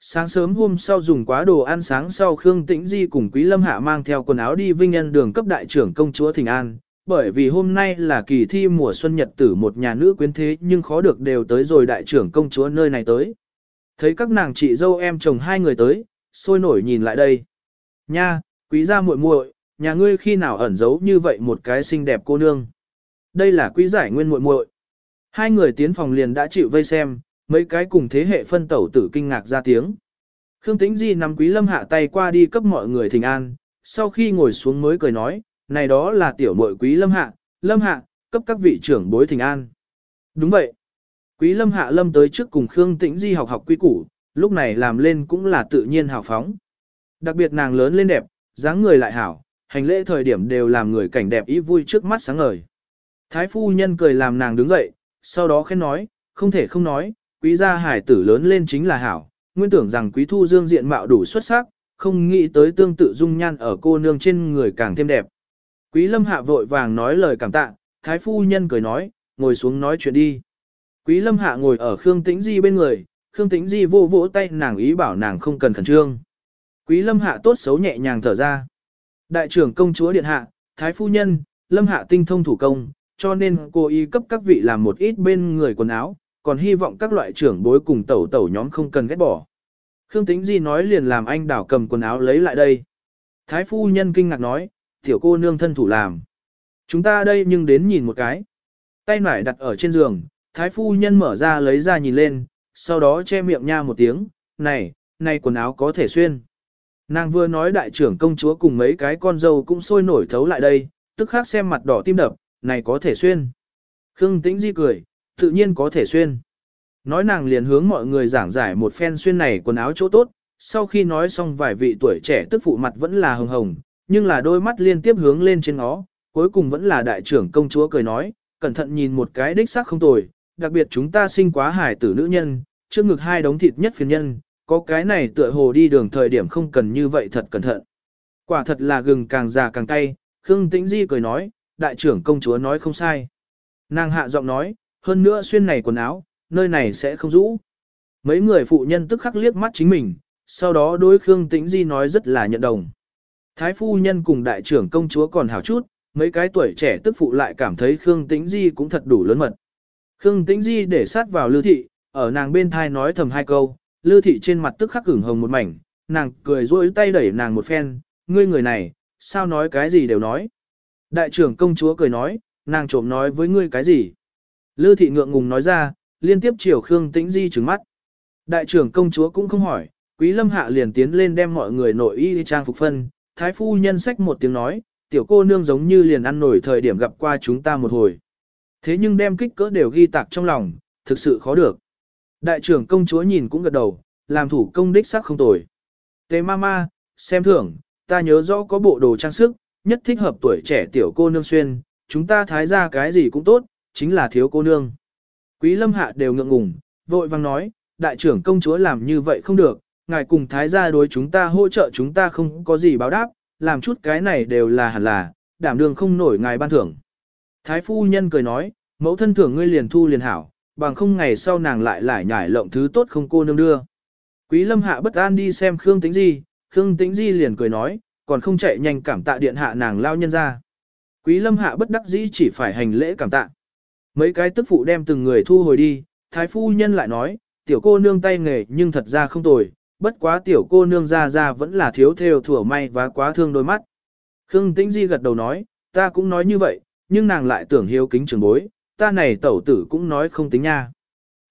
Sáng sớm hôm sau dùng quá đồ ăn sáng sau Khương Tĩnh Di cùng Quý Lâm Hạ mang theo quần áo đi Vinh Nhân đường cấp đại trưởng công chúa Thịnh An, bởi vì hôm nay là kỳ thi mùa xuân nhật tử một nhà nữ quyến thế nhưng khó được đều tới rồi đại trưởng công chúa nơi này tới. Thấy các nàng chị dâu em chồng hai người tới, sôi nổi nhìn lại đây. Nha, quý gia muội muội, nhà ngươi khi nào ẩn giấu như vậy một cái xinh đẹp cô nương. Đây là quý giải nguyên muội muội. Hai người tiến phòng liền đã chịu vây xem, mấy cái cùng thế hệ phân tẩu tử kinh ngạc ra tiếng. Khương Tĩnh Di nắm Quý Lâm hạ tay qua đi cấp mọi người thỉnh an, sau khi ngồi xuống mới cười nói, này đó là tiểu muội Quý Lâm hạ, Lâm hạ, cấp các vị trưởng bối thỉnh an. Đúng vậy. Quý Lâm hạ lâm tới trước cùng Khương Tĩnh Di học học quý củ, lúc này làm lên cũng là tự nhiên hào phóng. Đặc biệt nàng lớn lên đẹp, dáng người lại hảo, hành lễ thời điểm đều làm người cảnh đẹp ý vui trước mắt sáng ngời. Thái phu nhân cười làm nàng đứng dậy, sau đó khen nói, không thể không nói, quý gia hải tử lớn lên chính là hảo, nguyên tưởng rằng quý thu dương diện mạo đủ xuất sắc, không nghĩ tới tương tự dung nhan ở cô nương trên người càng thêm đẹp. Quý lâm hạ vội vàng nói lời cảm tạ, thái phu nhân cười nói, ngồi xuống nói chuyện đi. Quý lâm hạ ngồi ở Khương Tĩnh Di bên người, Khương Tĩnh Di vô vỗ tay nàng ý bảo nàng không cần khẩn trương. Quý lâm hạ tốt xấu nhẹ nhàng thở ra. Đại trưởng công chúa điện hạ, thái phu nhân, lâm hạ tinh thông thủ công, cho nên cô y cấp các vị làm một ít bên người quần áo, còn hy vọng các loại trưởng bối cùng tẩu tẩu nhóm không cần ghét bỏ. Khương Tĩnh Di nói liền làm anh đảo cầm quần áo lấy lại đây. Thái phu nhân kinh ngạc nói, tiểu cô nương thân thủ làm. Chúng ta đây nhưng đến nhìn một cái. Tay nải đặt ở trên giường, thái phu nhân mở ra lấy ra nhìn lên, sau đó che miệng nha một tiếng, này, này quần áo có thể xuyên. Nàng vừa nói đại trưởng công chúa cùng mấy cái con dâu cũng sôi nổi thấu lại đây, tức khắc xem mặt đỏ tim đập, này có thể xuyên. Khương Tĩnh Di cười, tự nhiên có thể xuyên. Nói nàng liền hướng mọi người giảng giải một phen xuyên này quần áo chỗ tốt, sau khi nói xong vài vị tuổi trẻ tức phụ mặt vẫn là hồng hồng, nhưng là đôi mắt liên tiếp hướng lên trên nó, cuối cùng vẫn là đại trưởng công chúa cười nói, cẩn thận nhìn một cái đích xác không tồi, đặc biệt chúng ta sinh quá hài tử nữ nhân, trước ngực hai đống thịt nhất phiền nhân, có cái này tựa hồ đi đường thời điểm không cần như vậy thật cẩn thận. Quả thật là gừng càng già càng cay, Khương Tĩnh Di cười nói, đại trưởng công chúa nói không sai. Nàng hạ giọng nói, hơn nữa xuyên này quần áo, nơi này sẽ không rũ. Mấy người phụ nhân tức khắc liếc mắt chính mình, sau đó đối Khương Tĩnh Di nói rất là nhận đồng. Thái phu nhân cùng đại trưởng công chúa còn hảo chút, mấy cái tuổi trẻ tức phụ lại cảm thấy Khương Tĩnh Di cũng thật đủ lớn mật. Khương Tĩnh Di để sát vào Lưu Thị, ở nàng bên thai nói thầm hai câu, Lưu Thị trên mặt tức khắc ửng hồng một mảnh, nàng cười rôi tay đẩy nàng một phen, ngươi người này, sao nói cái gì đều nói. Đại trưởng công chúa cười nói, nàng trộm nói với ngươi cái gì. Lư thị ngượng ngùng nói ra, liên tiếp chiều Khương Tĩnh Di trừng mắt. Đại trưởng công chúa cũng không hỏi, Quý Lâm Hạ liền tiến lên đem mọi người nội y trang phục phân, thái phu nhân sách một tiếng nói, tiểu cô nương giống như liền ăn nổi thời điểm gặp qua chúng ta một hồi. Thế nhưng đem kích cỡ đều ghi tạc trong lòng, thực sự khó được. Đại trưởng công chúa nhìn cũng gật đầu, làm thủ công đích sắc không tồi. Tề ma ma, xem thưởng, ta nhớ rõ có bộ đồ trang sức, nhất thích hợp tuổi trẻ tiểu cô nương xuyên, chúng ta thái ra cái gì cũng tốt, chính là thiếu cô nương. Quý lâm hạ đều ngượng ngùng, vội vang nói, đại trưởng công chúa làm như vậy không được, ngài cùng thái gia đối chúng ta hỗ trợ chúng ta không có gì báo đáp, làm chút cái này đều là hẳn là, đảm đường không nổi ngài ban thưởng. Thái phu nhân cười nói, mẫu thân thưởng ngươi liền thu liền hảo, bằng không ngày sau nàng lại lại nhải lộng thứ tốt không cô nương đưa. Quý lâm hạ bất an đi xem Khương Tĩnh Di, Khương Tĩnh Di liền cười nói, còn không chạy nhanh cảm tạ điện hạ nàng lao nhân ra. Quý lâm hạ bất đắc dĩ chỉ phải hành lễ cảm tạ. Mấy cái tức phụ đem từng người thu hồi đi, thái phu nhân lại nói, tiểu cô nương tay nghề nhưng thật ra không tồi, bất quá tiểu cô nương ra ra vẫn là thiếu theo thủa may và quá thương đôi mắt. Khương Tĩnh Di gật đầu nói, ta cũng nói như vậy, nhưng nàng lại tưởng hiếu kính trường bối, ta này tẩu tử cũng nói không tính nha.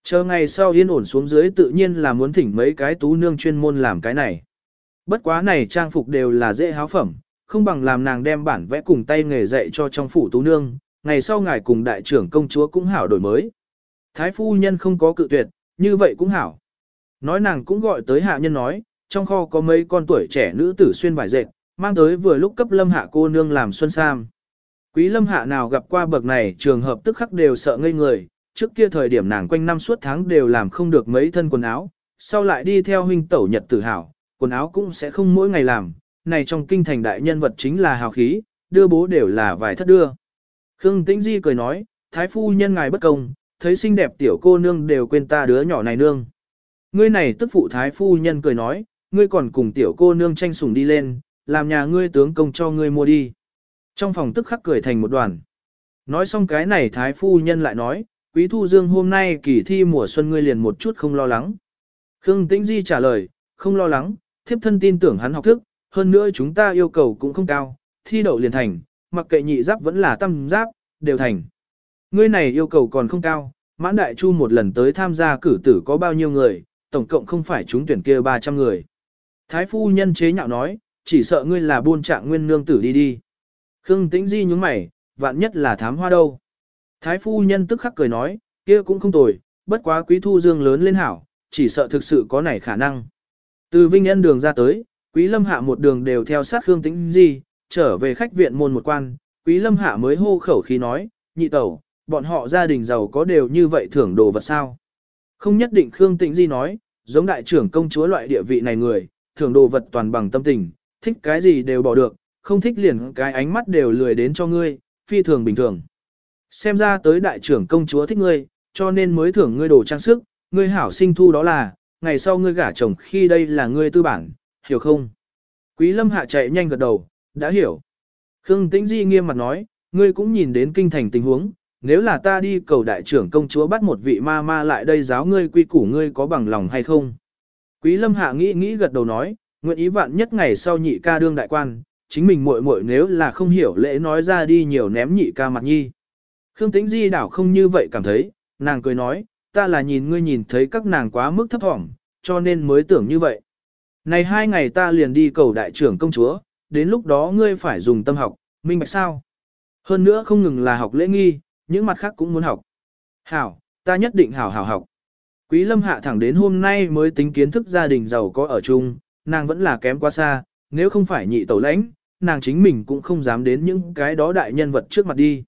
Chờ ngày sau yên ổn xuống dưới tự nhiên là muốn thỉnh mấy cái tú nương chuyên môn làm cái này. Bất quá này trang phục đều là dễ háo phẩm, không bằng làm nàng đem bản vẽ cùng tay nghề dạy cho trong phủ tú nương, ngày sau ngài cùng đại trưởng công chúa cũng hảo đổi mới. Thái phu nhân không có cự tuyệt, như vậy cũng hảo. Nói nàng cũng gọi tới hạ nhân nói, trong kho có mấy con tuổi trẻ nữ tử xuyên vải dệt, mang tới vừa lúc cấp lâm hạ cô nương làm xuân sam. Quý lâm hạ nào gặp qua bậc này trường hợp tức khắc đều sợ ngây người, trước kia thời điểm nàng quanh năm suốt tháng đều làm không được mấy thân quần áo, sau lại đi theo huynh tẩu nhật tử hảo, quần áo cũng sẽ không mỗi ngày làm, này trong kinh thành đại nhân vật chính là hào khí, đưa bố đều là vài thất đưa. Khương Tĩnh Di cười nói, thái phu nhân ngài bất công, thấy xinh đẹp tiểu cô nương đều quên ta đứa nhỏ này nương. Ngươi này tức phụ thái phu nhân cười nói, ngươi còn cùng tiểu cô nương tranh sủng đi lên, làm nhà ngươi tướng công cho ngươi mua đi. Trong phòng tức khắc cười thành một đoàn. Nói xong cái này thái phu nhân lại nói, quý thu dương hôm nay kỳ thi mùa xuân ngươi liền một chút không lo lắng. Khương Tĩnh Di trả lời, không lo lắng, thiếp thân tin tưởng hắn học thức, hơn nữa chúng ta yêu cầu cũng không cao, thi đậu liền thành, mặc kệ nhị giáp vẫn là tam giáp, đều thành. Ngươi này yêu cầu còn không cao, mãn đại chu một lần tới tham gia cử tử có bao nhiêu người, tổng cộng không phải chúng tuyển kia 300 người. Thái phu nhân chế nhạo nói, chỉ sợ ngươi là buôn trạng nguyên nương tử đi đi. Khương Tĩnh Di nhúng mày, vạn nhất là thám hoa đâu. Thái phu nhân tức khắc cười nói, kia cũng không tồi, bất quá quý thu dương lớn lên hảo, chỉ sợ thực sự có nảy khả năng. Từ Vinh Ân đường ra tới, quý lâm hạ một đường đều theo sát Khương Tĩnh Di, trở về khách viện môn một quan, quý lâm hạ mới hô khẩu khí nói, nhị tẩu, bọn họ gia đình giàu có đều như vậy thưởng đồ vật sao. Không nhất định Khương Tĩnh Di nói, giống đại trưởng công chúa loại địa vị này người, thưởng đồ vật toàn bằng tâm tình, thích cái gì đều bỏ được, không thích liền cái ánh mắt đều lười đến cho ngươi, phi thường bình thường. Xem ra tới đại trưởng công chúa thích ngươi, cho nên mới thưởng ngươi đồ trang sức, ngươi hảo sinh thu đó là, ngày sau ngươi gả chồng khi đây là ngươi tư bản, hiểu không? Quý lâm hạ chạy nhanh gật đầu, đã hiểu. Khương Tĩnh Di nghiêm mặt nói, ngươi cũng nhìn đến kinh thành tình huống, nếu là ta đi cầu đại trưởng công chúa bắt một vị ma ma lại đây giáo ngươi quy củ ngươi có bằng lòng hay không? Quý lâm hạ nghĩ nghĩ gật đầu nói, nguyện ý vạn nhất ngày sau nhị ca đương đại quan, chính mình muội muội nếu là không hiểu lễ nói ra đi nhiều ném nhị ca mặt nhi. Khương Tĩnh Di đảo không như vậy cảm thấy, nàng cười nói, ta là nhìn ngươi nhìn thấy các nàng quá mức thấp thỏm, cho nên mới tưởng như vậy. Này hai ngày ta liền đi cầu đại trưởng công chúa, đến lúc đó ngươi phải dùng tâm học, minh bạch sao? Hơn nữa không ngừng là học lễ nghi, những mặt khác cũng muốn học. Hảo, ta nhất định hảo hảo học. Quý lâm hạ thẳng đến hôm nay mới tính kiến thức gia đình giàu có ở chung, nàng vẫn là kém quá xa, nếu không phải nhị tẩu lãnh, nàng chính mình cũng không dám đến những cái đó đại nhân vật trước mặt đi.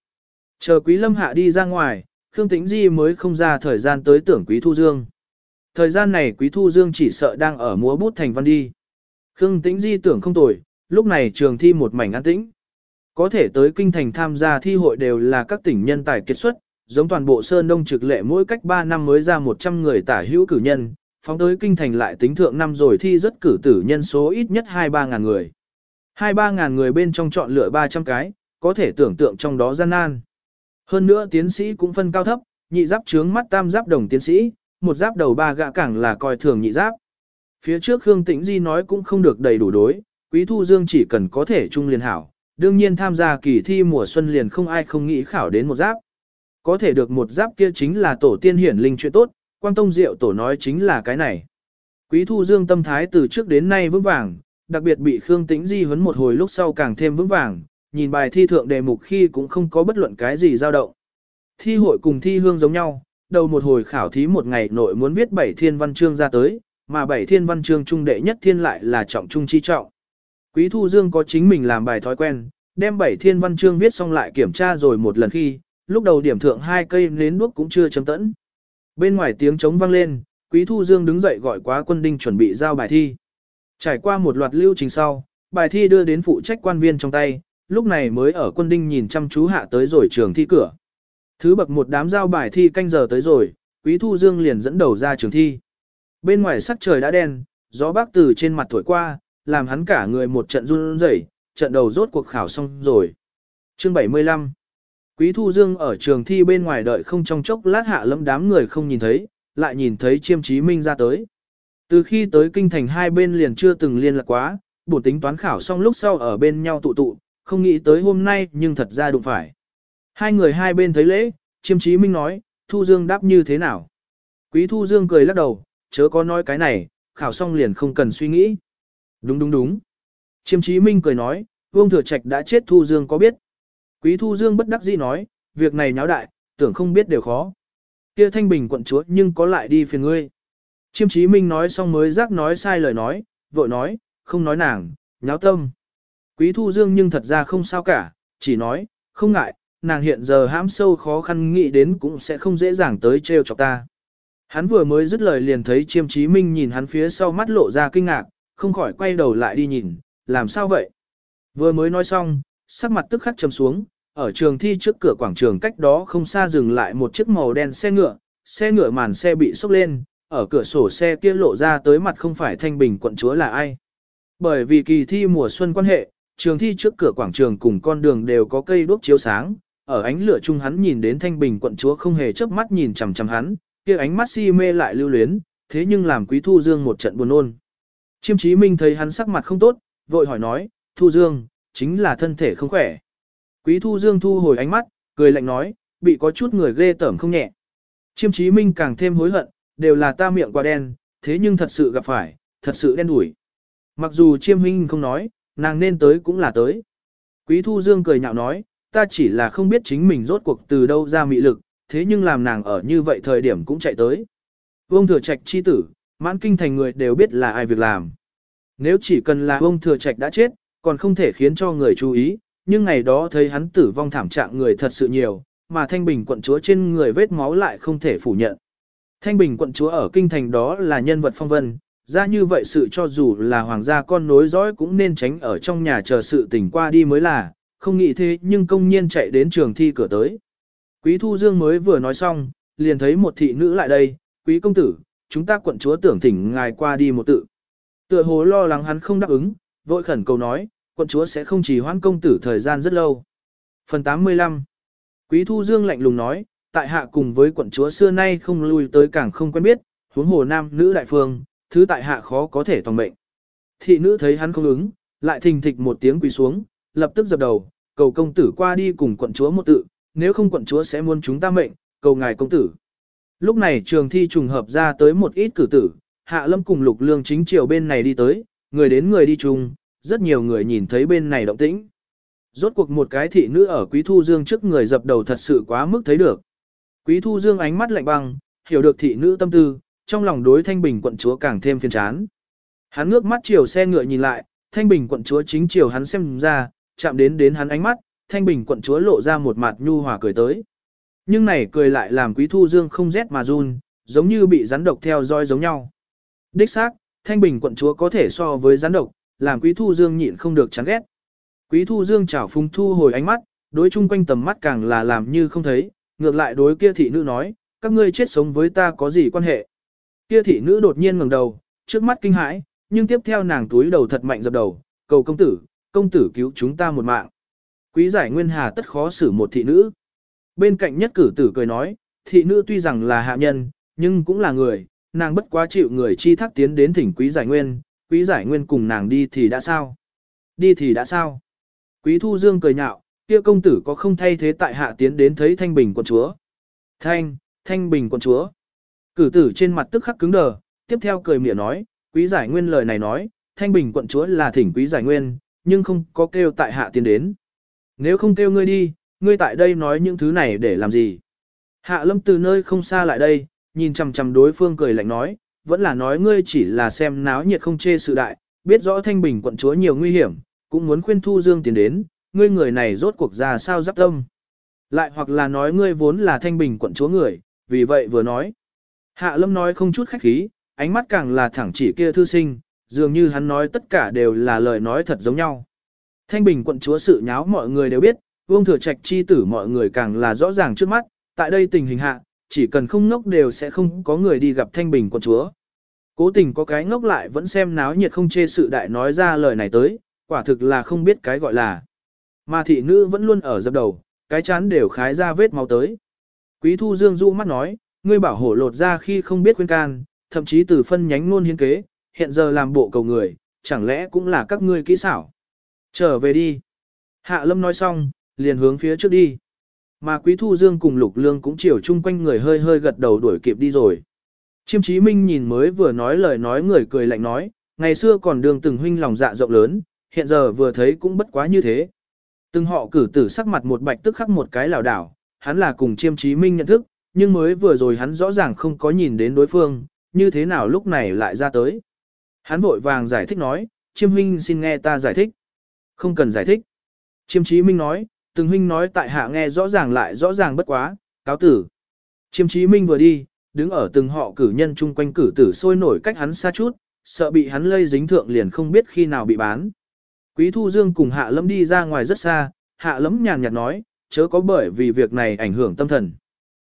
Chờ quý lâm hạ đi ra ngoài, Khương Tĩnh Di mới không ra thời gian tới tưởng quý thu dương. Thời gian này quý thu dương chỉ sợ đang ở múa bút thành văn đi. Khương Tĩnh Di tưởng không tồi, lúc này trường thi một mảnh an tĩnh. Có thể tới kinh thành tham gia thi hội đều là các tỉnh nhân tài kết xuất, giống toàn bộ Sơn Đông trực lệ mỗi cách 3 năm mới ra 100 người tả hữu cử nhân, phóng tới kinh thành lại tính thượng năm rồi thi rất cử tử nhân số ít nhất 2-3 ngàn người. 2-3 ngàn người bên trong chọn lựa 300 cái, có thể tưởng tượng trong đó gian nan. Hơn nữa tiến sĩ cũng phân cao thấp, nhị giáp trướng mắt tam giáp đồng tiến sĩ, một giáp đầu ba gã cảng là coi thường nhị giáp. Phía trước Khương Tĩnh Di nói cũng không được đầy đủ đối, Quý Thu Dương chỉ cần có thể trung liền hảo, đương nhiên tham gia kỳ thi mùa xuân liền không ai không nghĩ khảo đến một giáp. Có thể được một giáp kia chính là tổ tiên hiển linh chuyện tốt, Quang Tông Diệu tổ nói chính là cái này. Quý Thu Dương tâm thái từ trước đến nay vững vàng, đặc biệt bị Khương Tĩnh Di huấn một hồi lúc sau càng thêm vững vàng, nhìn bài thi thượng đề mục khi cũng không có bất luận cái gì dao động. Thi hội cùng thi hương giống nhau, đầu một hồi khảo thí một ngày nội muốn viết bảy thiên văn chương ra tới, mà bảy thiên văn chương trung đệ nhất thiên lại là trọng trung chi trọng. Quý Thu Dương có chính mình làm bài thói quen, đem bảy thiên văn chương viết xong lại kiểm tra rồi một lần khi, lúc đầu điểm thượng hai cây nến đuốc cũng chưa chấm tẫn. Bên ngoài tiếng trống vang lên, Quý Thu Dương đứng dậy gọi quá quân đinh chuẩn bị giao bài thi. Trải qua một loạt lưu trình sau, bài thi đưa đến phụ trách quan viên trong tay, lúc này mới ở quân đinh nhìn chăm chú hạ tới rồi trường thi cửa. Thứ bậc một đám giao bài thi canh giờ tới rồi, Quý Thu Dương liền dẫn đầu ra trường thi. Bên ngoài sắc trời đã đen, gió bắc từ trên mặt thổi qua, làm hắn cả người một trận run rẩy, trận đầu rốt cuộc khảo xong rồi. Chương 75 Quý Thu Dương ở trường thi bên ngoài đợi không trong chốc lát hạ lâm đám người không nhìn thấy, lại nhìn thấy chiêm chí minh ra tới. Từ khi tới kinh thành hai bên liền chưa từng liên lạc quá, bổ tính toán khảo xong lúc sau ở bên nhau tụ tụ, không nghĩ tới hôm nay nhưng thật ra đụng phải. Hai người hai bên thấy lễ, chiêm chí minh nói, Thu Dương đáp như thế nào? Quý Thu Dương cười lắc đầu, chớ có nói cái này, khảo xong liền không cần suy nghĩ. Đúng đúng đúng. Chiêm chí minh cười nói, Vương Thừa Trạch đã chết Thu Dương có biết. Quý Thu Dương bất đắc dĩ nói, việc này nháo đại, tưởng không biết đều khó. Kia Thanh Bình quận chúa nhưng có lại đi phiền ngươi. Chiêm chí minh nói xong mới giác nói sai lời nói, vội nói, không nói nàng, nháo tâm. Quý Thu Dương nhưng thật ra không sao cả, chỉ nói, không ngại, nàng hiện giờ hãm sâu khó khăn nghĩ đến cũng sẽ không dễ dàng tới trêu chọc ta. Hắn vừa mới dứt lời liền thấy chiêm chí minh nhìn hắn phía sau mắt lộ ra kinh ngạc, không khỏi quay đầu lại đi nhìn, làm sao vậy? Vừa mới nói xong, sắc mặt tức khắc trầm xuống, ở trường thi trước cửa quảng trường cách đó không xa dừng lại một chiếc màu đen xe ngựa, xe ngựa màn xe bị sốc lên, ở cửa sổ xe kia lộ ra tới mặt không phải thanh bình quận chúa là ai. Bởi vì kỳ thi mùa xuân quan hệ, trường thi trước cửa quảng trường cùng con đường đều có cây đuốc chiếu sáng, ở ánh lửa chung hắn nhìn đến thanh bình quận chúa không hề chớp mắt nhìn chằm chằm hắn, kia ánh mắt si mê lại lưu luyến, thế nhưng làm quý thu dương một trận buồn ôn. Chiêm chí minh thấy hắn sắc mặt không tốt, vội hỏi nói, thu dương, chính là thân thể không khỏe. Quý thu dương thu hồi ánh mắt, cười lạnh nói, bị có chút người ghê tởm không nhẹ. Chiêm chí minh càng thêm hối hận, đều là ta miệng quá đen, thế nhưng thật sự gặp phải, thật sự đen đủi. Mặc dù chiêm minh không nói, nàng nên tới cũng là tới. Quý thu dương cười nhạo nói, ta chỉ là không biết chính mình rốt cuộc từ đâu ra mị lực, thế nhưng làm nàng ở như vậy thời điểm cũng chạy tới. Vương thừa trạch chi tử, mãn kinh thành người đều biết là ai việc làm. Nếu chỉ cần là ông thừa trạch đã chết, còn không thể khiến cho người chú ý, nhưng ngày đó thấy hắn tử vong thảm trạng người thật sự nhiều, mà Thanh Bình quận chúa trên người vết máu lại không thể phủ nhận. Thanh Bình quận chúa ở kinh thành đó là nhân vật phong vân, ra như vậy sự cho dù là hoàng gia con nối dõi cũng nên tránh ở trong nhà chờ sự tình qua đi mới là, không nghĩ thế nhưng công nhiên chạy đến trường thi cửa tới. Quý Thu Dương mới vừa nói xong, liền thấy một thị nữ lại đây, quý công tử, chúng ta quận chúa tưởng thỉnh ngài qua đi một tự. Tựa hồ lo lắng hắn không đáp ứng, vội khẩn cầu nói, quận chúa sẽ không chỉ hoãn công tử thời gian rất lâu. Phần 85 Quý Thu Dương lạnh lùng nói, tại hạ cùng với quận chúa xưa nay không lui tới càng không quen biết, huống hồ nam nữ đại phương, thứ tại hạ khó có thể tòng mệnh. Thị nữ thấy hắn không ứng, lại thình thịch một tiếng quỳ xuống, lập tức dập đầu, cầu công tử qua đi cùng quận chúa một tự, nếu không quận chúa sẽ muốn chúng ta mệnh, cầu ngài công tử. Lúc này trường thi trùng hợp ra tới một ít cử tử, hạ lâm cùng lục lương chính triều bên này đi tới, người đến người đi chung, rất nhiều người nhìn thấy bên này động tĩnh. Rốt cuộc một cái thị nữ ở Quý Thu Dương trước người dập đầu thật sự quá mức thấy được. Quý Thu Dương ánh mắt lạnh băng, hiểu được thị nữ tâm tư, trong lòng đối Thanh Bình quận chúa càng thêm phiền chán. Hắn ngước mắt chiều xe ngựa nhìn lại, Thanh Bình quận chúa chính chiều hắn xem ra, chạm đến đến hắn ánh mắt, Thanh Bình quận chúa lộ ra một mặt nhu hòa cười tới. Nhưng này cười lại làm Quý Thu Dương không rét mà run, giống như bị rắn độc theo dõi giống nhau. Đích xác, Thanh Bình quận chúa có thể so với rắn độc, làm Quý Thu Dương nhịn không được chán ghét. Quý Thu Dương chảo phúng thu hồi ánh mắt, đối chung quanh tầm mắt càng là làm như không thấy, ngược lại đối kia thị nữ nói, các ngươi chết sống với ta có gì quan hệ. Kia thị nữ đột nhiên ngẩng đầu, trước mắt kinh hãi, nhưng tiếp theo nàng túi đầu thật mạnh dập đầu, cầu công tử, công tử cứu chúng ta một mạng. Quý giải nguyên hà tất khó xử một thị nữ. Bên cạnh nhất cử tử cười nói, thị nữ tuy rằng là hạ nhân, nhưng cũng là người, nàng bất quá chịu người chi thác tiến đến thỉnh quý giải nguyên, quý giải nguyên cùng nàng đi thì đã sao? Đi thì đã sao? Quý thu dương cười nhạo, kia công tử có không thay thế tại hạ tiến đến thấy thanh bình quận chúa. Thanh, thanh bình quận chúa. Cử tử trên mặt tức khắc cứng đờ, tiếp theo cười mỉa nói, quý giải nguyên lời này nói, thanh bình quận chúa là thỉnh quý giải nguyên, nhưng không có kêu tại hạ tiến đến. Nếu không kêu ngươi đi, ngươi tại đây nói những thứ này để làm gì? Hạ lâm từ nơi không xa lại đây, nhìn chằm chằm đối phương cười lạnh nói, vẫn là nói ngươi chỉ là xem náo nhiệt không chê sự đại, biết rõ thanh bình quận chúa nhiều nguy hiểm, cũng muốn khuyên Thu Dương tiến đến, ngươi người này rốt cuộc ra sao giáp tâm. Lại hoặc là nói ngươi vốn là thanh bình quận chúa người, vì vậy vừa nói. Hạ lâm nói không chút khách khí, ánh mắt càng là thẳng chỉ kia thư sinh, dường như hắn nói tất cả đều là lời nói thật giống nhau. Thanh bình quận chúa sự nháo mọi người đều biết, vương thừa trạch chi tử mọi người càng là rõ ràng trước mắt, tại đây tình hình hạ, chỉ cần không ngốc đều sẽ không có người đi gặp thanh bình quận chúa. Cố tình có cái ngốc lại vẫn xem náo nhiệt không chê sự đại nói ra lời này tới, quả thực là không biết cái gọi là. Mà thị nữ vẫn luôn ở dập đầu, cái chán đều khái ra vết máu tới. Quý thu dương du mắt nói, ngươi bảo hổ lột ra khi không biết khuyên can, thậm chí từ phân nhánh ngôn hiến kế, hiện giờ làm bộ cầu người, chẳng lẽ cũng là các ngươi kỹ xảo. Trở về đi. Hạ lâm nói xong, liền hướng phía trước đi. Mà Quý Thu Dương cùng Lục Lương cũng chiều chung quanh người hơi hơi gật đầu đuổi kịp đi rồi. Chiêm Chí Minh nhìn mới vừa nói lời nói người cười lạnh nói, ngày xưa còn đường từng huynh lòng dạ rộng lớn, hiện giờ vừa thấy cũng bất quá như thế. Từng họ cử tử sắc mặt một bạch tức khắc một cái lảo đảo, hắn là cùng Chiêm Chí Minh nhận thức, nhưng mới vừa rồi hắn rõ ràng không có nhìn đến đối phương, như thế nào lúc này lại ra tới. Hắn vội vàng giải thích nói, Chiêm huynh xin nghe ta giải thích. Không cần giải thích. Chiêm Chí Minh nói, từng huynh nói tại hạ nghe rõ ràng lại rõ ràng bất quá, cáo tử. Chiêm Chí Minh vừa đi, đứng ở từng họ cử nhân chung quanh cử tử sôi nổi cách hắn xa chút, sợ bị hắn lây dính thượng liền không biết khi nào bị bán. Quý Thu Dương cùng Hạ Lâm đi ra ngoài rất xa, Hạ Lâm nhàn nhạt nói, chớ có bởi vì việc này ảnh hưởng tâm thần.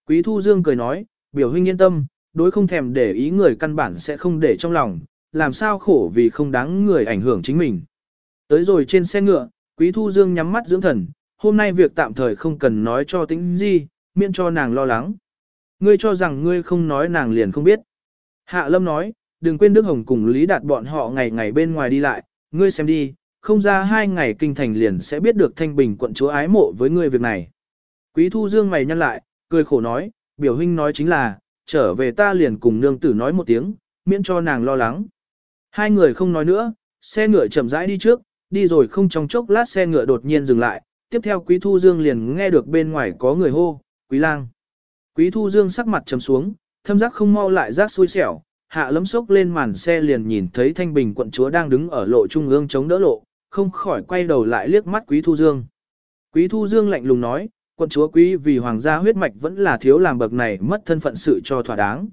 Quý Thu Dương cười nói, biểu huynh yên tâm, đối không thèm để ý người căn bản sẽ không để trong lòng, làm sao khổ vì không đáng người ảnh hưởng chính mình. Tới rồi trên xe ngựa, Quý Thu Dương nhắm mắt dưỡng thần, hôm nay việc tạm thời không cần nói cho tính gì, miễn cho nàng lo lắng. Ngươi cho rằng ngươi không nói nàng liền không biết. Hạ Lâm nói, đừng quên Đức Hồng cùng Lý Đạt bọn họ ngày ngày bên ngoài đi lại, ngươi xem đi, không ra hai ngày kinh thành liền sẽ biết được Thanh Bình quận chúa ái mộ với ngươi việc này. Quý Thu Dương mày nhăn lại, cười khổ nói, biểu huynh nói chính là, trở về ta liền cùng nương tử nói một tiếng, miễn cho nàng lo lắng. Hai người không nói nữa, xe ngựa chậm rãi đi trước, đi rồi không trong chốc lát xe ngựa đột nhiên dừng lại, tiếp theo Quý Thu Dương liền nghe được bên ngoài có người hô, Quý lang. Quý Thu Dương sắc mặt trầm xuống, thâm giác không mau lại giác xui xẻo, hạ lấm sốc lên màn xe liền nhìn thấy Thanh Bình quận chúa đang đứng ở lộ trung ương chống đỡ lộ, không khỏi quay đầu lại liếc mắt Quý Thu Dương. Quý Thu Dương lạnh lùng nói, quận chúa quý vì hoàng gia huyết mạch vẫn là thiếu làm bậc này mất thân phận sự cho thỏa đáng.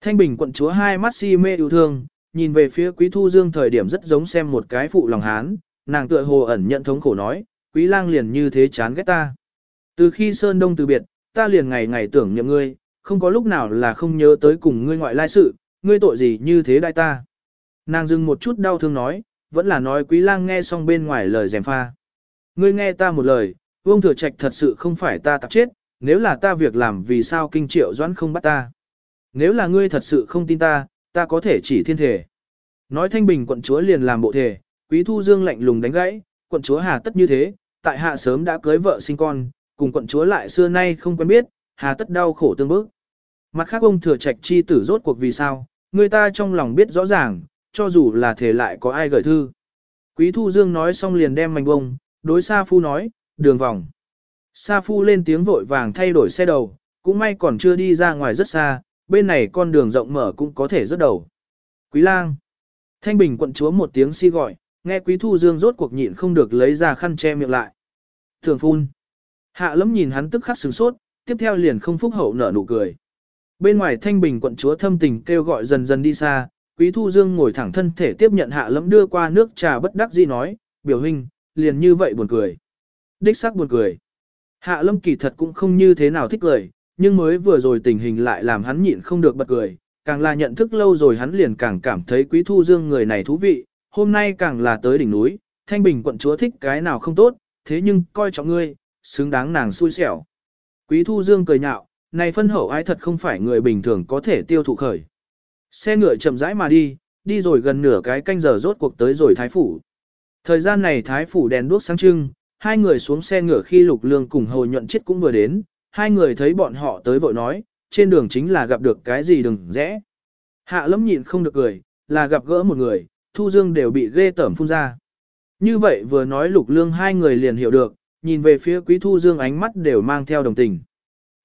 Thanh Bình quận chúa hai mắt si mê yêu thương, nhìn về phía Quý Thu Dương thời điểm rất giống xem một cái phụ lòng hán, nàng tựa hồ ẩn nhận thống khổ nói, Quý lang liền như thế chán ghét ta. Từ khi Sơn Đông từ biệt, ta liền ngày ngày tưởng nhậm ngươi, không có lúc nào là không nhớ tới cùng ngươi ngoại lai sự, ngươi tội gì như thế đại ta. Nàng dừng một chút đau thương nói, vẫn là nói Quý lang nghe xong bên ngoài lời dèm pha. Ngươi nghe ta một lời, Vương Thừa Trạch thật sự không phải ta tạp chết, nếu là ta việc làm vì sao kinh triệu doãn không bắt ta. Nếu là ngươi thật sự không tin ta, ta có thể chỉ thiên thể. Nói thanh bình quận chúa liền làm bộ thể, quý thu dương lạnh lùng đánh gãy, quận chúa hà tất như thế, tại hạ sớm đã cưới vợ sinh con, cùng quận chúa lại xưa nay không quen biết, hà tất đau khổ tương bức. Mặt khác ông thừa trạch chi tử rốt cuộc vì sao, người ta trong lòng biết rõ ràng, cho dù là thể lại có ai gửi thư. Quý thu dương nói xong liền đem mảnh bông, đối Sa phu nói, đường vòng. Sa phu lên tiếng vội vàng thay đổi xe đầu, cũng may còn chưa đi ra ngoài rất xa, bên này con đường rộng mở cũng có thể rớt đầu. Quý lang. Thanh Bình quận chúa một tiếng si gọi, nghe Quý Thu Dương rốt cuộc nhịn không được lấy ra khăn che miệng lại. Thường phun. Hạ lấm nhìn hắn tức khắc sửng sốt, tiếp theo liền không phúc hậu nở nụ cười. Bên ngoài Thanh Bình quận chúa thâm tình kêu gọi dần dần đi xa, Quý Thu Dương ngồi thẳng thân thể tiếp nhận hạ lấm đưa qua nước trà bất đắc dĩ nói, biểu hình, liền như vậy buồn cười. Đích xác buồn cười. Hạ lâm kỳ thật cũng không như thế nào thích cười, nhưng mới vừa rồi tình hình lại làm hắn nhịn không được bật cười, càng là nhận thức lâu rồi hắn liền càng cảm thấy quý thu dương người này thú vị, hôm nay càng là tới đỉnh núi, thanh bình quận chúa thích cái nào không tốt, thế nhưng coi trọng ngươi, xứng đáng nàng xui xẻo. Quý thu dương cười nhạo, này phân hậu ái thật không phải người bình thường có thể tiêu thụ khởi. Xe ngựa chậm rãi mà đi, đi rồi gần nửa cái canh giờ rốt cuộc tới rồi thái phủ. Thời gian này thái phủ đèn đuốc sáng trưng, hai người xuống xe ngựa khi lục lương cùng hồ nhuận chết cũng vừa đến, hai người thấy bọn họ tới vội nói, trên đường chính là gặp được cái gì đừng rẽ. Hạ lâm nhịn không được cười, là gặp gỡ một người, thu dương đều bị ghê tởm phun ra. Như vậy vừa nói lục lương hai người liền hiểu được, nhìn về phía quý thu dương ánh mắt đều mang theo đồng tình.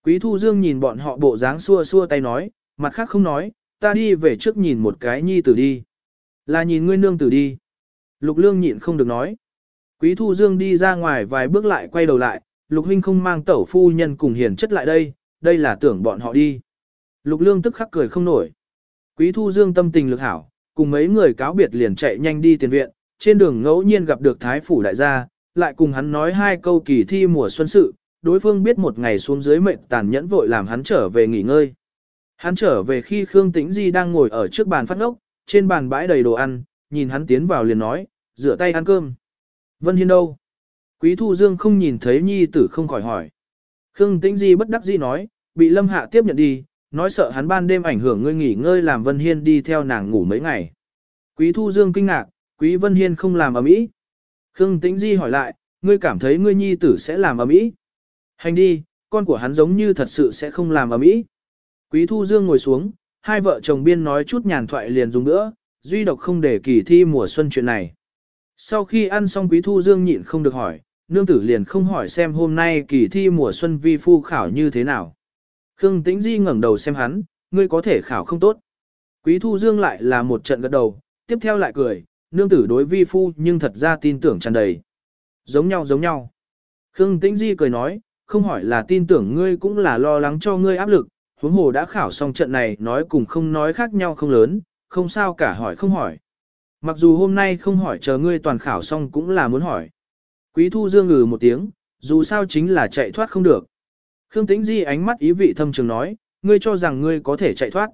Quý thu dương nhìn bọn họ bộ dáng xua xua tay nói, mặt khác không nói, ta đi về trước nhìn một cái nhi tử đi. Là nhìn ngươi nương tử đi. Lục lương nhịn không được nói. Quý Thu Dương đi ra ngoài vài bước lại quay đầu lại, Lục Huynh không mang tẩu phu nhân cùng hiền chất lại đây, đây là tưởng bọn họ đi. Lục Lương tức khắc cười không nổi. Quý Thu Dương tâm tình lực hảo, cùng mấy người cáo biệt liền chạy nhanh đi tiền viện, trên đường ngẫu nhiên gặp được Thái Phủ Đại gia, lại cùng hắn nói hai câu kỳ thi mùa xuân sự, đối phương biết một ngày xuống dưới mệnh tàn nhẫn vội làm hắn trở về nghỉ ngơi. Hắn trở về khi Khương Tĩnh Di đang ngồi ở trước bàn phát ngốc, trên bàn bãi đầy đồ ăn, nhìn hắn tiến vào liền nói, rửa tay ăn cơm. Vân Hiên đâu? Quý Thu Dương không nhìn thấy nhi tử không khỏi hỏi. Khương Tĩnh Di bất đắc dĩ nói, bị Lâm Hạ tiếp nhận đi, nói sợ hắn ban đêm ảnh hưởng ngươi nghỉ ngơi làm Vân Hiên đi theo nàng ngủ mấy ngày. Quý Thu Dương kinh ngạc, Quý Vân Hiên không làm ở mỹ. Khương Tĩnh Di hỏi lại, ngươi cảm thấy ngươi nhi tử sẽ làm ở mỹ? Hành đi, con của hắn giống như thật sự sẽ không làm ở mỹ. Quý Thu Dương ngồi xuống, hai vợ chồng biên nói chút nhàn thoại liền dùng nữa, duy độc không để kỳ thi mùa xuân chuyện này. Sau khi ăn xong Quý Thu Dương nhịn không được hỏi, nương tử liền không hỏi xem hôm nay kỳ thi mùa xuân vi phu khảo như thế nào. Khương Tĩnh Di ngẩng đầu xem hắn, ngươi có thể khảo không tốt. Quý Thu Dương lại là một trận gật đầu, tiếp theo lại cười, nương tử đối vi phu nhưng thật ra tin tưởng tràn đầy. Giống nhau giống nhau. Khương Tĩnh Di cười nói, không hỏi là tin tưởng ngươi cũng là lo lắng cho ngươi áp lực, huống hồ đã khảo xong trận này nói cùng không nói khác nhau không lớn, không sao cả hỏi không hỏi. Mặc dù hôm nay không hỏi chờ ngươi toàn khảo xong cũng là muốn hỏi. Quý thu dương ngừ một tiếng, dù sao chính là chạy thoát không được. Khương Tĩnh Di ánh mắt ý vị thâm trường nói, ngươi cho rằng ngươi có thể chạy thoát.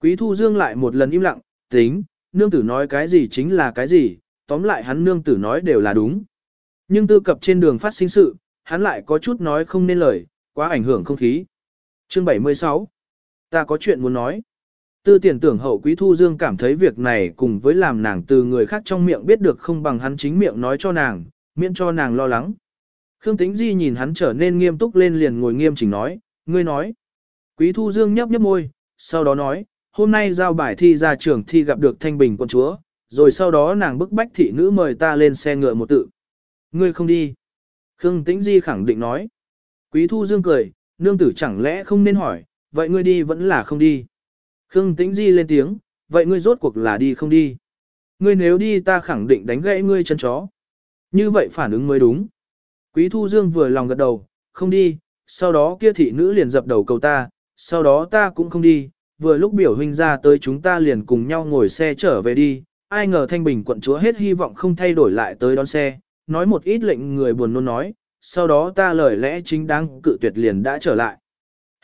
Quý Thu Dương lại một lần im lặng, tính, nương tử nói cái gì chính là cái gì, tóm lại hắn nương tử nói đều là đúng. Nhưng tư cập trên đường phát sinh sự, hắn lại có chút nói không nên lời, quá ảnh hưởng không khí. Chương 76 Ta có chuyện muốn nói. Tư tiền tưởng hậu quý thu dương cảm thấy việc này cùng với làm nàng từ người khác trong miệng biết được không bằng hắn chính miệng nói cho nàng, miễn cho nàng lo lắng. Khương Tĩnh Di nhìn hắn trở nên nghiêm túc lên liền ngồi nghiêm chỉnh nói, ngươi nói. Quý thu dương nhấp nhấp môi, sau đó nói, hôm nay giao bài thi ra trường thi gặp được thanh bình quân chúa, rồi sau đó nàng bức bách thị nữ mời ta lên xe ngựa một tự. Ngươi không đi. Khương Tĩnh Di khẳng định nói. Quý thu dương cười, nương tử chẳng lẽ không nên hỏi, vậy ngươi đi vẫn là không đi. Khương Tĩnh Di lên tiếng, vậy ngươi rốt cuộc là đi không đi. Ngươi nếu đi ta khẳng định đánh gãy ngươi chân chó. Như vậy phản ứng mới đúng. Quý Thu Dương vừa lòng gật đầu, không đi, sau đó kia thị nữ liền dập đầu cầu ta, sau đó ta cũng không đi, vừa lúc biểu huynh ra tới chúng ta liền cùng nhau ngồi xe trở về đi, ai ngờ Thanh Bình quận chúa hết hy vọng không thay đổi lại tới đón xe, nói một ít lệnh người buồn nôn nói, sau đó ta lời lẽ chính đáng cự tuyệt liền đã trở lại.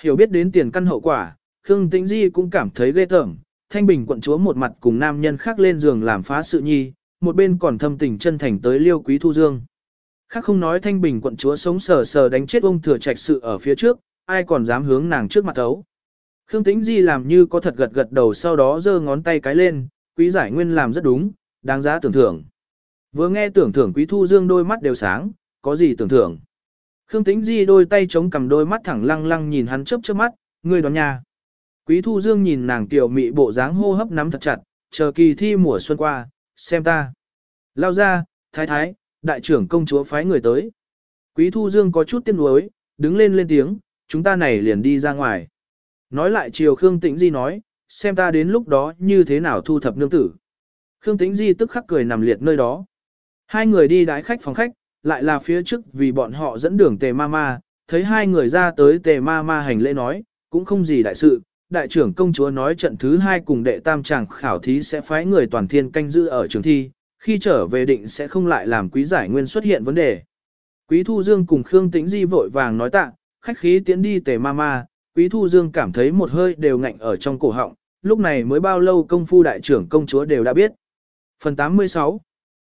Hiểu biết đến tiền căn hậu quả, Khương Tĩnh Di cũng cảm thấy ghê tởm, Thanh Bình quận chúa một mặt cùng nam nhân khác lên giường làm phá sự nhi, một bên còn thâm tình chân thành tới liêu quý thu dương. Khác không nói Thanh Bình quận chúa sống sờ sờ đánh chết ông thừa trạch sự ở phía trước, ai còn dám hướng nàng trước mặt thấu. Khương Tĩnh Di làm như có thật gật gật đầu sau đó giơ ngón tay cái lên, quý giải nguyên làm rất đúng, đáng giá tưởng thưởng. Vừa nghe tưởng thưởng quý thu dương đôi mắt đều sáng, có gì tưởng thưởng. Khương Tĩnh Di đôi tay chống cầm đôi mắt thẳng lăng lăng nhìn hắn chớp chớp mắt, ngươi đoán nhà. Quý Thu Dương nhìn nàng tiểu mị bộ dáng hô hấp nắm thật chặt, chờ kỳ thi mùa xuân qua, xem ta. Lao ra, thái thái, đại trưởng công chúa phái người tới. Quý Thu Dương có chút tiếc nuối, đứng lên lên tiếng, chúng ta này liền đi ra ngoài. Nói lại chiều Khương Tĩnh Di nói, xem ta đến lúc đó như thế nào thu thập nương tử. Khương Tĩnh Di tức khắc cười nằm liệt nơi đó. Hai người đi đái khách phòng khách, lại là phía trước vì bọn họ dẫn đường tề ma ma, thấy hai người ra tới tề ma ma hành lễ nói, cũng không gì đại sự, đại trưởng công chúa nói trận thứ hai cùng đệ tam chàng khảo thí sẽ phái người toàn thiên canh giữ ở trường thi, khi trở về định sẽ không lại làm quý giải nguyên xuất hiện vấn đề. Quý Thu Dương cùng Khương Tĩnh Di vội vàng nói tạ, khách khí tiến đi tề ma ma, Quý Thu Dương cảm thấy một hơi đều ngạnh ở trong cổ họng, lúc này mới bao lâu công phu đại trưởng công chúa đều đã biết. Phần 86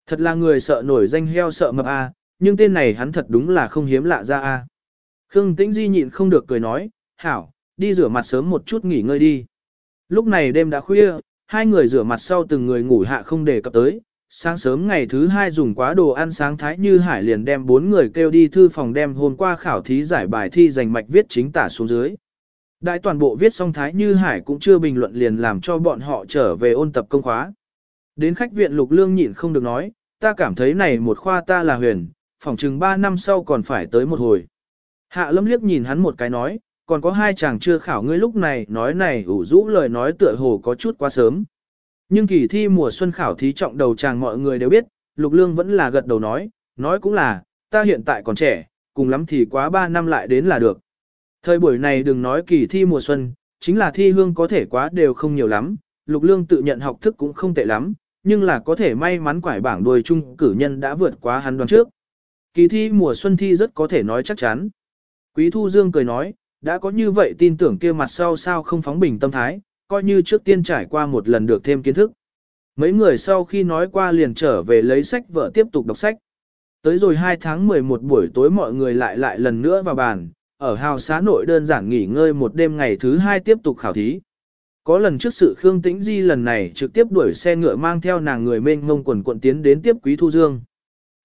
Thật là người sợ nổi danh heo sợ mập a, nhưng tên này hắn thật đúng là không hiếm lạ ra a. Khương Tĩnh Di nhịn không được cười nói, hảo, đi rửa mặt sớm một chút nghỉ ngơi đi. Lúc này đêm đã khuya, hai người rửa mặt sau từng người ngủ hạ không để cập tới. Sáng sớm ngày thứ hai dùng quá đồ ăn sáng thái như hải liền đem bốn người kêu đi thư phòng đem hôm qua khảo thí giải bài thi dành mạch viết chính tả xuống dưới. Đại toàn bộ viết xong thái như hải cũng chưa bình luận liền làm cho bọn họ trở về ôn tập công khóa. Đến khách viện lục lương nhịn không được nói, ta cảm thấy này một khoa ta là huyền, phỏng chừng ba năm sau còn phải tới một hồi. Hạ lâm liếc nhìn hắn một cái nói, còn có hai chàng chưa khảo ngươi lúc này nói này ủ rũ lời nói tựa hồ có chút quá sớm. Nhưng kỳ thi mùa xuân khảo thí trọng đầu chàng mọi người đều biết, Lục Lương vẫn là gật đầu nói, nói cũng là, ta hiện tại còn trẻ, cùng lắm thì quá ba năm lại đến là được. Thời buổi này đừng nói kỳ thi mùa xuân, chính là thi hương có thể quá đều không nhiều lắm, Lục Lương tự nhận học thức cũng không tệ lắm, nhưng là có thể may mắn quải bảng đuôi chung cử nhân đã vượt quá hắn đoán trước. Kỳ thi mùa xuân thi rất có thể nói chắc chắn. Quý Thu Dương cười nói, đã có như vậy tin tưởng kia mặt sau sao không phóng bình tâm thái, coi như trước tiên trải qua một lần được thêm kiến thức. Mấy người sau khi nói qua liền trở về lấy sách vợ tiếp tục đọc sách. Tới rồi 2 tháng 11 buổi tối mọi người lại lại lần nữa vào bàn, ở hào xá nội đơn giản nghỉ ngơi một đêm ngày thứ hai tiếp tục khảo thí. Có lần trước sự Khương Tĩnh Di lần này trực tiếp đuổi xe ngựa mang theo nàng người mênh mông quần quận tiến đến tiếp Quý Thu Dương.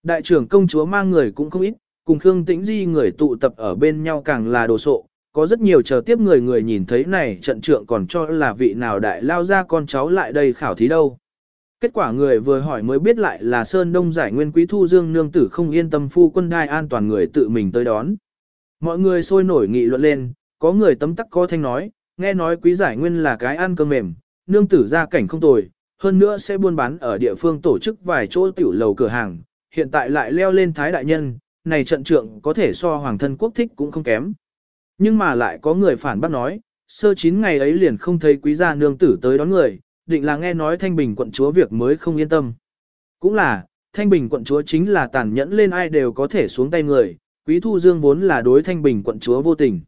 Đại trưởng công chúa mang người cũng không ít, cùng Khương Tĩnh Di người tụ tập ở bên nhau càng là đồ sộ, có rất nhiều chờ tiếp người người nhìn thấy này trận trượng còn cho là vị nào đại lao ra con cháu lại đây khảo thí đâu. Kết quả người vừa hỏi mới biết lại là Sơn Đông giải nguyên quý thu dương nương tử không yên tâm phu quân đai an toàn người tự mình tới đón. Mọi người sôi nổi nghị luận lên, có người tấm tắc có thanh nói, nghe nói quý giải nguyên là cái ăn cơm mềm, nương tử ra cảnh không tồi, hơn nữa sẽ buôn bán ở địa phương tổ chức vài chỗ tiểu lầu cửa hàng, hiện tại lại leo lên thái đại nhân, này trận trượng có thể so hoàng thân quốc thích cũng không kém. Nhưng mà lại có người phản bác nói, sơ chín ngày ấy liền không thấy quý gia nương tử tới đón người, định là nghe nói Thanh Bình quận chúa việc mới không yên tâm. Cũng là, Thanh Bình quận chúa chính là tàn nhẫn lên ai đều có thể xuống tay người, quý thu dương vốn là đối Thanh Bình quận chúa vô tình.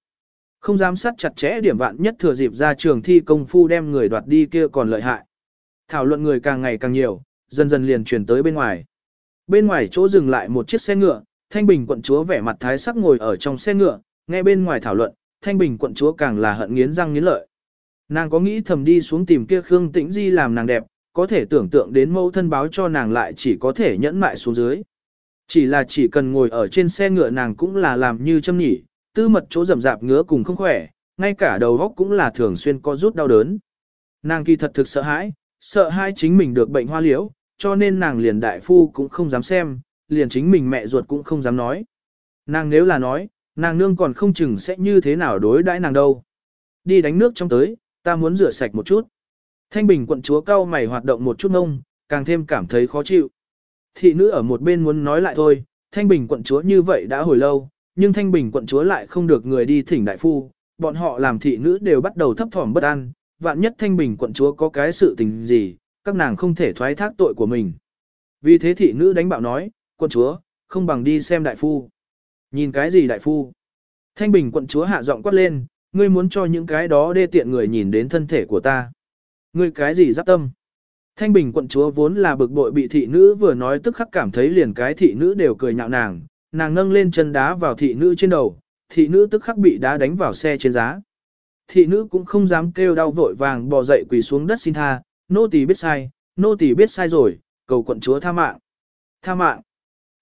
Không dám sát chặt chẽ điểm vạn nhất thừa dịp ra trường thi công phu đem người đoạt đi kia còn lợi hại. Thảo luận người càng ngày càng nhiều, dần dần liền chuyển tới bên ngoài. Bên ngoài chỗ dừng lại một chiếc xe ngựa, Thanh Bình quận chúa vẻ mặt thái sắc ngồi ở trong xe ngựa, nghe bên ngoài thảo luận, Thanh Bình quận chúa càng là hận nghiến răng nghiến lợi. Nàng có nghĩ thầm đi xuống tìm kia Khương Tĩnh Di làm nàng đẹp, có thể tưởng tượng đến mẫu thân báo cho nàng lại chỉ có thể nhẫn mại xuống dưới. Chỉ là chỉ cần ngồi ở trên xe ngựa nàng cũng là làm như châm nhỉ, tư mật chỗ rậm rạp ngứa cùng không khỏe, ngay cả đầu góc cũng là thường xuyên có rút đau đớn. Nàng kỳ thật thực sợ hãi, sợ hai chính mình được bệnh hoa liễu, cho nên nàng liền đại phu cũng không dám xem, liền chính mình mẹ ruột cũng không dám nói. Nàng nếu là nói, nàng nương còn không chừng sẽ như thế nào đối đãi nàng đâu. Đi đánh nước trong tới, ta muốn rửa sạch một chút. Thanh Bình quận chúa cao mày hoạt động một chút ngông, càng thêm cảm thấy khó chịu. Thị nữ ở một bên muốn nói lại thôi, Thanh Bình quận chúa như vậy đã hồi lâu, nhưng Thanh Bình quận chúa lại không được người đi thỉnh đại phu, bọn họ làm thị nữ đều bắt đầu thấp thỏm bất an, vạn nhất Thanh Bình quận chúa có cái sự tình gì, các nàng không thể thoái thác tội của mình. Vì thế thị nữ đánh bạo nói, quận chúa, không bằng đi xem đại phu. Nhìn cái gì đại phu? Thanh Bình quận chúa hạ giọng quát lên, ngươi muốn cho những cái đó đê tiện người nhìn đến thân thể của ta. Ngươi cái gì giáp tâm? Thanh Bình quận chúa vốn là bực bội bị thị nữ vừa nói tức khắc cảm thấy liền cái thị nữ đều cười nhạo nàng, nàng nâng lên chân đá vào thị nữ trên đầu, thị nữ tức khắc bị đá đánh vào xe trên giá. Thị nữ cũng không dám kêu đau vội vàng bò dậy quỳ xuống đất xin tha, nô tỳ biết sai, nô tỳ biết sai rồi, cầu quận chúa tha mạng. Tha mạng.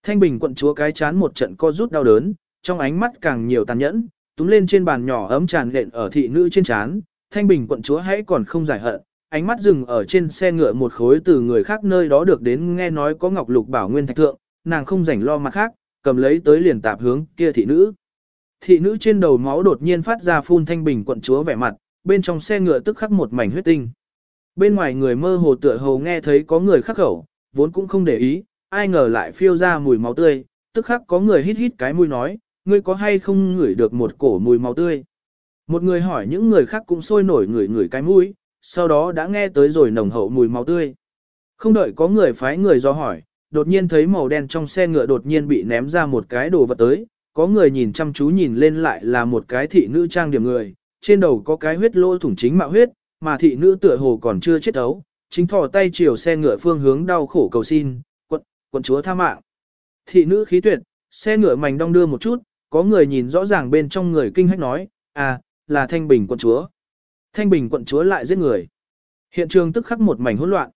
Thanh Bình quận chúa cái chán một trận co rút đau đớn, trong ánh mắt càng nhiều tàn nhẫn, túm lên trên bàn nhỏ ấm tràn lện ở thị nữ trên chán. Thanh Bình quận chúa hãy còn không giải hận, ánh mắt dừng ở trên xe ngựa một khối từ người khác nơi đó được đến nghe nói có ngọc lục bảo nguyên thạch thượng, nàng không rảnh lo mặt khác, cầm lấy tới liền tạp hướng kia thị nữ. Thị nữ trên đầu máu đột nhiên phát ra phun thanh bình quận chúa vẻ mặt, bên trong xe ngựa tức khắc một mảnh huyết tinh. Bên ngoài người mơ hồ tựa hồ nghe thấy có người khắc khẩu, vốn cũng không để ý, ai ngờ lại phiêu ra mùi máu tươi, tức khắc có người hít hít cái mũi nói, ngươi có hay không ngửi được một cổ mùi máu tươi. Một người hỏi những người khác cũng sôi nổi ngửi ngửi cái mũi, sau đó đã nghe tới rồi nồng hậu mùi máu tươi. Không đợi có người phái người do hỏi, đột nhiên thấy màu đen trong xe ngựa đột nhiên bị ném ra một cái đồ vật tới, có người nhìn chăm chú nhìn lên lại là một cái thị nữ trang điểm người, trên đầu có cái huyết lỗ thủng chính mạo huyết, mà thị nữ tựa hồ còn chưa chết ấu, chính thò tay chiều xe ngựa phương hướng đau khổ cầu xin, quận, chúa tha mạng. Thị nữ khí tuyệt, xe ngựa mảnh đong đưa một chút, có người nhìn rõ ràng bên trong người kinh hách nói, à, là Thanh Bình quận chúa. Thanh Bình quận chúa lại giết người. Hiện trường tức khắc một mảnh hỗn loạn.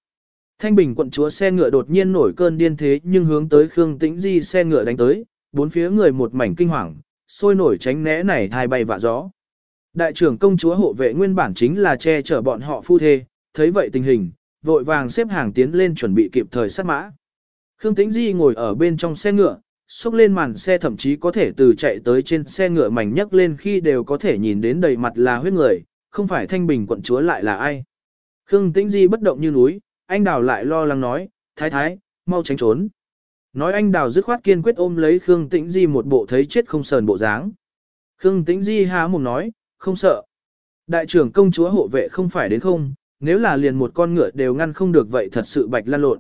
Thanh Bình quận chúa xe ngựa đột nhiên nổi cơn điên thế nhưng hướng tới Khương Tĩnh Di xe ngựa đánh tới, bốn phía người một mảnh kinh hoàng, sôi nổi tránh né này thai bay vạ gió. Đại trưởng công chúa hộ vệ nguyên bản chính là che chở bọn họ phu thê, thấy vậy tình hình, vội vàng xếp hàng tiến lên chuẩn bị kịp thời sát mã. Khương Tĩnh Di ngồi ở bên trong xe ngựa, xúc lên màn xe thậm chí có thể từ chạy tới trên xe ngựa mảnh nhấc lên khi đều có thể nhìn đến đầy mặt là huyết người, không phải thanh bình quận chúa lại là ai. Khương Tĩnh Di bất động như núi, anh đào lại lo lắng nói, thái thái, mau tránh trốn. Nói anh đào dứt khoát kiên quyết ôm lấy Khương Tĩnh Di một bộ thấy chết không sờn bộ dáng. Khương Tĩnh Di há mồm nói, không sợ. Đại trưởng công chúa hộ vệ không phải đến không, nếu là liền một con ngựa đều ngăn không được vậy thật sự bạch lan lộn.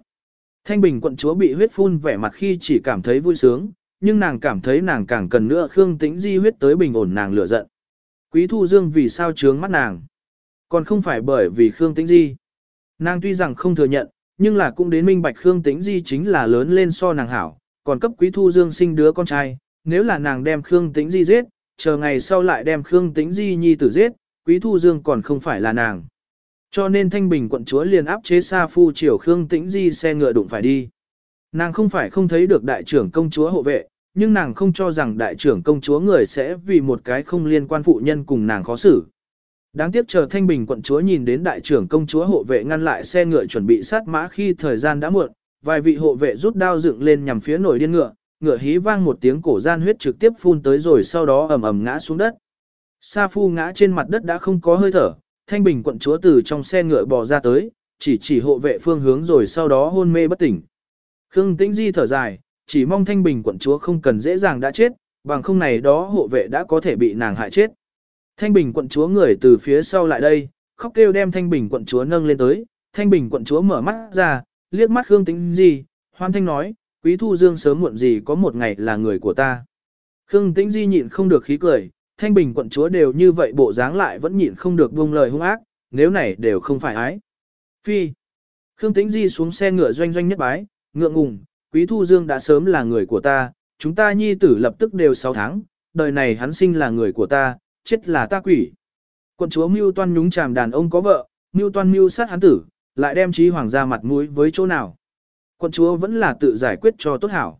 Thanh Bình quận chúa bị huyết phun vẻ mặt khi chỉ cảm thấy vui sướng, nhưng nàng cảm thấy nàng càng cần nữa Khương Tĩnh Di huyết tới bình ổn nàng lửa giận. Quý Thu Dương vì sao trướng mắt nàng? Còn không phải bởi vì Khương Tĩnh Di. Nàng tuy rằng không thừa nhận, nhưng là cũng đến minh bạch Khương Tĩnh Di chính là lớn lên so nàng hảo, còn cấp Quý Thu Dương sinh đứa con trai, nếu là nàng đem Khương Tĩnh Di giết, chờ ngày sau lại đem Khương Tĩnh Di nhi tử giết, Quý Thu Dương còn không phải là nàng. Cho nên Thanh Bình quận chúa liền áp chế Sa Phu triều Khương Tĩnh Di xe ngựa đụng phải đi. Nàng không phải không thấy được đại trưởng công chúa hộ vệ, nhưng nàng không cho rằng đại trưởng công chúa người sẽ vì một cái không liên quan phụ nhân cùng nàng khó xử. Đáng tiếc chờ Thanh Bình quận chúa nhìn đến đại trưởng công chúa hộ vệ ngăn lại xe ngựa chuẩn bị sát mã khi thời gian đã muộn, vài vị hộ vệ rút đao dựng lên nhằm phía nổi điên ngựa, ngựa hí vang một tiếng cổ gian huyết trực tiếp phun tới rồi sau đó ầm ầm ngã xuống đất. Sa Phu ngã trên mặt đất đã không có hơi thở, Thanh Bình quận chúa từ trong xe ngựa bò ra tới, chỉ chỉ hộ vệ phương hướng rồi sau đó hôn mê bất tỉnh. Khương Tĩnh Di thở dài, chỉ mong Thanh Bình quận chúa không cần dễ dàng đã chết, bằng không này đó hộ vệ đã có thể bị nàng hại chết. Thanh Bình quận chúa người từ phía sau lại đây, khóc kêu đem Thanh Bình quận chúa nâng lên tới, Thanh Bình quận chúa mở mắt ra, liếc mắt Khương Tĩnh Di, hoan thanh nói, Quý Thu Dương sớm muộn gì có một ngày là người của ta. Khương Tĩnh Di nhịn không được khí cười, Thanh Bình quận chúa đều như vậy bộ dáng lại vẫn nhịn không được buông lời hung ác, nếu này đều không phải ái. Phi. Khương Tĩnh Di xuống xe ngựa doanh doanh nhất bái, ngượng ngùng, Quý Thu Dương đã sớm là người của ta, chúng ta nhi tử lập tức đều 6 tháng, đời này hắn sinh là người của ta, chết là ta quỷ. Quận chúa Mưu Toan nhúng chàm đàn ông có vợ, Mưu Toan mưu sát hắn tử, lại đem trí hoàng gia mặt mũi với chỗ nào. Quận chúa vẫn là tự giải quyết cho tốt hảo.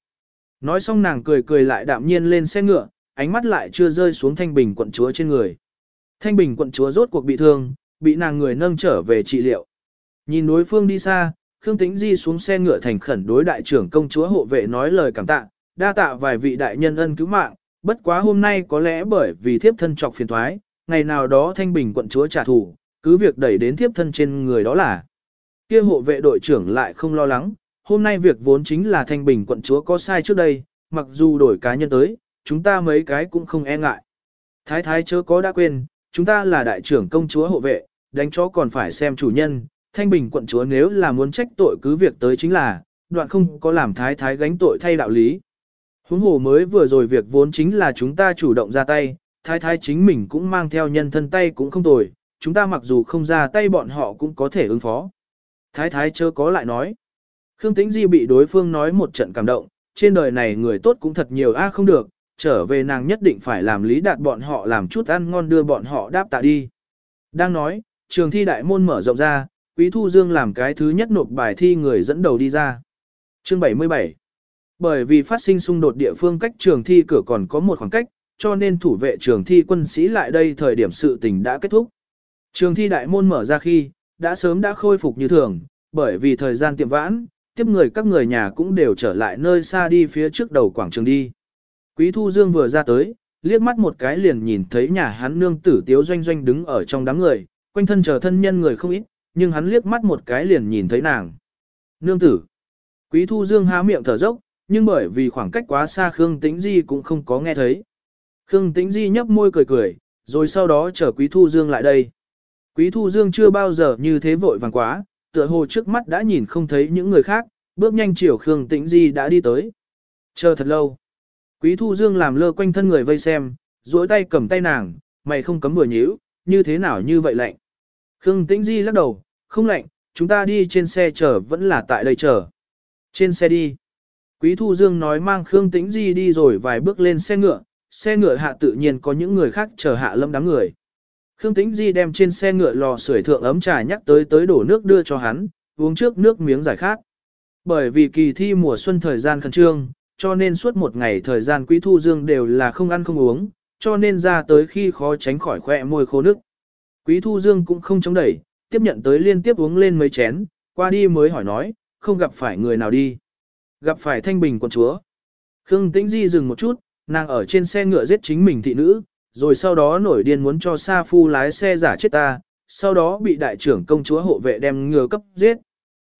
Nói xong nàng cười cười lại đạm nhiên lên xe ngựa, ánh mắt lại chưa rơi xuống thanh bình quận chúa trên người. Thanh bình quận chúa rốt cuộc bị thương, bị nàng người nâng trở về trị liệu. Nhìn đối phương đi xa, Khương Tĩnh Di xuống xe ngựa thành khẩn đối đại trưởng công chúa hộ vệ nói lời cảm tạ, đa tạ vài vị đại nhân ân cứu mạng, bất quá hôm nay có lẽ bởi vì thiếp thân trọc phiền thoái, ngày nào đó thanh bình quận chúa trả thù, cứ việc đẩy đến thiếp thân trên người đó là. Kia hộ vệ đội trưởng lại không lo lắng, hôm nay việc vốn chính là thanh bình quận chúa có sai trước đây, mặc dù đổi cá nhân tới, chúng ta mấy cái cũng không e ngại. Thái thái chớ có đã quên, chúng ta là đại trưởng công chúa hộ vệ, đánh chó còn phải xem chủ nhân, thanh bình quận chúa nếu là muốn trách tội cứ việc tới chính là, đoạn không có làm thái thái gánh tội thay đạo lý. Huống hồ mới vừa rồi việc vốn chính là chúng ta chủ động ra tay, thái thái chính mình cũng mang theo nhân thân tay cũng không tồi, chúng ta mặc dù không ra tay bọn họ cũng có thể ứng phó. Thái thái chớ có lại nói. Khương Tĩnh Di bị đối phương nói một trận cảm động, trên đời này người tốt cũng thật nhiều a không được, trở về nàng nhất định phải làm lý đạt bọn họ làm chút ăn ngon đưa bọn họ đáp tạ đi. Đang nói, trường thi đại môn mở rộng ra, Quý Thu Dương làm cái thứ nhất nộp bài thi người dẫn đầu đi ra. Chương 77 Bởi vì phát sinh xung đột địa phương cách trường thi cửa còn có một khoảng cách, cho nên thủ vệ trường thi quân sĩ lại đây thời điểm sự tình đã kết thúc. Trường thi đại môn mở ra khi, đã sớm đã khôi phục như thường, bởi vì thời gian tiệm vãn, tiếp người các người nhà cũng đều trở lại nơi xa đi phía trước đầu quảng trường đi. Quý Thu Dương vừa ra tới, liếc mắt một cái liền nhìn thấy nhà hắn nương tử tiếu doanh doanh đứng ở trong đám người, quanh thân chờ thân nhân người không ít, nhưng hắn liếc mắt một cái liền nhìn thấy nàng. Nương tử. Quý Thu Dương há miệng thở dốc, nhưng bởi vì khoảng cách quá xa Khương Tĩnh Di cũng không có nghe thấy. Khương Tĩnh Di nhấp môi cười cười, rồi sau đó chờ Quý Thu Dương lại đây. Quý Thu Dương chưa bao giờ như thế vội vàng quá, tựa hồ trước mắt đã nhìn không thấy những người khác, bước nhanh chiều Khương Tĩnh Di đã đi tới. Chờ thật lâu. Quý Thu Dương làm lơ quanh thân người vây xem, duỗi tay cầm tay nàng, mày không cấm vừa nhíu, như thế nào như vậy lạnh. Khương Tĩnh Di lắc đầu, không lạnh, chúng ta đi trên xe chờ vẫn là tại đây chờ. Trên xe đi. Quý Thu Dương nói mang Khương Tĩnh Di đi rồi vài bước lên xe ngựa, xe ngựa hạ tự nhiên có những người khác chờ hạ lâm đám người. Khương Tĩnh Di đem trên xe ngựa lò sưởi thượng ấm trà nhắc tới tới đổ nước đưa cho hắn, uống trước nước miếng giải khát. Bởi vì kỳ thi mùa xuân thời gian khẩn trương, cho nên suốt một ngày thời gian Quý Thu Dương đều là không ăn không uống, cho nên ra tới khi khó tránh khỏi khỏe môi khô nước. Quý Thu Dương cũng không chống đẩy, tiếp nhận tới liên tiếp uống lên mấy chén, qua đi mới hỏi nói, không gặp phải người nào đi. Gặp phải Thanh Bình quận chúa. Khương Tĩnh Di dừng một chút, nàng ở trên xe ngựa giết chính mình thị nữ, rồi sau đó nổi điên muốn cho Sa Phu lái xe giả chết ta, sau đó bị đại trưởng công chúa hộ vệ đem ngừa cấp giết.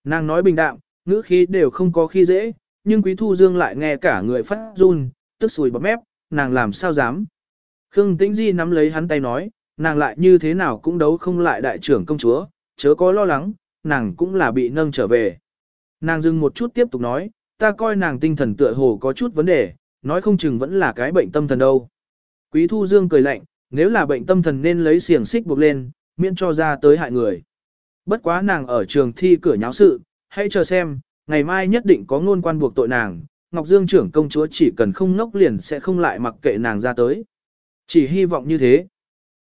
Nàng nói bình đạm, ngữ khí đều không có khi dễ, nhưng Quý Thu Dương lại nghe cả người phát run, tức sùi bọt mép, nàng làm sao dám. Khương Tĩnh Di nắm lấy hắn tay nói, nàng lại như thế nào cũng đấu không lại đại trưởng công chúa, chớ có lo lắng, nàng cũng là bị nâng trở về. Nàng dừng một chút tiếp tục nói, ta coi nàng tinh thần tựa hồ có chút vấn đề, nói không chừng vẫn là cái bệnh tâm thần đâu. Quý Thu Dương cười lạnh, nếu là bệnh tâm thần nên lấy xiềng xích buộc lên, miễn cho ra tới hại người. Bất quá nàng ở trường thi cửa nháo sự, hãy chờ xem, ngày mai nhất định có ngôn quan buộc tội nàng, Ngọc Dương trưởng công chúa chỉ cần không ngốc liền sẽ không lại mặc kệ nàng ra tới. Chỉ hy vọng như thế.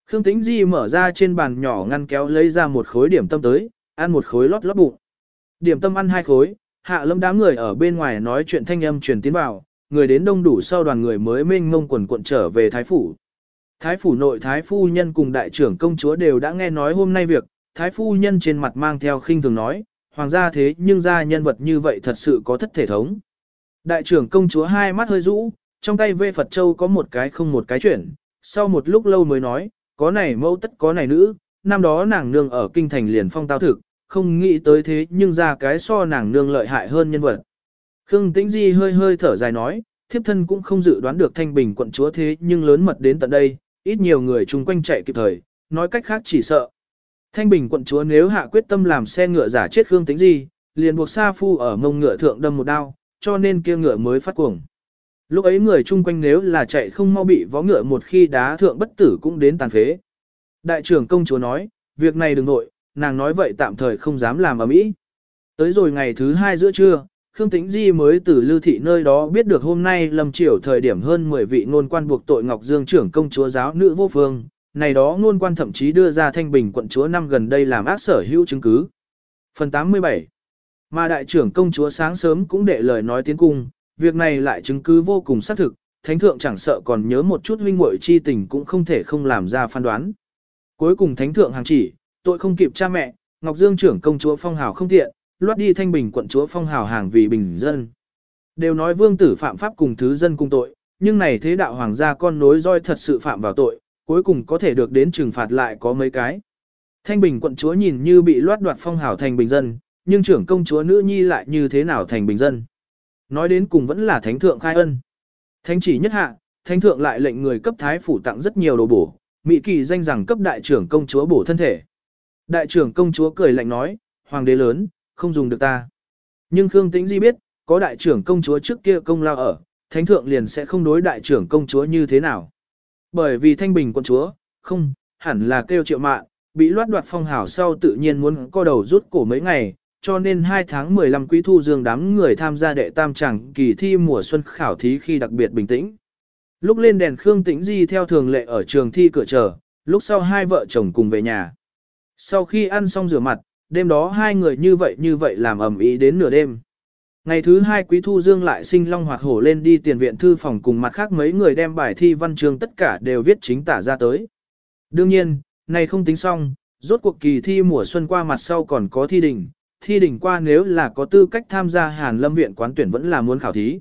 Khương Tĩnh Di mở ra trên bàn nhỏ ngăn kéo lấy ra một khối điểm tâm tới, ăn một khối lót lót bụng. Điểm tâm ăn hai khối, hạ lâm đám người ở bên ngoài nói chuyện thanh âm truyền tiến vào, người đến đông đủ sau đoàn người mới mênh mông quần cuộn trở về Thái Phủ. Thái Phủ nội Thái Phu Nhân cùng đại trưởng công chúa đều đã nghe nói hôm nay việc, Thái Phu Nhân trên mặt mang theo khinh thường nói, hoàng gia thế nhưng ra nhân vật như vậy thật sự có thất thể thống. Đại trưởng công chúa hai mắt hơi rũ, trong tay vê Phật Châu có một cái không một cái chuyển, sau một lúc lâu mới nói, có này mẫu tất có này nữ, năm đó nàng nương ở kinh thành liền phong tao thực, không nghĩ tới thế nhưng ra cái so nàng nương lợi hại hơn nhân vật. Khương Tĩnh Di hơi hơi thở dài nói, thiếp thân cũng không dự đoán được thanh bình quận chúa thế nhưng lớn mật đến tận đây, ít nhiều người chung quanh chạy kịp thời, nói cách khác chỉ sợ. Thanh bình quận chúa nếu hạ quyết tâm làm xe ngựa giả chết Khương Tĩnh Di, liền buộc Sa Phu ở mông ngựa thượng đâm một đao, cho nên kia ngựa mới phát cuồng. Lúc ấy người chung quanh nếu là chạy không mau bị vó ngựa một khi đá thượng bất tử cũng đến tàn phế. Đại trưởng công chúa nói, việc này đừng nội, nàng nói vậy tạm thời không dám làm ở mỹ. Tới rồi ngày thứ hai giữa trưa, Khương Tĩnh Di mới từ lưu thị nơi đó biết được hôm nay lâm triều thời điểm hơn 10 vị ngôn quan buộc tội Ngọc Dương trưởng công chúa giáo nữ vô phương, này đó ngôn quan thậm chí đưa ra thanh bình quận chúa năm gần đây làm ác sở hữu chứng cứ. Phần 87 Mà đại trưởng công chúa sáng sớm cũng để lời nói tiến cung, việc này lại chứng cứ vô cùng xác thực, thánh thượng chẳng sợ còn nhớ một chút huynh muội chi tình cũng không thể không làm ra phán đoán. Cuối cùng thánh thượng hàng chỉ, tội không kịp cha mẹ, Ngọc Dương trưởng công chúa phong hào không tiện, loát đi thanh bình quận chúa phong hào hàng vì bình dân. Đều nói vương tử phạm pháp cùng thứ dân cùng tội, nhưng này thế đạo hoàng gia con nối roi thật sự phạm vào tội, cuối cùng có thể được đến trừng phạt lại có mấy cái. Thanh bình quận chúa nhìn như bị loát đoạt phong hào thành bình dân, nhưng trưởng công chúa nữ nhi lại như thế nào thành bình dân. Nói đến cùng vẫn là thánh thượng khai ân. Thánh chỉ nhất hạ, thánh thượng lại lệnh người cấp thái phủ tặng rất nhiều đồ bổ, mỹ kỳ danh rằng cấp đại trưởng công chúa bổ thân thể. Đại trưởng công chúa cười lạnh nói, hoàng đế lớn, không dùng được ta. Nhưng Khương Tĩnh Di biết, có đại trưởng công chúa trước kia công lao ở, thánh thượng liền sẽ không đối đại trưởng công chúa như thế nào. Bởi vì thanh bình quân chúa, không, hẳn là kêu triệu mạn, bị loát đoạt phong hào sau tự nhiên muốn co đầu rút cổ mấy ngày, cho nên 2 tháng 15 quý thu dương đám người tham gia đệ tam chẳng kỳ thi mùa xuân khảo thí khi đặc biệt bình tĩnh. Lúc lên đèn Khương Tĩnh Di theo thường lệ ở trường thi cửa chờ, lúc sau hai vợ chồng cùng về nhà. Sau khi ăn xong rửa mặt, đêm đó hai người như vậy như vậy làm ầm ĩ đến nửa đêm. Ngày thứ hai Quý Thu Dương lại sinh long hoạt hổ lên đi tiền viện thư phòng cùng mặt khác mấy người đem bài thi văn chương tất cả đều viết chính tả ra tới. Đương nhiên, này không tính xong, rốt cuộc kỳ thi mùa xuân qua mặt sau còn có thi đình, thi đình qua nếu là có tư cách tham gia Hàn Lâm Viện quán tuyển vẫn là muốn khảo thí.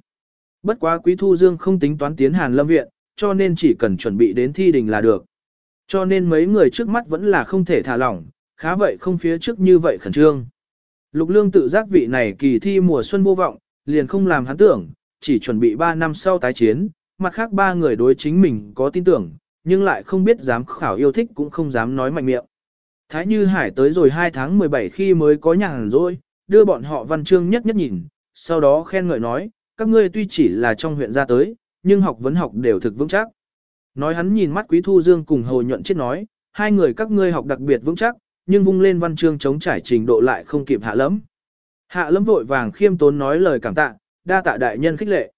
Bất quá Quý Thu Dương không tính toán tiến Hàn Lâm Viện, cho nên chỉ cần chuẩn bị đến thi đình là được. Cho nên mấy người trước mắt vẫn là không thể thả lỏng, khá vậy không phía trước như vậy khẩn trương. Lục lương tự giác vị này kỳ thi mùa xuân vô vọng, liền không làm hắn tưởng, chỉ chuẩn bị 3 năm sau tái chiến, mặt khác ba người đối chính mình có tin tưởng, nhưng lại không biết dám khảo yêu thích cũng không dám nói mạnh miệng. Thái Như Hải tới rồi 2 tháng 17 khi mới có nhàn rồi, đưa bọn họ văn chương nhất nhất nhìn, sau đó khen ngợi nói, các ngươi tuy chỉ là trong huyện ra tới, nhưng học vấn học đều thực vững chắc. Nói hắn nhìn mắt Quý Thu Dương cùng Hồ Nhuận chết nói, hai người các ngươi học đặc biệt vững chắc, nhưng vung lên văn chương chống trải trình độ lại không kịp hạ lẫm. Hạ lẫm vội vàng khiêm tốn nói lời cảm tạ, đa tạ đại nhân khích lệ.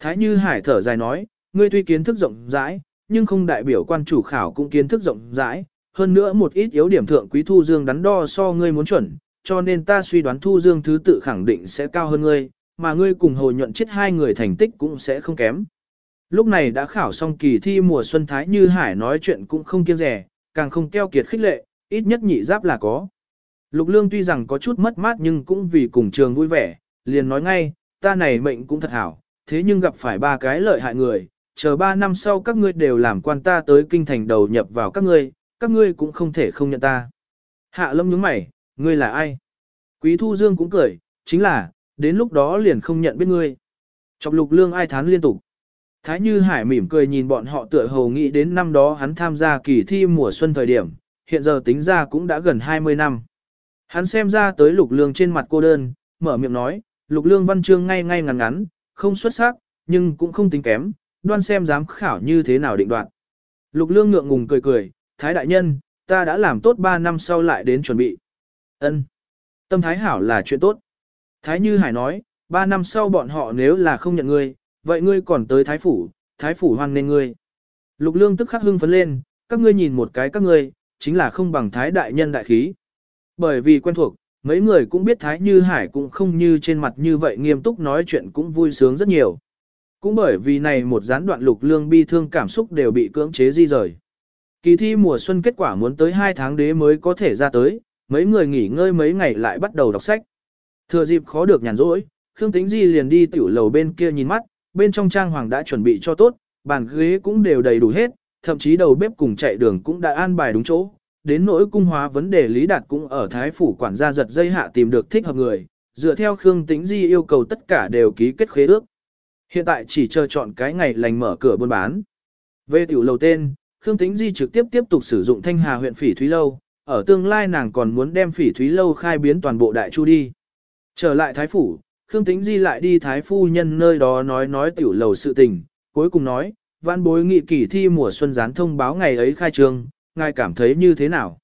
Thái Như Hải thở dài nói, ngươi tuy kiến thức rộng rãi, nhưng không đại biểu quan chủ khảo cũng kiến thức rộng rãi, hơn nữa một ít yếu điểm thượng quý thu dương đắn đo so ngươi muốn chuẩn, cho nên ta suy đoán thu dương thứ tự khẳng định sẽ cao hơn ngươi, mà ngươi cùng hồi nhuận chết hai người thành tích cũng sẽ không kém. Lúc này đã khảo xong kỳ thi mùa xuân Thái Như Hải nói chuyện cũng không kiêng rẻ, càng không keo kiệt khích lệ, ít nhất nhị giáp là có. Lục lương tuy rằng có chút mất mát nhưng cũng vì cùng trường vui vẻ, liền nói ngay, ta này mệnh cũng thật hảo, thế nhưng gặp phải ba cái lợi hại người, chờ ba năm sau các ngươi đều làm quan ta tới kinh thành đầu nhập vào các ngươi, các ngươi cũng không thể không nhận ta. Hạ lâm nhướng mày, ngươi là ai? Quý thu dương cũng cười, chính là, đến lúc đó liền không nhận biết ngươi. Chọc lục lương ai thán liên tục. Thái Như Hải mỉm cười nhìn bọn họ tựa hồ nghĩ đến năm đó hắn tham gia kỳ thi mùa xuân thời điểm, hiện giờ tính ra cũng đã gần 20 năm. Hắn xem ra tới lục lương trên mặt cô đơn, mở miệng nói, lục lương văn chương ngay ngay ngắn ngắn, không xuất sắc, nhưng cũng không tính kém, đoan xem dám khảo như thế nào định đoạn. Lục lương ngượng ngùng cười cười, thái đại nhân, ta đã làm tốt 3 năm sau lại đến chuẩn bị. ân Tâm thái hảo là chuyện tốt. Thái như hải nói, 3 năm sau bọn họ nếu là không nhận ngươi, vậy ngươi còn tới thái phủ, thái phủ hoan nên ngươi. Lục lương tức khắc hưng phấn lên, các ngươi nhìn một cái các ngươi, chính là không bằng thái đại nhân đại khí. Bởi vì quen thuộc, mấy người cũng biết thái như hải cũng không như trên mặt như vậy nghiêm túc nói chuyện cũng vui sướng rất nhiều. Cũng bởi vì này một gián đoạn lục lương bi thương cảm xúc đều bị cưỡng chế di rời. Kỳ thi mùa xuân kết quả muốn tới 2 tháng đế mới có thể ra tới, mấy người nghỉ ngơi mấy ngày lại bắt đầu đọc sách. Thừa dịp khó được nhàn rỗi, Khương Tĩnh Di liền đi tiểu lầu bên kia nhìn mắt, bên trong trang hoàng đã chuẩn bị cho tốt, bàn ghế cũng đều đầy đủ hết, thậm chí đầu bếp cùng chạy đường cũng đã an bài đúng chỗ. Đến nỗi cung hóa vấn đề Lý Đạt cũng ở Thái Phủ quản gia giật dây hạ tìm được thích hợp người, dựa theo Khương Tĩnh Di yêu cầu tất cả đều ký kết khế ước. Hiện tại chỉ chờ chọn cái ngày lành mở cửa buôn bán. Về tiểu lầu tên, Khương Tĩnh Di trực tiếp tiếp tục sử dụng Thanh Hà huyện Phỉ Thúy Lâu, ở tương lai nàng còn muốn đem Phỉ Thúy Lâu khai biến toàn bộ đại chu đi. Trở lại Thái Phủ, Khương Tĩnh Di lại đi thái phu nhân nơi đó nói nói tiểu lầu sự tình, cuối cùng nói, văn bối nghị kỳ thi mùa xuân gián thông báo ngày ấy khai trương, ngài cảm thấy như thế nào?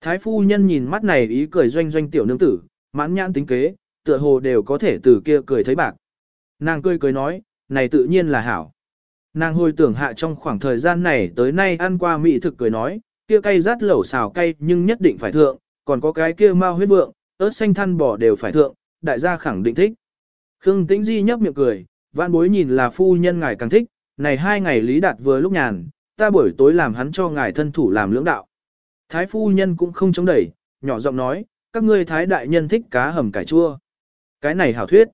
Thái phu nhân nhìn mắt này ý cười doanh doanh tiểu nương tử, mãn nhãn tính kế, tựa hồ đều có thể từ kia cười thấy bạc. Nàng cười cười nói, này tự nhiên là hảo. Nàng hồi tưởng hạ trong khoảng thời gian này tới nay ăn qua mỹ thực cười nói, kia cay rát lẩu xào cay nhưng nhất định phải thượng, còn có cái kia mau huyết vượng, ớt xanh than bò đều phải thượng, đại gia khẳng định thích. Khương Tĩnh Di nhấp miệng cười, vạn bối nhìn là phu nhân ngài càng thích, này hai ngày Lý Đạt vừa lúc nhàn, ta buổi tối làm hắn cho ngài thân thủ làm lưỡng đạo. Thái phu nhân cũng không chống đẩy, nhỏ giọng nói, các ngươi thái đại nhân thích cá hầm cải chua. Cái này hảo thuyết.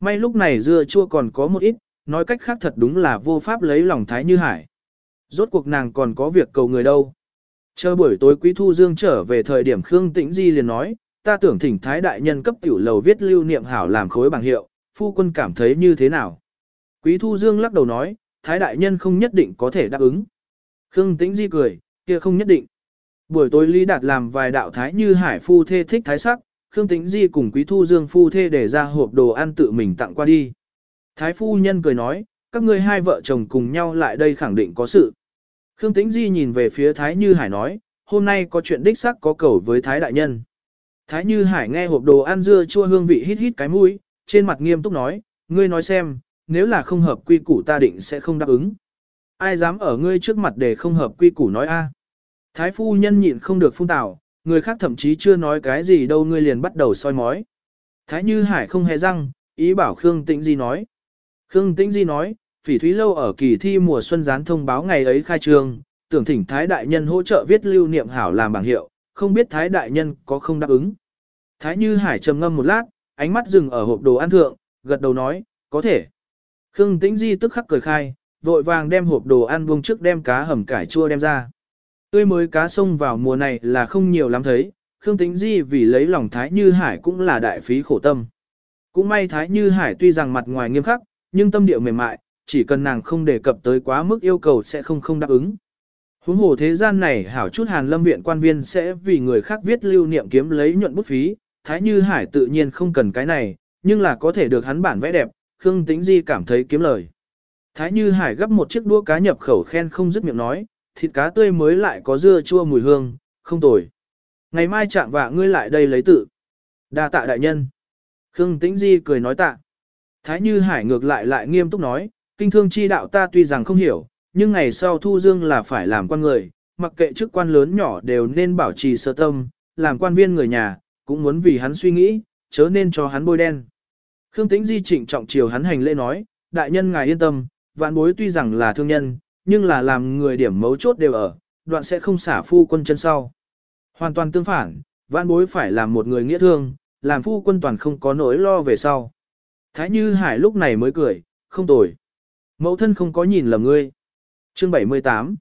May lúc này dưa chua còn có một ít, nói cách khác thật đúng là vô pháp lấy lòng thái như hải. Rốt cuộc nàng còn có việc cầu người đâu. Chờ buổi tối quý thu dương trở về thời điểm Khương Tĩnh Di liền nói, ta tưởng thỉnh thái đại nhân cấp tiểu lầu viết lưu niệm hảo làm khối bằng hiệu, phu quân cảm thấy như thế nào. Quý thu dương lắc đầu nói, thái đại nhân không nhất định có thể đáp ứng. Khương Tĩnh Di cười, kia không nhất định. Buổi tối Lý Đạt làm vài đạo thái như hải phu thê thích thái sắc, Khương Tĩnh Di cùng Quý Thu Dương phu thê để ra hộp đồ ăn tự mình tặng qua đi. Thái phu nhân cười nói, các ngươi hai vợ chồng cùng nhau lại đây khẳng định có sự. Khương Tĩnh Di nhìn về phía Thái Như Hải nói, hôm nay có chuyện đích sắc có cầu với Thái Đại Nhân. Thái Như Hải nghe hộp đồ ăn dưa chua hương vị hít hít cái mũi, trên mặt nghiêm túc nói, ngươi nói xem, nếu là không hợp quy củ ta định sẽ không đáp ứng. Ai dám ở ngươi trước mặt để không hợp quy củ nói a? Thái phu nhân nhịn không được phun tào, người khác thậm chí chưa nói cái gì đâu ngươi liền bắt đầu soi mói. Thái Như Hải không hề răng, ý bảo Khương Tĩnh Di nói. Khương Tĩnh Di nói, phỉ thúy lâu ở kỳ thi mùa xuân gián thông báo ngày ấy khai trường tưởng thỉnh Thái Đại Nhân hỗ trợ viết lưu niệm hảo làm bảng hiệu, không biết Thái Đại Nhân có không đáp ứng. Thái Như Hải trầm ngâm một lát, ánh mắt dừng ở hộp đồ ăn thượng, gật đầu nói, có thể. Khương Tĩnh Di tức khắc cười khai, vội vàng đem hộp đồ ăn buông trước đem cá hầm cải chua đem ra. Tươi mới cá sông vào mùa này là không nhiều lắm thấy, Khương Tĩnh Di vì lấy lòng Thái Như Hải cũng là đại phí khổ tâm. Cũng may Thái Như Hải tuy rằng mặt ngoài nghiêm khắc, nhưng tâm địa mềm mại, chỉ cần nàng không đề cập tới quá mức yêu cầu sẽ không không đáp ứng. Huống hồ thế gian này hảo chút Hàn Lâm viện quan viên sẽ vì người khác viết lưu niệm kiếm lấy nhuận bút phí, Thái Như Hải tự nhiên không cần cái này, nhưng là có thể được hắn bản vẽ đẹp, Khương Tĩnh Di cảm thấy kiếm lời. Thái Như Hải gấp một chiếc đũa cá nhập khẩu khen không dứt miệng nói, thịt cá tươi mới lại có dưa chua mùi hương, không tồi. Ngày mai chạm vạ ngươi lại đây lấy tự. đa tạ đại nhân. Khương Tĩnh Di cười nói tạ. Thái Như Hải ngược lại lại nghiêm túc nói, kinh thương chi đạo ta tuy rằng không hiểu, nhưng ngày sau thu dương là phải làm quan người, mặc kệ chức quan lớn nhỏ đều nên bảo trì sơ tâm, làm quan viên người nhà, cũng muốn vì hắn suy nghĩ, chớ nên cho hắn bôi đen. Khương Tĩnh Di trịnh trọng chiều hắn hành lễ nói, đại nhân ngài yên tâm, vạn bối tuy rằng là thương nhân, nhưng là làm người điểm mấu chốt đều ở, đoạn sẽ không xả phu quân chân sau. Hoàn toàn tương phản, vạn bối phải làm một người nghĩa thương, làm phu quân toàn không có nỗi lo về sau. Thái Như Hải lúc này mới cười, không tồi. Mẫu thân không có nhìn lầm ngươi. Chương 78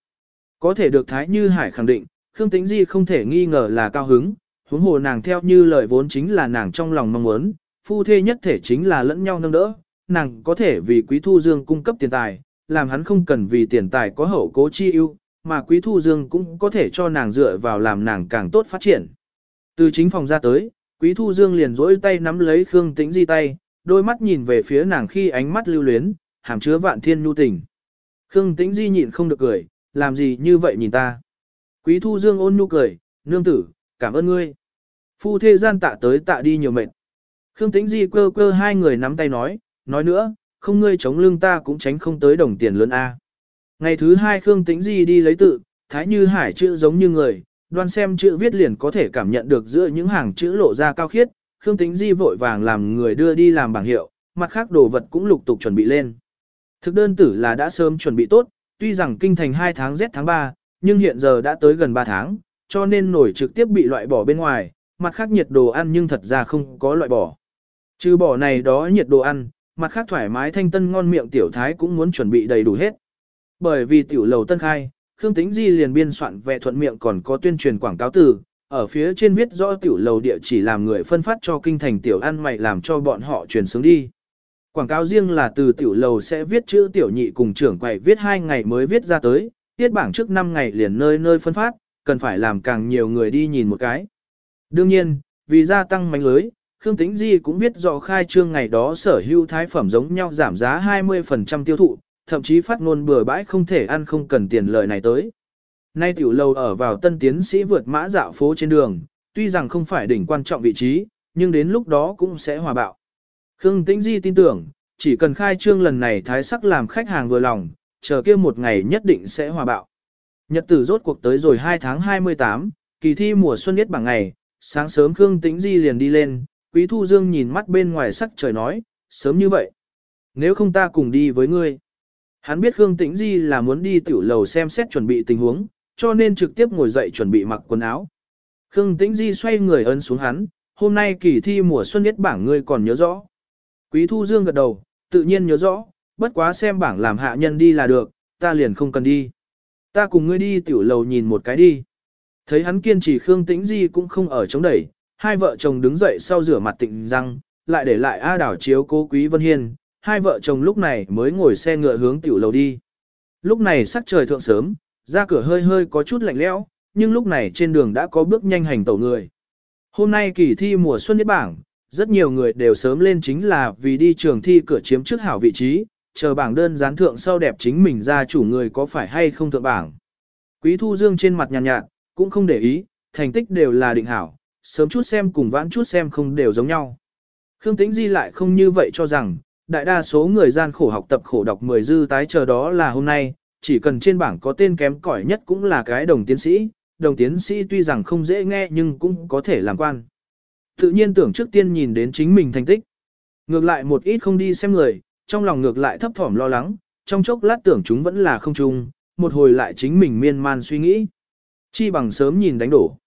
Có thể được Thái Như Hải khẳng định, Khương Tĩnh Di không thể nghi ngờ là cao hứng, huống hồ nàng theo như lời vốn chính là nàng trong lòng mong muốn, phu thê nhất thể chính là lẫn nhau nâng đỡ, nàng có thể vì Quý Thu Dương cung cấp tiền tài, làm hắn không cần vì tiền tài có hậu cố chi ưu, mà Quý Thu Dương cũng có thể cho nàng dựa vào làm nàng càng tốt phát triển. Từ chính phòng ra tới, Quý Thu Dương liền rỗi tay nắm lấy Khương Tĩnh Di tay, đôi mắt nhìn về phía nàng khi ánh mắt lưu luyến, hàm chứa vạn thiên nhu tình. Khương Tĩnh Di nhịn không được cười, làm gì như vậy nhìn ta. Quý Thu Dương ôn nhu cười, nương tử, cảm ơn ngươi. Phu thê gian tạ tới tạ đi nhiều mệt. Khương Tĩnh Di cơ cơ hai người nắm tay nói, nói nữa, không ngươi chống lưng ta cũng tránh không tới đồng tiền lớn A. Ngày thứ hai Khương Tĩnh Di đi lấy tự, thái như hải chữ giống như người, đoan xem chữ viết liền có thể cảm nhận được giữa những hàng chữ lộ ra cao khiết, Khương Tĩnh Di vội vàng làm người đưa đi làm bảng hiệu, mặt khác đồ vật cũng lục tục chuẩn bị lên. Thực đơn tử là đã sớm chuẩn bị tốt, tuy rằng kinh thành 2 tháng Z tháng 3, nhưng hiện giờ đã tới gần 3 tháng, cho nên nổi trực tiếp bị loại bỏ bên ngoài, mặt khác nhiệt đồ ăn nhưng thật ra không có loại bỏ. Trừ bỏ này đó nhiệt đồ ăn, mặt khác thoải mái thanh tân ngon miệng tiểu thái cũng muốn chuẩn bị đầy đủ hết. Bởi vì tiểu lầu tân khai, Khương Tĩnh Di liền biên soạn vẽ thuận miệng còn có tuyên truyền quảng cáo từ, ở phía trên viết rõ tiểu lầu địa chỉ làm người phân phát cho kinh thành tiểu ăn mày làm cho bọn họ truyền xuống đi. Quảng cáo riêng là từ tiểu lầu sẽ viết chữ tiểu nhị cùng trưởng quầy viết hai ngày mới viết ra tới, tiết bảng trước 5 ngày liền nơi nơi phân phát, cần phải làm càng nhiều người đi nhìn một cái. Đương nhiên, vì gia tăng mánh lưới, Khương Tĩnh Di cũng biết rõ khai trương ngày đó sở hữu thái phẩm giống nhau giảm giá 20% tiêu thụ, thậm chí phát ngôn bừa bãi không thể ăn không cần tiền lợi này tới. Nay tiểu lâu ở vào tân tiến sĩ vượt mã dạo phố trên đường, tuy rằng không phải đỉnh quan trọng vị trí, nhưng đến lúc đó cũng sẽ hòa bạo. Khương Tĩnh Di tin tưởng, chỉ cần khai trương lần này thái sắc làm khách hàng vừa lòng, chờ kia một ngày nhất định sẽ hòa bạo. Nhật tử rốt cuộc tới rồi 2 tháng 28, kỳ thi mùa xuân nhất bằng ngày, sáng sớm Khương Tĩnh Di liền đi lên, Quý Thu Dương nhìn mắt bên ngoài sắc trời nói, sớm như vậy. Nếu không ta cùng đi với ngươi. Hắn biết Khương Tĩnh Di là muốn đi tiểu lầu xem xét chuẩn bị tình huống, cho nên trực tiếp ngồi dậy chuẩn bị mặc quần áo. Khương Tĩnh Di xoay người ấn xuống hắn, hôm nay kỳ thi mùa xuân nhất bảng ngươi còn nhớ rõ. Quý Thu Dương gật đầu, tự nhiên nhớ rõ, bất quá xem bảng làm hạ nhân đi là được, ta liền không cần đi. Ta cùng ngươi đi tiểu lầu nhìn một cái đi. Thấy hắn kiên trì Khương Tĩnh Di cũng không ở chống đẩy, hai vợ chồng đứng dậy sau rửa mặt tịnh răng, lại để lại A đảo chiếu cố Quý Vân Hiên, hai vợ chồng lúc này mới ngồi xe ngựa hướng tiểu lầu đi. Lúc này sắc trời thượng sớm, ra cửa hơi hơi có chút lạnh lẽo, nhưng lúc này trên đường đã có bước nhanh hành tẩu người. Hôm nay kỳ thi mùa xuân nhất bảng, rất nhiều người đều sớm lên chính là vì đi trường thi cửa chiếm trước hảo vị trí, chờ bảng đơn gián thượng sau đẹp chính mình ra chủ người có phải hay không thượng bảng. Quý Thu Dương trên mặt nhàn nhạt, nhạt, cũng không để ý, thành tích đều là định hảo, sớm chút xem cùng vãn chút xem không đều giống nhau. Khương Tĩnh Di lại không như vậy cho rằng, đại đa số người gian khổ học tập khổ đọc 10 dư tái chờ đó là hôm nay, chỉ cần trên bảng có tên kém cỏi nhất cũng là cái đồng tiến sĩ, đồng tiến sĩ tuy rằng không dễ nghe nhưng cũng có thể làm quan. Tự nhiên tưởng trước tiên nhìn đến chính mình thành tích. Ngược lại một ít không đi xem người, trong lòng ngược lại thấp thỏm lo lắng, trong chốc lát tưởng chúng vẫn là không chung, một hồi lại chính mình miên man suy nghĩ. Chi bằng sớm nhìn đánh đổ.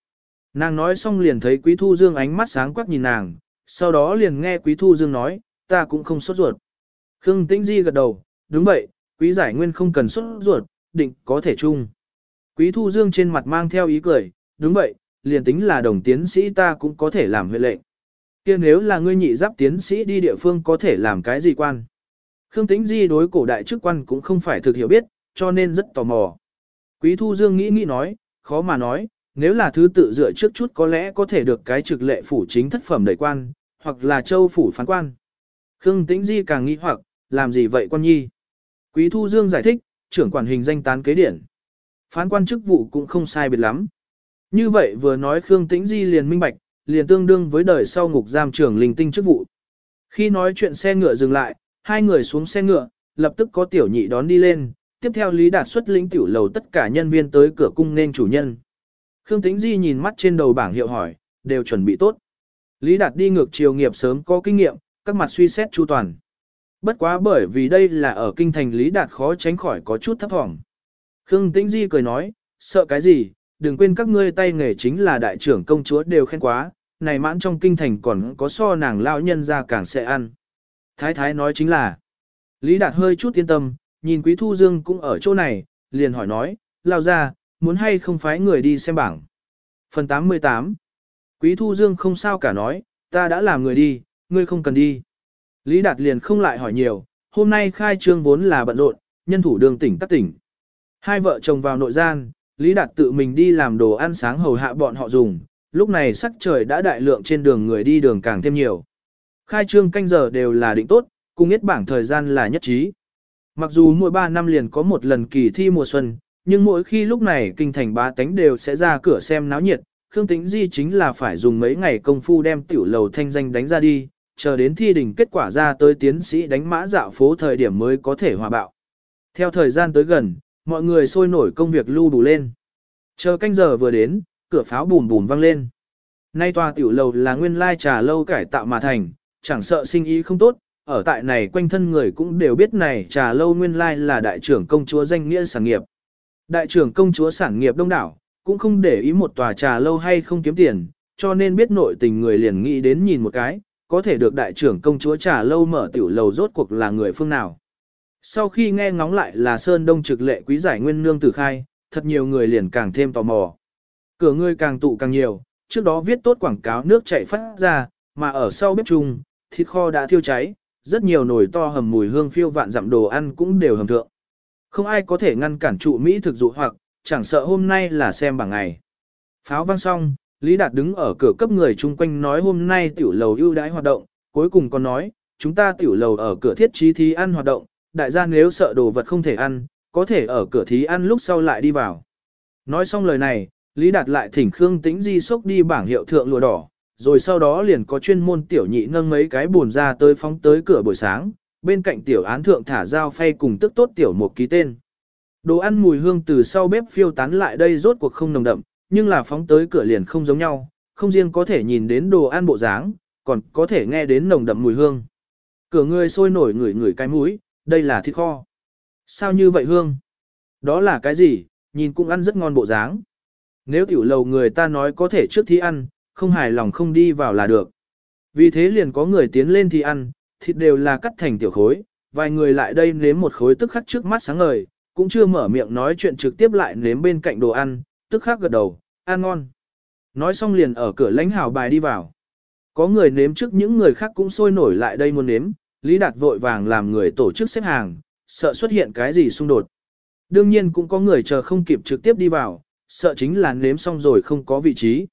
Nàng nói xong liền thấy Quý Thu Dương ánh mắt sáng quắc nhìn nàng, sau đó liền nghe Quý Thu Dương nói, ta cũng không sốt ruột. Khương Tĩnh Di gật đầu, đúng vậy, Quý giải nguyên không cần sốt ruột, định có thể chung. Quý Thu Dương trên mặt mang theo ý cười, đúng vậy, liền tính là đồng tiến sĩ ta cũng có thể làm huệ lệnh. kia nếu là ngươi nhị giáp tiến sĩ đi địa phương có thể làm cái gì quan? Khương Tĩnh Di đối cổ đại chức quan cũng không phải thực hiểu biết, cho nên rất tò mò. Quý Thu Dương nghĩ nghĩ nói, khó mà nói, nếu là thứ tự dựa trước chút có lẽ có thể được cái trực lệ phủ chính thất phẩm đầy quan, hoặc là châu phủ phán quan. Khương Tĩnh Di càng nghĩ hoặc, làm gì vậy quan nhi? Quý Thu Dương giải thích, trưởng quản hình danh tán kế điển. Phán quan chức vụ cũng không sai biệt lắm. Như vậy vừa nói Khương Tĩnh Di liền minh bạch, liền tương đương với đời sau ngục giam trưởng linh tinh chức vụ. Khi nói chuyện xe ngựa dừng lại, hai người xuống xe ngựa, lập tức có tiểu nhị đón đi lên, tiếp theo Lý Đạt xuất lĩnh tiểu lầu tất cả nhân viên tới cửa cung nên chủ nhân. Khương Tĩnh Di nhìn mắt trên đầu bảng hiệu hỏi, đều chuẩn bị tốt. Lý Đạt đi ngược chiều nghiệp sớm có kinh nghiệm, các mặt suy xét chu toàn. Bất quá bởi vì đây là ở kinh thành Lý Đạt khó tránh khỏi có chút thấp thỏm. Khương Tĩnh Di cười nói, sợ cái gì, đừng quên các ngươi tay nghề chính là đại trưởng công chúa đều khen quá, này mãn trong kinh thành còn có so nàng lão nhân ra càng sẽ ăn. Thái thái nói chính là, Lý Đạt hơi chút yên tâm, nhìn Quý Thu Dương cũng ở chỗ này, liền hỏi nói, lao ra, muốn hay không phái người đi xem bảng. Phần 88 Quý Thu Dương không sao cả nói, ta đã làm người đi, ngươi không cần đi. Lý Đạt liền không lại hỏi nhiều, hôm nay khai trương vốn là bận rộn, nhân thủ đường tỉnh tắc tỉnh. Hai vợ chồng vào nội gian, Lý Đạt tự mình đi làm đồ ăn sáng hầu hạ bọn họ dùng, lúc này sắc trời đã đại lượng trên đường người đi đường càng thêm nhiều. Khai trương canh giờ đều là định tốt, cùng nhất bảng thời gian là nhất trí. Mặc dù mỗi 3 năm liền có một lần kỳ thi mùa xuân, nhưng mỗi khi lúc này kinh thành bá tánh đều sẽ ra cửa xem náo nhiệt, Khương Tĩnh Di chính là phải dùng mấy ngày công phu đem tiểu lầu thanh danh đánh ra đi, chờ đến thi đỉnh kết quả ra tới tiến sĩ đánh mã dạo phố thời điểm mới có thể hòa bạo. Theo thời gian tới gần, mọi người sôi nổi công việc lưu đủ lên. Chờ canh giờ vừa đến, cửa pháo bùm bùm vang lên. Nay tòa tiểu lầu là nguyên lai trà lâu cải tạo mà thành, chẳng sợ sinh ý không tốt, ở tại này quanh thân người cũng đều biết này trà lâu nguyên lai là đại trưởng công chúa danh nghĩa sản nghiệp. Đại trưởng công chúa sản nghiệp đông đảo, cũng không để ý một tòa trà lâu hay không kiếm tiền, cho nên biết nội tình người liền nghĩ đến nhìn một cái, có thể được đại trưởng công chúa trà lâu mở tiểu lầu rốt cuộc là người phương nào. Sau khi nghe ngóng lại là Sơn Đông trực lệ quý giải nguyên nương tử khai, thật nhiều người liền càng thêm tò mò. Cửa người càng tụ càng nhiều, trước đó viết tốt quảng cáo nước chảy phát ra, mà ở sau bếp chung, thịt kho đã thiêu cháy, rất nhiều nồi to hầm mùi hương phiêu vạn dặm đồ ăn cũng đều hầm thượng. Không ai có thể ngăn cản trụ Mỹ thực dụ hoặc, chẳng sợ hôm nay là xem bảng ngày. Pháo vang xong, Lý Đạt đứng ở cửa cấp người chung quanh nói hôm nay tiểu lầu ưu đãi hoạt động, cuối cùng còn nói, chúng ta tiểu lầu ở cửa thiết trí thí ăn hoạt động, đại gia nếu sợ đồ vật không thể ăn, có thể ở cửa thí ăn lúc sau lại đi vào. Nói xong lời này, Lý Đạt lại thỉnh Khương Tĩnh Di sốc đi bảng hiệu thượng lụa đỏ, rồi sau đó liền có chuyên môn tiểu nhị nâng mấy cái buồn ra tới phóng tới cửa buổi sáng, bên cạnh tiểu án thượng thả dao phay cùng tức tốt tiểu một ký tên. Đồ ăn mùi hương từ sau bếp phiêu tán lại đây rốt cuộc không nồng đậm, nhưng là phóng tới cửa liền không giống nhau, không riêng có thể nhìn đến đồ ăn bộ dáng, còn có thể nghe đến nồng đậm mùi hương. Cửa người sôi nổi ngửi ngửi cái mũi, đây là thịt kho. Sao như vậy hương? Đó là cái gì, nhìn cũng ăn rất ngon bộ dáng. Nếu tiểu lầu người ta nói có thể trước thi ăn, không hài lòng không đi vào là được. Vì thế liền có người tiến lên thì ăn, thịt đều là cắt thành tiểu khối, vài người lại đây nếm một khối tức khắc trước mắt sáng ngời, cũng chưa mở miệng nói chuyện trực tiếp lại nếm bên cạnh đồ ăn, tức khắc gật đầu, ăn ngon. Nói xong liền ở cửa lãnh hảo bài đi vào. Có người nếm trước những người khác cũng sôi nổi lại đây muốn nếm, Lý Đạt vội vàng làm người tổ chức xếp hàng, sợ xuất hiện cái gì xung đột. Đương nhiên cũng có người chờ không kịp trực tiếp đi vào, sợ chính là nếm xong rồi không có vị trí.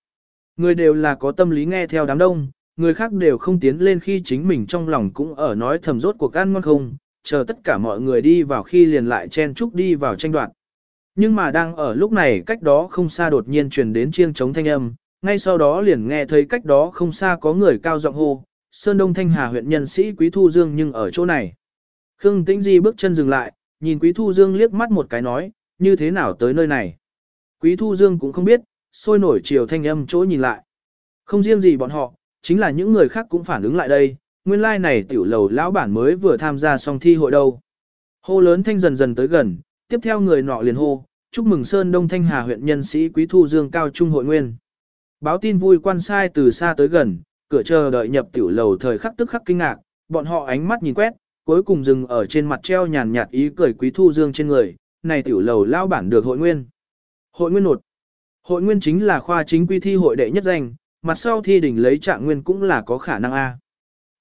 Người đều là có tâm lý nghe theo đám đông, người khác đều không tiến lên khi chính mình trong lòng cũng ở nói thầm rốt cuộc ăn ngon không, chờ tất cả mọi người đi vào khi liền lại chen chúc đi vào tranh đoạt. Nhưng mà đang ở lúc này cách đó không xa đột nhiên truyền đến chiêng chống thanh âm, ngay sau đó liền nghe thấy cách đó không xa có người cao giọng hô, Sơn Đông Thanh Hà huyện nhân sĩ Quý Thu Dương nhưng ở chỗ này. Khương Tĩnh Di bước chân dừng lại, nhìn Quý Thu Dương liếc mắt một cái nói, như thế nào tới nơi này. Quý Thu Dương cũng không biết, sôi nổi chiều thanh âm chỗ nhìn lại. Không riêng gì bọn họ, chính là những người khác cũng phản ứng lại đây, nguyên lai like này tiểu lầu lão bản mới vừa tham gia xong thi hội đâu. Hô lớn thanh dần dần tới gần, tiếp theo người nọ liền hô, chúc mừng Sơn Đông Thanh Hà huyện nhân sĩ Quý Thu Dương cao trung hội nguyên. Báo tin vui quan sai từ xa tới gần, cửa chờ đợi nhập tiểu lầu thời khắc tức khắc kinh ngạc, bọn họ ánh mắt nhìn quét, cuối cùng dừng ở trên mặt treo nhàn nhạt ý cười Quý Thu Dương trên người, này tiểu lầu lão bản được hội nguyên. Hội nguyên nột. Hội nguyên chính là khoa chính quy thi hội đệ nhất danh, mặt sau thi đỉnh lấy trạng nguyên cũng là có khả năng A.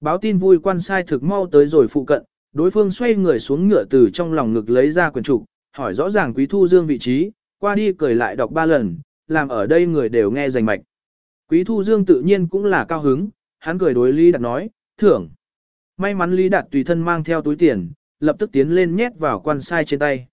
Báo tin vui quan sai thực mau tới rồi phụ cận, đối phương xoay người xuống ngựa từ trong lòng ngực lấy ra quyển trục, hỏi rõ ràng quý thu dương vị trí, qua đi cười lại đọc ba lần, làm ở đây người đều nghe rành mạch. Quý thu dương tự nhiên cũng là cao hứng, hắn cười đối Lý Đạt nói, thưởng. May mắn Lý Đạt tùy thân mang theo túi tiền, lập tức tiến lên nhét vào quan sai trên tay.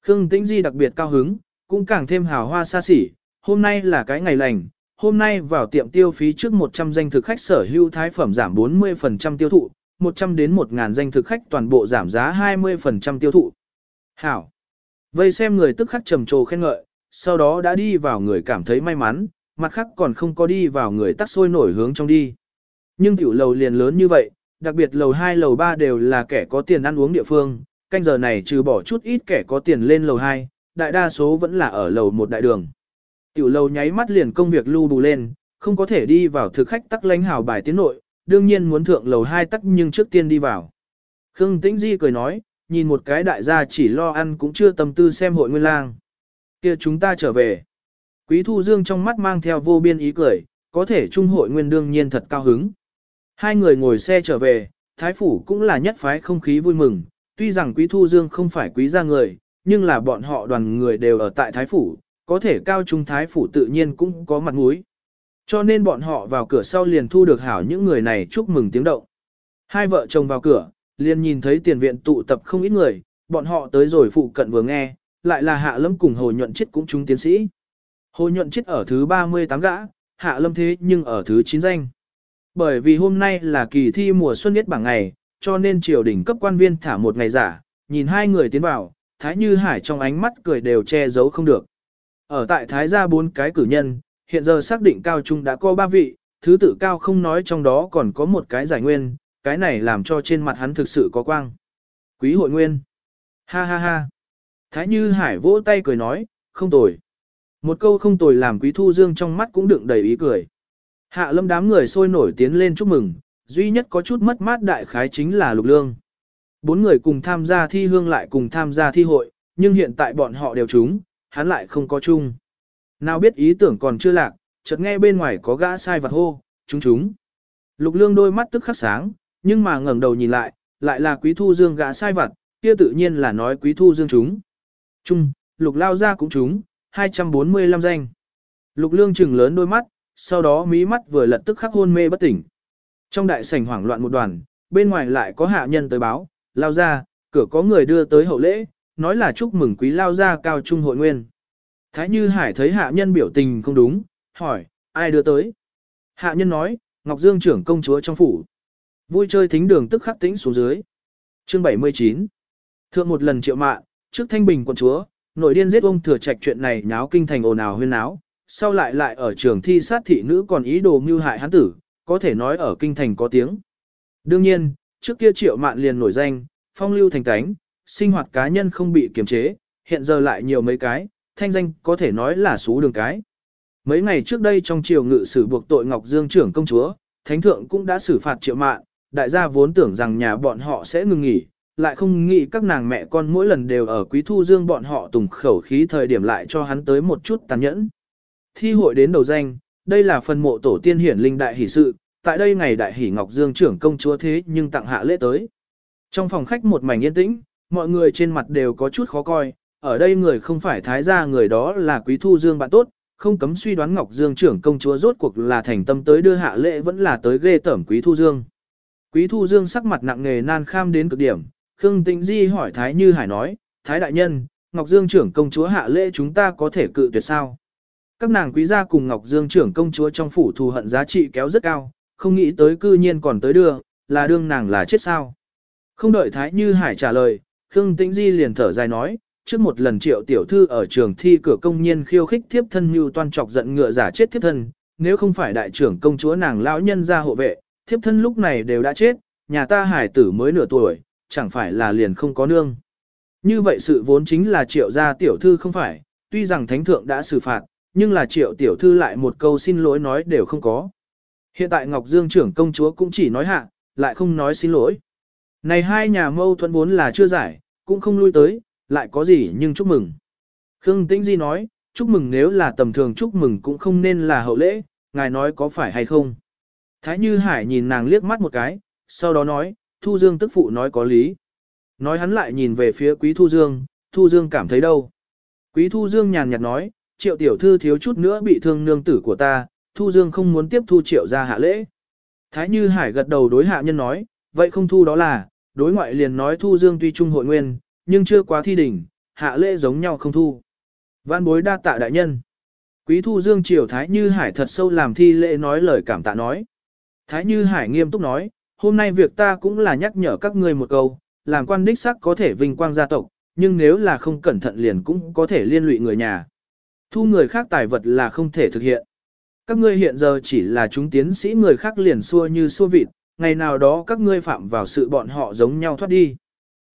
Khương Tĩnh Di đặc biệt cao hứng, cũng càng thêm hào hoa xa xỉ, hôm nay là cái ngày lành, hôm nay vào tiệm tiêu phí trước 100 danh thực khách sở hữu thái phẩm giảm 40% tiêu thụ, 100 đến 1000 danh thực khách toàn bộ giảm giá 20% tiêu thụ. Hảo. Vây xem người tức khắc trầm trồ khen ngợi, sau đó đã đi vào người cảm thấy may mắn, mặt khác còn không có đi vào người tắc sôi nổi hướng trong đi. Nhưng tiểu lầu liền lớn như vậy, đặc biệt lầu 2 lầu 3 đều là kẻ có tiền ăn uống địa phương, canh giờ này trừ bỏ chút ít kẻ có tiền lên lầu 2, đại đa số vẫn là ở lầu một đại đường. Tiểu Lâu nháy mắt liền công việc lưu bù lên, không có thể đi vào thực khách tắc lánh hào bài tiến nội, đương nhiên muốn thượng lầu hai tắc nhưng trước tiên đi vào. Khương Tĩnh Di cười nói, nhìn một cái đại gia chỉ lo ăn cũng chưa tâm tư xem hội nguyên lang. kia chúng ta trở về. Quý Thu Dương trong mắt mang theo vô biên ý cười, có thể trung hội nguyên đương nhiên thật cao hứng. Hai người ngồi xe trở về, Thái Phủ cũng là nhất phái không khí vui mừng, tuy rằng Quý Thu Dương không phải quý gia người, nhưng là bọn họ đoàn người đều ở tại Thái Phủ, có thể cao trung thái phủ tự nhiên cũng có mặt mũi. Cho nên bọn họ vào cửa sau liền thu được hảo những người này chúc mừng tiếng động. Hai vợ chồng vào cửa, liền nhìn thấy tiền viện tụ tập không ít người, bọn họ tới rồi phụ cận vừa nghe, lại là hạ lâm cùng hồ nhuận chết cũng chúng tiến sĩ. Hồ nhuận chết ở thứ 38 gã, hạ lâm thế nhưng ở thứ 9 danh. Bởi vì hôm nay là kỳ thi mùa xuân nhất bảng ngày, cho nên triều đình cấp quan viên thả một ngày giả, nhìn hai người tiến vào, thái như hải trong ánh mắt cười đều che giấu không được. Ở tại Thái gia bốn cái cử nhân, hiện giờ xác định cao trung đã có ba vị, thứ tự cao không nói trong đó còn có một cái giải nguyên, cái này làm cho trên mặt hắn thực sự có quang. Quý hội nguyên. Ha ha ha. Thái Như Hải vỗ tay cười nói, không tồi. Một câu không tồi làm Quý Thu Dương trong mắt cũng đựng đầy ý cười. Hạ lâm đám người sôi nổi tiến lên chúc mừng, duy nhất có chút mất mát đại khái chính là lục lương. Bốn người cùng tham gia thi hương lại cùng tham gia thi hội, nhưng hiện tại bọn họ đều trúng, hắn lại không có chung. Nào biết ý tưởng còn chưa lạc, chợt nghe bên ngoài có gã sai vặt hô, chúng chúng. Lục lương đôi mắt tức khắc sáng, nhưng mà ngẩng đầu nhìn lại, lại là quý thu dương gã sai vặt, kia tự nhiên là nói quý thu dương chúng. Chung, lục lao ra cũng chúng, 245 danh. Lục lương chừng lớn đôi mắt, sau đó mí mắt vừa lật tức khắc hôn mê bất tỉnh. Trong đại sảnh hoảng loạn một đoàn, bên ngoài lại có hạ nhân tới báo, lao ra, cửa có người đưa tới hậu lễ, nói là chúc mừng quý lao gia cao trung hội nguyên. Thái Như Hải thấy hạ nhân biểu tình không đúng, hỏi, ai đưa tới? Hạ nhân nói, Ngọc Dương trưởng công chúa trong phủ. Vui chơi thính đường tức khắc tĩnh xuống dưới. Chương 79 Thượng một lần triệu mạ, trước thanh bình quận chúa, nội điên giết ông thừa trạch chuyện này nháo kinh thành ồn ào huyên náo, sau lại lại ở trường thi sát thị nữ còn ý đồ mưu hại hắn tử, có thể nói ở kinh thành có tiếng. Đương nhiên, trước kia triệu mạn liền nổi danh, phong lưu thành tánh, sinh hoạt cá nhân không bị kiềm chế, hiện giờ lại nhiều mấy cái, thanh danh có thể nói là xú đường cái. Mấy ngày trước đây trong triều ngự sử buộc tội Ngọc Dương trưởng công chúa, thánh thượng cũng đã xử phạt triệu mạng. đại gia vốn tưởng rằng nhà bọn họ sẽ ngừng nghỉ, lại không nghĩ các nàng mẹ con mỗi lần đều ở quý thu dương bọn họ tùng khẩu khí thời điểm lại cho hắn tới một chút tàn nhẫn. Thi hội đến đầu danh, đây là phần mộ tổ tiên hiển linh đại hỷ sự, tại đây ngày đại hỷ Ngọc Dương trưởng công chúa thế nhưng tặng hạ lễ tới. Trong phòng khách một mảnh yên tĩnh, mọi người trên mặt đều có chút khó coi, ở đây người không phải thái gia người đó là quý thu dương bạn tốt, không cấm suy đoán Ngọc Dương trưởng công chúa rốt cuộc là thành tâm tới đưa hạ lễ vẫn là tới ghê tởm quý thu dương. Quý thu dương sắc mặt nặng nề nan kham đến cực điểm, Khương Tĩnh Di hỏi Thái Như Hải nói, Thái đại nhân, Ngọc Dương trưởng công chúa hạ lễ chúng ta có thể cự tuyệt sao? Các nàng quý gia cùng Ngọc Dương trưởng công chúa trong phủ thù hận giá trị kéo rất cao, không nghĩ tới cư nhiên còn tới đưa, là đương nàng là chết sao? Không đợi Thái Như Hải trả lời, Khương Tĩnh Di liền thở dài nói, trước một lần triệu tiểu thư ở trường thi cửa công nhiên khiêu khích thiếp thân như toan trọc giận ngựa giả chết thiếp thân, nếu không phải đại trưởng công chúa nàng lão nhân ra hộ vệ, thiếp thân lúc này đều đã chết, nhà ta hải tử mới nửa tuổi, chẳng phải là liền không có nương. Như vậy sự vốn chính là triệu gia tiểu thư không phải, tuy rằng thánh thượng đã xử phạt, nhưng là triệu tiểu thư lại một câu xin lỗi nói đều không có. Hiện tại Ngọc Dương trưởng công chúa cũng chỉ nói hạ, lại không nói xin lỗi. Này hai nhà mâu thuẫn vốn là chưa giải, cũng không lui tới, lại có gì nhưng chúc mừng. Khương Tĩnh Di nói, chúc mừng nếu là tầm thường chúc mừng cũng không nên là hậu lễ, ngài nói có phải hay không. Thái Như Hải nhìn nàng liếc mắt một cái, sau đó nói, Thu Dương tức phụ nói có lý. Nói hắn lại nhìn về phía Quý Thu Dương, Thu Dương cảm thấy đâu. Quý Thu Dương nhàn nhạt nói, triệu tiểu thư thiếu chút nữa bị thương nương tử của ta, Thu Dương không muốn tiếp thu triệu ra hạ lễ. Thái Như Hải gật đầu đối hạ nhân nói, vậy không thu đó là, đối ngoại liền nói Thu Dương tuy trung hội nguyên, nhưng chưa quá thi đỉnh, hạ lễ giống nhau không thu. Văn bối đa tạ đại nhân. Quý Thu Dương triều Thái Như Hải thật sâu làm thi lễ nói lời cảm tạ nói. Thái Như Hải nghiêm túc nói, hôm nay việc ta cũng là nhắc nhở các ngươi một câu, làm quan đích sắc có thể vinh quang gia tộc, nhưng nếu là không cẩn thận liền cũng có thể liên lụy người nhà. Thu người khác tài vật là không thể thực hiện. Các ngươi hiện giờ chỉ là chúng tiến sĩ người khác liền xua như xua vịt, ngày nào đó các ngươi phạm vào sự bọn họ giống nhau thoát đi.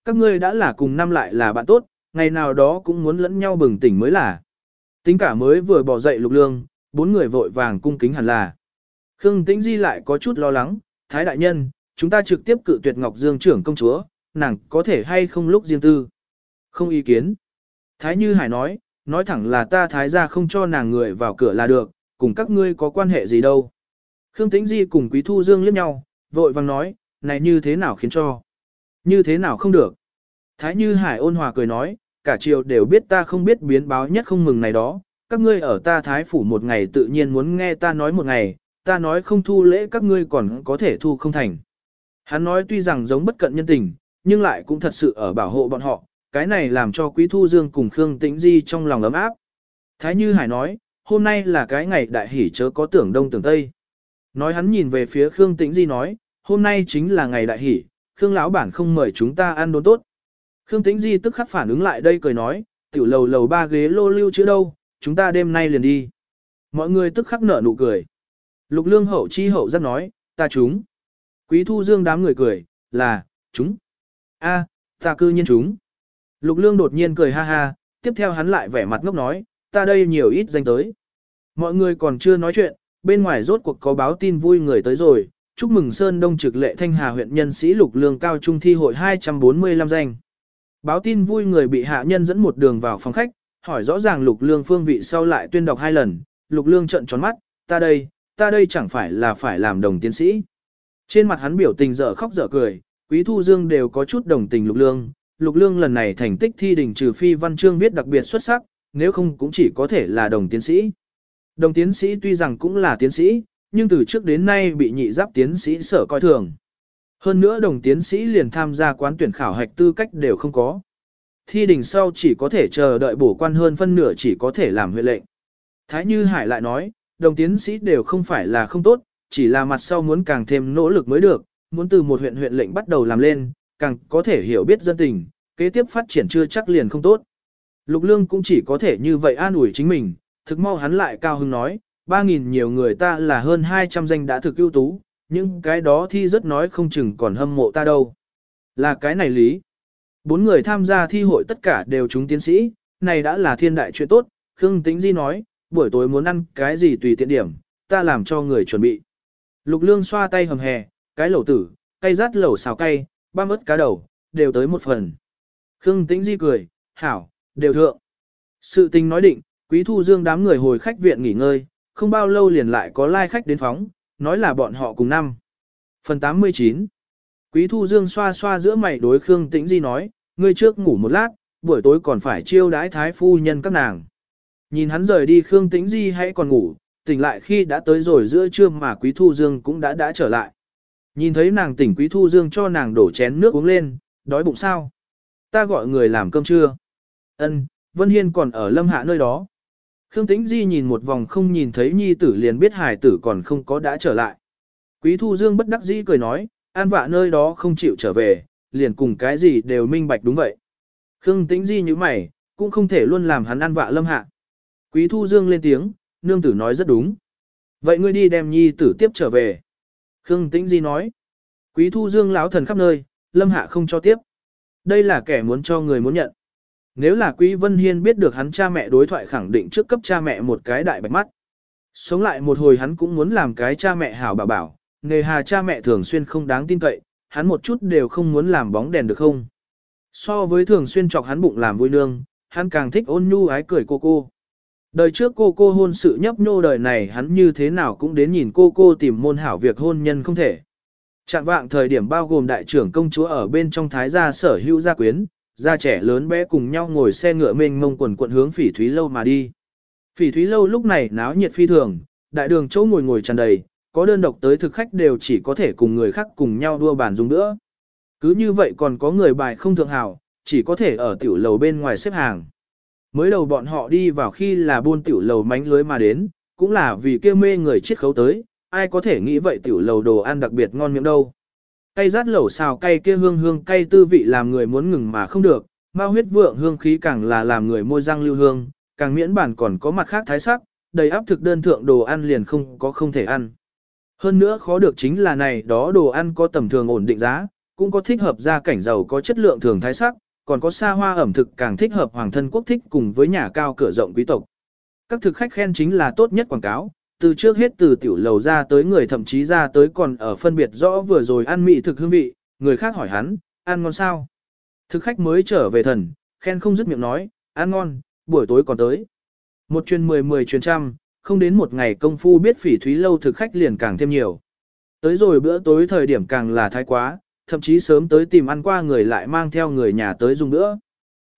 Các ngươi đã là cùng năm lại là bạn tốt, ngày nào đó cũng muốn lẫn nhau bừng tỉnh mới là. Tính cả mới vừa bỏ dậy lục lương, bốn người vội vàng cung kính hẳn là. Khương Tĩnh Di lại có chút lo lắng, Thái đại nhân, chúng ta trực tiếp cự tuyệt Ngọc Dương trưởng công chúa, nàng có thể hay không lúc riêng tư. Không ý kiến. Thái Như Hải nói, nói thẳng là ta thái gia không cho nàng người vào cửa là được, cùng các ngươi có quan hệ gì đâu. Khương Tĩnh Di cùng Quý Thu Dương liếc nhau, vội vàng nói, này như thế nào khiến cho. Như thế nào không được. Thái Như Hải ôn hòa cười nói, cả triều đều biết ta không biết biến báo nhất không mừng này đó, các ngươi ở ta thái phủ một ngày tự nhiên muốn nghe ta nói một ngày, ta nói không thu lễ các ngươi còn có thể thu không thành. Hắn nói tuy rằng giống bất cận nhân tình, nhưng lại cũng thật sự ở bảo hộ bọn họ, cái này làm cho Quý Thu Dương cùng Khương Tĩnh Di trong lòng ấm áp. Thái Như Hải nói, hôm nay là cái ngày đại hỷ chớ có tưởng đông tưởng tây. Nói hắn nhìn về phía Khương Tĩnh Di nói, hôm nay chính là ngày đại hỷ, Khương lão bản không mời chúng ta ăn đốn tốt. Khương Tĩnh Di tức khắc phản ứng lại đây cười nói, tiểu lầu lầu ba ghế lô lưu chữ đâu, chúng ta đêm nay liền đi. Mọi người tức khắc nở nụ cười. Lục lương hậu chi hậu rất nói, ta chúng. Quý thu dương đám người cười, là, chúng. a ta cư nhiên chúng. Lục lương đột nhiên cười ha ha, tiếp theo hắn lại vẻ mặt ngốc nói, ta đây nhiều ít danh tới. Mọi người còn chưa nói chuyện, bên ngoài rốt cuộc có báo tin vui người tới rồi, chúc mừng Sơn Đông trực lệ Thanh Hà huyện nhân sĩ lục lương cao trung thi hội 245 danh. Báo tin vui người bị hạ nhân dẫn một đường vào phòng khách, hỏi rõ ràng lục lương phương vị sau lại tuyên đọc hai lần, lục lương trợn tròn mắt, ta đây, ta đây chẳng phải là phải làm đồng tiến sĩ. Trên mặt hắn biểu tình dở khóc dở cười, quý thu dương đều có chút đồng tình lục lương, lục lương lần này thành tích thi đỉnh trừ phi văn chương viết đặc biệt xuất sắc, nếu không cũng chỉ có thể là đồng tiến sĩ. Đồng tiến sĩ tuy rằng cũng là tiến sĩ, nhưng từ trước đến nay bị nhị giáp tiến sĩ sở coi thường. Hơn nữa đồng tiến sĩ liền tham gia quán tuyển khảo hạch tư cách đều không có. Thi đình sau chỉ có thể chờ đợi bổ quan hơn phân nửa chỉ có thể làm huyện lệnh. Thái Như Hải lại nói, đồng tiến sĩ đều không phải là không tốt, chỉ là mặt sau muốn càng thêm nỗ lực mới được, muốn từ một huyện huyện lệnh bắt đầu làm lên, càng có thể hiểu biết dân tình, kế tiếp phát triển chưa chắc liền không tốt. Lục Lương cũng chỉ có thể như vậy an ủi chính mình, thực mau hắn lại cao hứng nói, 3.000 nhiều người ta là hơn 200 danh đã thực ưu tú, nhưng cái đó thi rất nói không chừng còn hâm mộ ta đâu. Là cái này lý. Bốn người tham gia thi hội tất cả đều chúng tiến sĩ, này đã là thiên đại chuyện tốt, Khương Tĩnh Di nói, buổi tối muốn ăn cái gì tùy tiện điểm, ta làm cho người chuẩn bị. Lục Lương xoa tay hầm hè, cái lẩu tử, cây rát lẩu xào cay, ba ớt cá đầu, đều tới một phần. Khương Tĩnh Di cười, hảo, đều thượng. Sự tình nói định, Quý Thu Dương đám người hồi khách viện nghỉ ngơi, không bao lâu liền lại có lai khách đến phóng, nói là bọn họ cùng năm. Phần 89 Quý Thu Dương xoa xoa giữa mày đối Khương Tĩnh Di nói, ngươi trước ngủ một lát, buổi tối còn phải chiêu đãi thái phu nhân các nàng. Nhìn hắn rời đi Khương Tĩnh Di hãy còn ngủ, tỉnh lại khi đã tới rồi giữa trưa mà Quý Thu Dương cũng đã đã trở lại. Nhìn thấy nàng tỉnh Quý Thu Dương cho nàng đổ chén nước uống lên, đói bụng sao? Ta gọi người làm cơm trưa. Ân, Vân Hiên còn ở lâm hạ nơi đó. Khương Tĩnh Di nhìn một vòng không nhìn thấy nhi tử liền biết hải tử còn không có đã trở lại. Quý Thu Dương bất đắc dĩ cười nói, an vạ nơi đó không chịu trở về, liền cùng cái gì đều minh bạch đúng vậy. Khương Tĩnh Di như mày, cũng không thể luôn làm hắn an vạ lâm hạ. Quý Thu Dương lên tiếng, nương tử nói rất đúng. Vậy ngươi đi đem nhi tử tiếp trở về. Khương Tĩnh Di nói. Quý Thu Dương lão thần khắp nơi, lâm hạ không cho tiếp. Đây là kẻ muốn cho người muốn nhận. Nếu là Quý Vân Hiên biết được hắn cha mẹ đối thoại khẳng định trước cấp cha mẹ một cái đại bạch mắt. Sống lại một hồi hắn cũng muốn làm cái cha mẹ hảo bảo bảo, nề hà cha mẹ thường xuyên không đáng tin cậy, hắn một chút đều không muốn làm bóng đèn được không. So với thường xuyên chọc hắn bụng làm vui nương, hắn càng thích ôn nhu ái cười cô cô. Đời trước cô cô hôn sự nhấp nhô đời này hắn như thế nào cũng đến nhìn cô cô tìm môn hảo việc hôn nhân không thể. Trạng vạng thời điểm bao gồm đại trưởng công chúa ở bên trong thái gia sở hữu gia quyến, gia trẻ lớn bé cùng nhau ngồi xe ngựa mênh mông quần quận hướng phỉ thúy lâu mà đi. Phỉ thúy lâu lúc này náo nhiệt phi thường, đại đường chỗ ngồi ngồi tràn đầy, có đơn độc tới thực khách đều chỉ có thể cùng người khác cùng nhau đua bàn dùng nữa. Cứ như vậy còn có người bài không thượng hảo, chỉ có thể ở tiểu lầu bên ngoài xếp hàng. Mới đầu bọn họ đi vào khi là buôn tiểu lầu mánh lưới mà đến, cũng là vì kia mê người chiết khấu tới, ai có thể nghĩ vậy tiểu lầu đồ ăn đặc biệt ngon miệng đâu. Cây rát lẩu xào cay kia hương hương cay tư vị làm người muốn ngừng mà không được, ma huyết vượng hương khí càng là làm người môi răng lưu hương, càng miễn bản còn có mặt khác thái sắc, đầy áp thực đơn thượng đồ ăn liền không có không thể ăn. Hơn nữa khó được chính là này đó đồ ăn có tầm thường ổn định giá, cũng có thích hợp gia cảnh giàu có chất lượng thường thái sắc, còn có xa hoa ẩm thực càng thích hợp hoàng thân quốc thích cùng với nhà cao cửa rộng quý tộc. Các thực khách khen chính là tốt nhất quảng cáo, từ trước hết từ tiểu lầu ra tới người thậm chí ra tới còn ở phân biệt rõ vừa rồi ăn mị thực hương vị, người khác hỏi hắn, ăn ngon sao? Thực khách mới trở về thần, khen không dứt miệng nói, ăn ngon, buổi tối còn tới. Một chuyên mười mười chuyên trăm, không đến một ngày công phu biết phỉ thúy lâu thực khách liền càng thêm nhiều. Tới rồi bữa tối thời điểm càng là thái quá, thậm chí sớm tới tìm ăn qua người lại mang theo người nhà tới dùng nữa.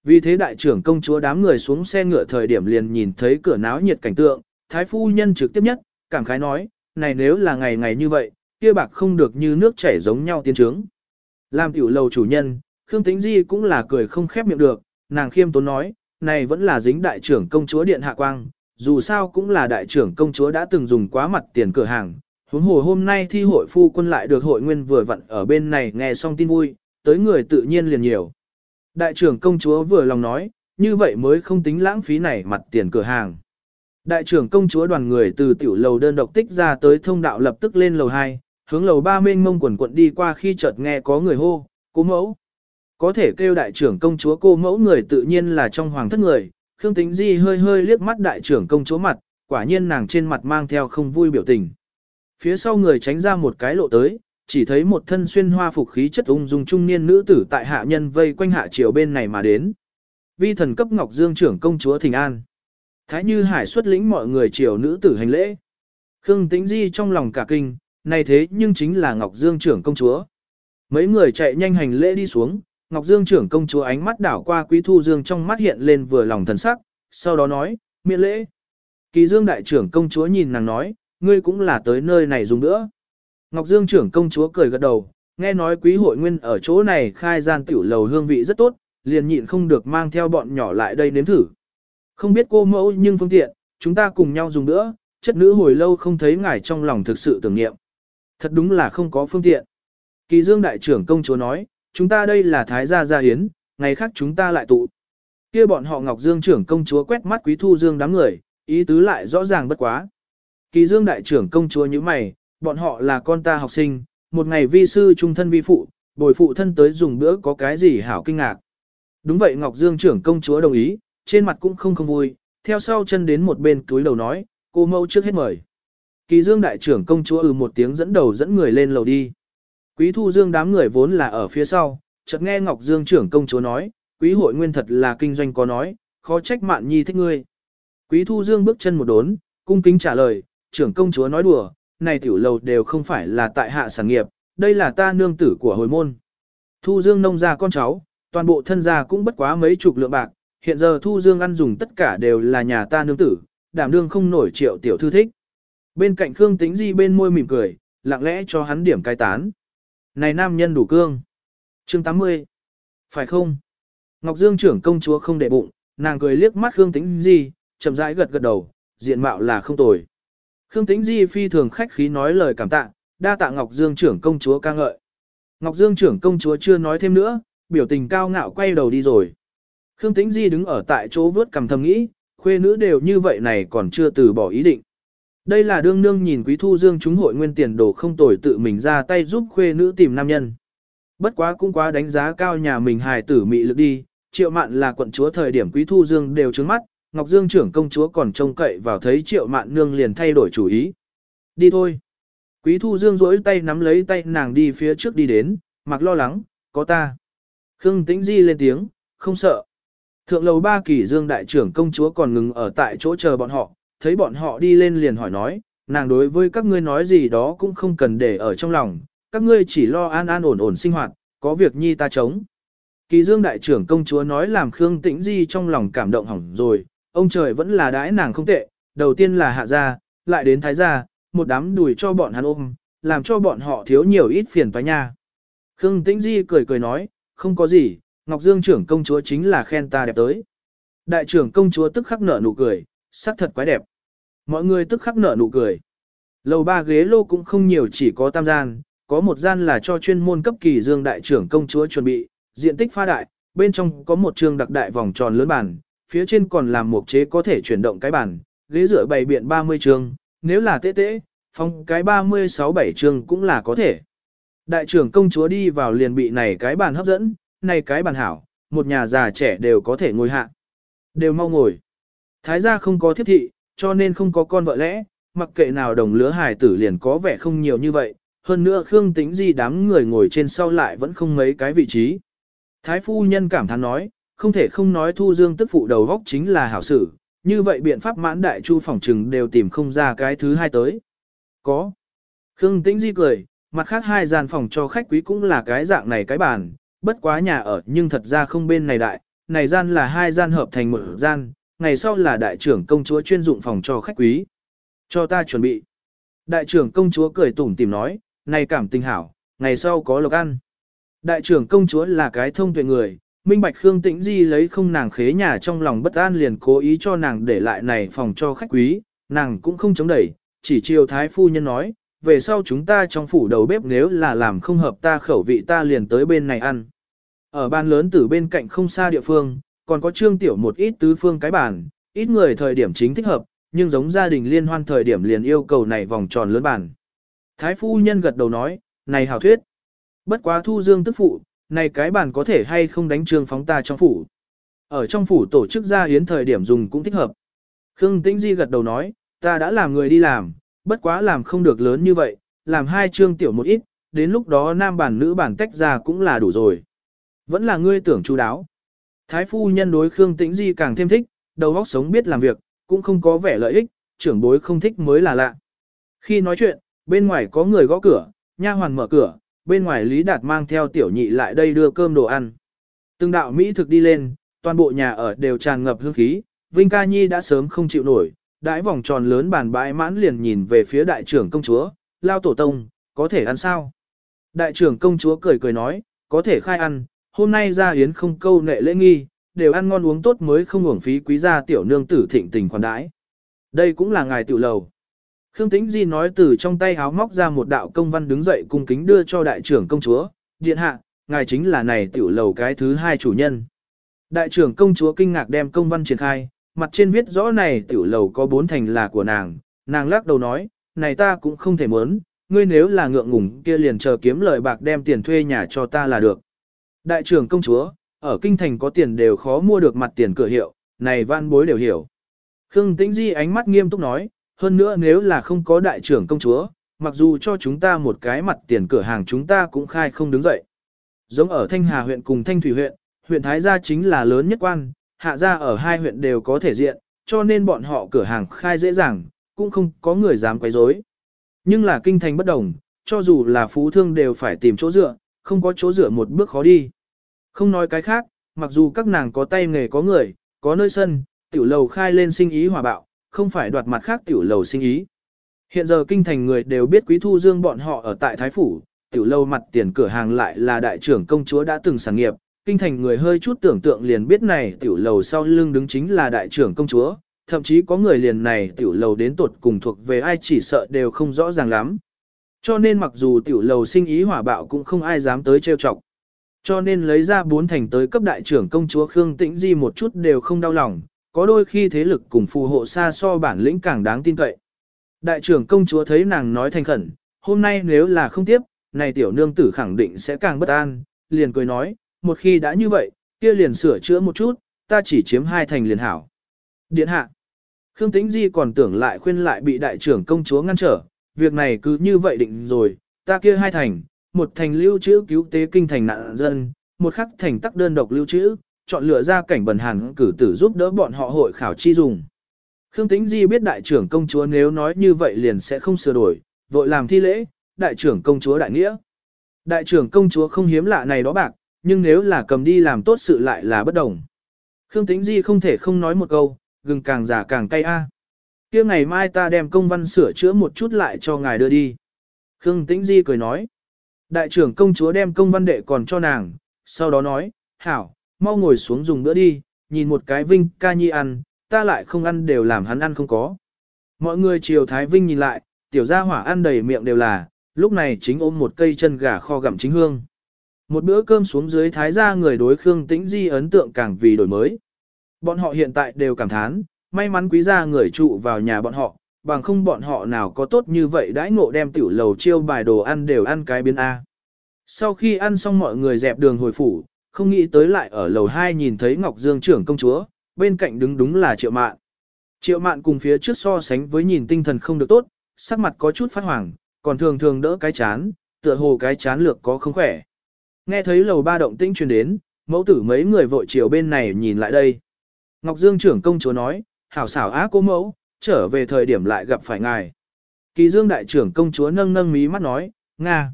Vì thế đại trưởng công chúa đám người xuống xe ngựa thời điểm liền nhìn thấy cửa náo nhiệt cảnh tượng, thái phu nhân trực tiếp nhất, cảm khái nói, này nếu là ngày ngày như vậy, kia bạc không được như nước chảy giống nhau tiến trướng. Làm tiểu lầu chủ nhân, Khương Tĩnh Di cũng là cười không khép miệng được, nàng khiêm tốn nói, này vẫn là dính đại trưởng công chúa điện hạ quang, dù sao cũng là đại trưởng công chúa đã từng dùng quá mặt tiền cửa hàng. Huống hồ hôm nay thi hội phu quân lại được hội nguyên vừa vặn ở bên này nghe xong tin vui, tới người tự nhiên liền nhiều. Đại trưởng công chúa vừa lòng nói, như vậy mới không tính lãng phí này mặt tiền cửa hàng. Đại trưởng công chúa đoàn người từ tiểu lầu đơn độc tích ra tới thông đạo lập tức lên lầu 2, hướng lầu 3 mênh mông quần quận đi qua khi chợt nghe có người hô, cố mẫu. Có thể kêu đại trưởng công chúa cô mẫu người tự nhiên là trong hoàng thất người, Khương Tĩnh Di hơi hơi liếc mắt đại trưởng công chúa mặt, quả nhiên nàng trên mặt mang theo không vui biểu tình. Phía sau người tránh ra một cái lộ tới, chỉ thấy một thân xuyên hoa phục khí chất ung dung trung niên nữ tử tại hạ nhân vây quanh hạ triều bên này mà đến. Vi thần cấp Ngọc Dương trưởng công chúa Thịnh An. Thái Như Hải xuất lĩnh mọi người triều nữ tử hành lễ. Khương Tĩnh Di trong lòng cả kinh, này thế nhưng chính là Ngọc Dương trưởng công chúa. Mấy người chạy nhanh hành lễ đi xuống, Ngọc Dương trưởng công chúa ánh mắt đảo qua Quý Thu Dương trong mắt hiện lên vừa lòng thần sắc, sau đó nói, miễn lễ. Kỳ Dương đại trưởng công chúa nhìn nàng nói, ngươi cũng là tới nơi này dùng nữa. Ngọc Dương trưởng công chúa cười gật đầu, nghe nói quý hội nguyên ở chỗ này khai gian tiểu lầu hương vị rất tốt, liền nhịn không được mang theo bọn nhỏ lại đây nếm thử. Không biết cô mẫu nhưng phương tiện, chúng ta cùng nhau dùng nữa, chất nữ hồi lâu không thấy ngài trong lòng thực sự tưởng niệm. Thật đúng là không có phương tiện. Kỳ Dương đại trưởng công chúa nói, chúng ta đây là thái gia gia hiến, ngày khác chúng ta lại tụ. Kia bọn họ Ngọc Dương trưởng công chúa quét mắt Quý Thu Dương đám người, ý tứ lại rõ ràng bất quá. Kỳ Dương đại trưởng công chúa như mày, bọn họ là con ta học sinh, một ngày vi sư trung thân vi phụ, bồi phụ thân tới dùng bữa có cái gì hảo kinh ngạc. Đúng vậy Ngọc Dương trưởng công chúa đồng ý, trên mặt cũng không không vui, theo sau chân đến một bên túi đầu nói, cô mâu trước hết mời. Kỳ Dương đại trưởng công chúa ừ một tiếng dẫn đầu dẫn người lên lầu đi. Quý Thu Dương đám người vốn là ở phía sau, chợt nghe Ngọc Dương trưởng công chúa nói, quý hội nguyên thật là kinh doanh có nói, khó trách mạn nhi thích ngươi. Quý Thu Dương bước chân một đốn, cung kính trả lời, trưởng công chúa nói đùa, này tiểu lầu đều không phải là tại hạ sản nghiệp, đây là ta nương tử của hồi môn. Thu Dương nông ra con cháu, toàn bộ thân gia cũng bất quá mấy chục lượng bạc, hiện giờ Thu Dương ăn dùng tất cả đều là nhà ta nương tử, đảm đương không nổi triệu tiểu thư thích. Bên cạnh Khương Tĩnh Di bên môi mỉm cười, lặng lẽ cho hắn điểm cai tán. Này nam nhân đủ cương. Chương 80. Phải không? Ngọc Dương trưởng công chúa không để bụng, nàng cười liếc mắt Khương Tĩnh Di, chậm rãi gật gật đầu, diện mạo là không tồi. Khương Tĩnh Di phi thường khách khí nói lời cảm tạ, đa tạ Ngọc Dương trưởng công chúa ca ngợi. Ngọc Dương trưởng công chúa chưa nói thêm nữa, biểu tình cao ngạo quay đầu đi rồi. Khương Tĩnh Di đứng ở tại chỗ vớt cầm thầm nghĩ, khuê nữ đều như vậy này còn chưa từ bỏ ý định. Đây là đương nương nhìn quý thu dương chúng hội nguyên tiền đồ không tồi tự mình ra tay giúp khuê nữ tìm nam nhân. Bất quá cũng quá đánh giá cao nhà mình hài tử mị lực đi, triệu mạn là quận chúa thời điểm quý thu dương đều trứng mắt, Ngọc Dương trưởng công chúa còn trông cậy vào thấy triệu mạn nương liền thay đổi chủ ý. Đi thôi. Quý thu dương rỗi tay nắm lấy tay nàng đi phía trước đi đến, mặc lo lắng, có ta. Khương tĩnh di lên tiếng, không sợ. Thượng lầu ba kỳ dương đại trưởng công chúa còn ngừng ở tại chỗ chờ bọn họ, thấy bọn họ đi lên liền hỏi nói, nàng đối với các ngươi nói gì đó cũng không cần để ở trong lòng, các ngươi chỉ lo an an ổn ổn sinh hoạt, có việc nhi ta chống. Kỳ dương đại trưởng công chúa nói làm Khương Tĩnh Di trong lòng cảm động hỏng rồi, ông trời vẫn là đãi nàng không tệ, đầu tiên là hạ gia, lại đến thái gia, một đám đùi cho bọn hắn ôm, làm cho bọn họ thiếu nhiều ít phiền toái nha. Khương Tĩnh Di cười cười nói, không có gì, Ngọc Dương trưởng công chúa chính là khen ta đẹp tới. Đại trưởng công chúa tức khắc nở nụ cười, sắc thật quái đẹp. Mọi người tức khắc nở nụ cười. Lầu ba ghế lô cũng không nhiều chỉ có tam gian, có một gian là cho chuyên môn cấp kỳ dương đại trưởng công chúa chuẩn bị, diện tích pha đại, bên trong có một trường đặc đại vòng tròn lớn bàn, phía trên còn làm một chế có thể chuyển động cái bàn, ghế rửa bày biện 30 trường, nếu là tế tế, phong cái 36-7 trường cũng là có thể. Đại trưởng công chúa đi vào liền bị này cái bàn hấp dẫn, này cái bàn hảo, một nhà già trẻ đều có thể ngồi hạ. Đều mau ngồi. Thái gia không có thiết thị, cho nên không có con vợ lẽ, mặc kệ nào đồng lứa hài tử liền có vẻ không nhiều như vậy, hơn nữa Khương Tĩnh Di đám người ngồi trên sau lại vẫn không mấy cái vị trí. Thái phu nhân cảm thán nói, không thể không nói Thu Dương tức phụ đầu góc chính là hảo sử, như vậy biện pháp mãn đại chu phòng trừng đều tìm không ra cái thứ hai tới. Có. Khương Tĩnh Di cười, mặt khác hai gian phòng cho khách quý cũng là cái dạng này cái bàn, bất quá nhà ở nhưng thật ra không bên này đại, này gian là hai gian hợp thành một gian, ngày sau là đại trưởng công chúa chuyên dụng phòng cho khách quý. Cho ta chuẩn bị. Đại trưởng công chúa cười tủm tìm nói, này cảm tình hảo, ngày sau có lộc ăn. Đại trưởng công chúa là cái thông tuệ người, minh bạch Khương Tĩnh Di lấy không nàng khế nhà trong lòng bất an liền cố ý cho nàng để lại này phòng cho khách quý, nàng cũng không chống đẩy, chỉ chiều thái phu nhân nói, về sau chúng ta trong phủ đầu bếp nếu là làm không hợp ta khẩu vị ta liền tới bên này ăn. Ở ban lớn từ bên cạnh không xa địa phương, còn có trương tiểu một ít tứ phương cái bàn, ít người thời điểm chính thích hợp, nhưng giống gia đình liên hoan thời điểm liền yêu cầu này vòng tròn lớn bàn. Thái phu nhân gật đầu nói, này hảo thuyết. Bất quá thu dương tức phụ, này cái bàn có thể hay không đánh trương phóng ta trong phủ. Ở trong phủ tổ chức gia hiến thời điểm dùng cũng thích hợp. Khương Tĩnh Di gật đầu nói, ta đã làm người đi làm, bất quá làm không được lớn như vậy, làm hai trương tiểu một ít, đến lúc đó nam bản nữ bản tách ra cũng là đủ rồi. Vẫn là ngươi tưởng chú đáo. Thái phu nhân đối Khương Tĩnh Di càng thêm thích, đầu óc sống biết làm việc, cũng không có vẻ lợi ích, trưởng bối không thích mới là lạ. Khi nói chuyện, bên ngoài có người gõ cửa, nha hoàn mở cửa, bên ngoài Lý Đạt mang theo tiểu nhị lại đây đưa cơm đồ ăn. Từng đạo Mỹ thực đi lên, toàn bộ nhà ở đều tràn ngập hương khí, Vinh Ca Nhi đã sớm không chịu nổi, đãi vòng tròn lớn bàn bãi mãn liền nhìn về phía đại trưởng công chúa, lao tổ tông, có thể ăn sao? Đại trưởng công chúa cười cười nói, có thể khai ăn, hôm nay ra yến không câu nệ lễ nghi, đều ăn ngon uống tốt mới không uổng phí quý gia tiểu nương tử thịnh tình khoản đãi. Đây cũng là ngài tiểu lầu. Khương Tĩnh Di nói từ trong tay háo móc ra một đạo công văn đứng dậy cung kính đưa cho đại trưởng công chúa, điện hạ, ngài chính là này tiểu lầu cái thứ hai chủ nhân. Đại trưởng công chúa kinh ngạc đem công văn triển khai, mặt trên viết rõ này tiểu lầu có bốn thành là của nàng, nàng lắc đầu nói, này ta cũng không thể muốn, ngươi nếu là ngượng ngùng kia liền chờ kiếm lời bạc đem tiền thuê nhà cho ta là được. Đại trưởng công chúa, ở kinh thành có tiền đều khó mua được mặt tiền cửa hiệu, này van bối đều hiểu. Khương Tĩnh Di ánh mắt nghiêm túc nói, hơn nữa nếu là không có đại trưởng công chúa, mặc dù cho chúng ta một cái mặt tiền cửa hàng chúng ta cũng khai không đứng dậy. Giống ở Thanh Hà huyện cùng Thanh Thủy huyện, huyện Thái Gia chính là lớn nhất quan, hạ gia ở hai huyện đều có thể diện, cho nên bọn họ cửa hàng khai dễ dàng, cũng không có người dám quấy rối. Nhưng là kinh thành bất đồng, cho dù là phú thương đều phải tìm chỗ dựa, không có chỗ dựa một bước khó đi. Không nói cái khác, mặc dù các nàng có tay nghề có người, có nơi sân, tiểu lầu khai lên sinh ý hòa bạo, không phải đoạt mặt khác tiểu lầu sinh ý. Hiện giờ kinh thành người đều biết quý thu dương bọn họ ở tại Thái Phủ, tiểu lâu mặt tiền cửa hàng lại là đại trưởng công chúa đã từng sản nghiệp, kinh thành người hơi chút tưởng tượng liền biết này tiểu lầu sau lưng đứng chính là đại trưởng công chúa, thậm chí có người liền này tiểu lầu đến tột cùng thuộc về ai chỉ sợ đều không rõ ràng lắm. Cho nên mặc dù tiểu lầu sinh ý hỏa bạo cũng không ai dám tới trêu chọc. Cho nên lấy ra bốn thành tới cấp đại trưởng công chúa Khương Tĩnh Di một chút đều không đau lòng, có đôi khi thế lực cùng phù hộ xa so bản lĩnh càng đáng tin cậy. Đại trưởng công chúa thấy nàng nói thành khẩn, hôm nay nếu là không tiếp, này tiểu nương tử khẳng định sẽ càng bất an, liền cười nói, một khi đã như vậy, kia liền sửa chữa một chút, ta chỉ chiếm hai thành liền hảo. Điện hạ. Khương Tĩnh Di còn tưởng lại khuyên lại bị đại trưởng công chúa ngăn trở, việc này cứ như vậy định rồi, ta kia hai thành, một thành lưu trữ cứu tế kinh thành nạn dân, một khắc thành tắc đơn độc lưu trữ, chọn lựa ra cảnh bần hàn cử tử giúp đỡ bọn họ hội khảo chi dùng. Khương Tĩnh Di biết đại trưởng công chúa nếu nói như vậy liền sẽ không sửa đổi, vội làm thi lễ, đại trưởng công chúa đại nghĩa. Đại trưởng công chúa không hiếm lạ này đó bạc, nhưng nếu là cầm đi làm tốt sự lại là bất đồng. Khương Tĩnh Di không thể không nói một câu, gừng càng già càng cay a. Kia ngày mai ta đem công văn sửa chữa một chút lại cho ngài đưa đi. Khương Tĩnh Di cười nói. Đại trưởng công chúa đem công văn đệ còn cho nàng, sau đó nói, hảo, mau ngồi xuống dùng bữa đi, nhìn một cái Vinh ca nhi ăn, ta lại không ăn đều làm hắn ăn không có. Mọi người chiều Thái Vinh nhìn lại, tiểu gia hỏa ăn đầy miệng đều là, lúc này chính ôm một cây chân gà kho gặm chính hương. Một bữa cơm xuống dưới Thái gia người đối Khương Tĩnh Di ấn tượng càng vì đổi mới. Bọn họ hiện tại đều cảm thán, may mắn quý gia người trụ vào nhà bọn họ, bằng không bọn họ nào có tốt như vậy đãi ngộ đem tiểu lầu chiêu bài đồ ăn đều ăn cái biến A. Sau khi ăn xong mọi người dẹp đường hồi phủ, không nghĩ tới lại ở lầu 2 nhìn thấy Ngọc Dương trưởng công chúa, bên cạnh đứng đúng là Triệu Mạn. Triệu Mạn cùng phía trước so sánh với nhìn tinh thần không được tốt, sắc mặt có chút phát hoàng, còn thường thường đỡ cái chán, tựa hồ cái chán lược có không khỏe. Nghe thấy lầu ba động tĩnh truyền đến, mẫu tử mấy người vội chiều bên này nhìn lại đây. Ngọc Dương trưởng công chúa nói, hảo xảo á cô mẫu, trở về thời điểm lại gặp phải ngài. Kỳ Dương đại trưởng công chúa nâng nâng mí mắt nói, Nga.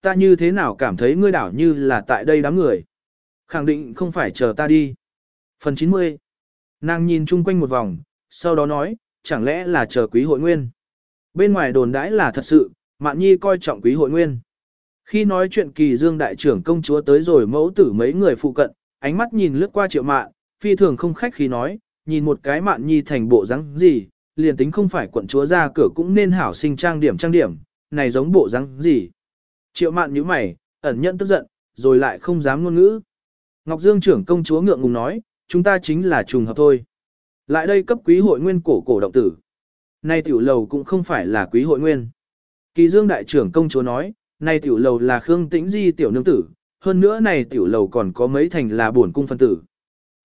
Ta như thế nào cảm thấy ngươi đảo như là tại đây đám người. Khẳng định không phải chờ ta đi. Phần 90. Nàng nhìn chung quanh một vòng, sau đó nói, chẳng lẽ là chờ quý hội nguyên. Bên ngoài đồn đãi là thật sự, Mạn Nhi coi trọng quý hội nguyên. Khi nói chuyện kỳ dương đại trưởng công chúa tới rồi mẫu tử mấy người phụ cận, ánh mắt nhìn lướt qua triệu mạn, phi thường không khách khi nói, nhìn một cái Mạn Nhi thành bộ dáng gì, liền tính không phải quận chúa ra cửa cũng nên hảo sinh trang điểm trang điểm, này giống bộ dáng gì. Triệu mạn nhíu mày, ẩn nhận tức giận, rồi lại không dám ngôn ngữ. Ngọc Dương trưởng công chúa ngượng ngùng nói, chúng ta chính là trùng hợp thôi. Lại đây cấp quý hội nguyên cổ cổ động tử. Nay tiểu lầu cũng không phải là quý hội nguyên. Kỳ Dương đại trưởng công chúa nói, nay tiểu lầu là Khương Tĩnh Di tiểu nương tử, hơn nữa này tiểu lầu còn có mấy thành là bổn cung phân tử.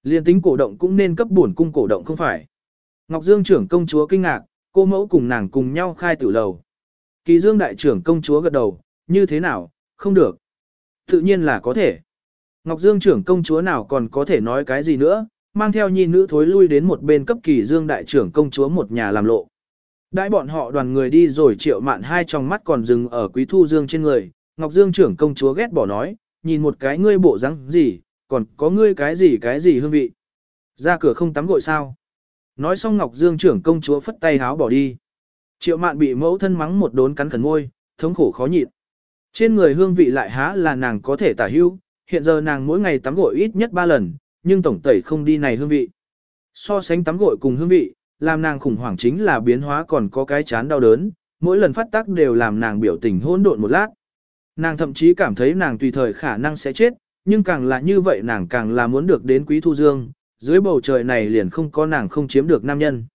Liên tính cổ động cũng nên cấp bổn cung cổ động không phải. Ngọc Dương trưởng công chúa kinh ngạc, cô mẫu cùng nàng cùng nhau khai tiểu lầu. Kỳ Dương đại trưởng công chúa gật đầu, như thế nào, không được. Tự nhiên là có thể. Ngọc Dương trưởng công chúa nào còn có thể nói cái gì nữa, mang theo nhi nữ thối lui đến một bên cấp kỳ Dương đại trưởng công chúa một nhà làm lộ. Đãi bọn họ đoàn người đi rồi triệu mạn hai trong mắt còn dừng ở quý thu dương trên người, Ngọc Dương trưởng công chúa ghét bỏ nói, nhìn một cái ngươi bộ răng gì, còn có ngươi cái gì cái gì hương vị. Ra cửa không tắm gội sao. Nói xong Ngọc Dương trưởng công chúa phất tay háo bỏ đi. Triệu mạn bị mẫu thân mắng một đốn cắn khẩn môi, thống khổ khó nhịn. Trên người hương vị lại há là nàng có thể tả hưu, hiện giờ nàng mỗi ngày tắm gội ít nhất 3 lần, nhưng tổng tẩy không đi này hương vị. So sánh tắm gội cùng hương vị, làm nàng khủng hoảng chính là biến hóa còn có cái chán đau đớn, mỗi lần phát tác đều làm nàng biểu tình hỗn độn một lát. Nàng thậm chí cảm thấy nàng tùy thời khả năng sẽ chết, nhưng càng là như vậy nàng càng là muốn được đến Quý Thu Dương, dưới bầu trời này liền không có nàng không chiếm được nam nhân.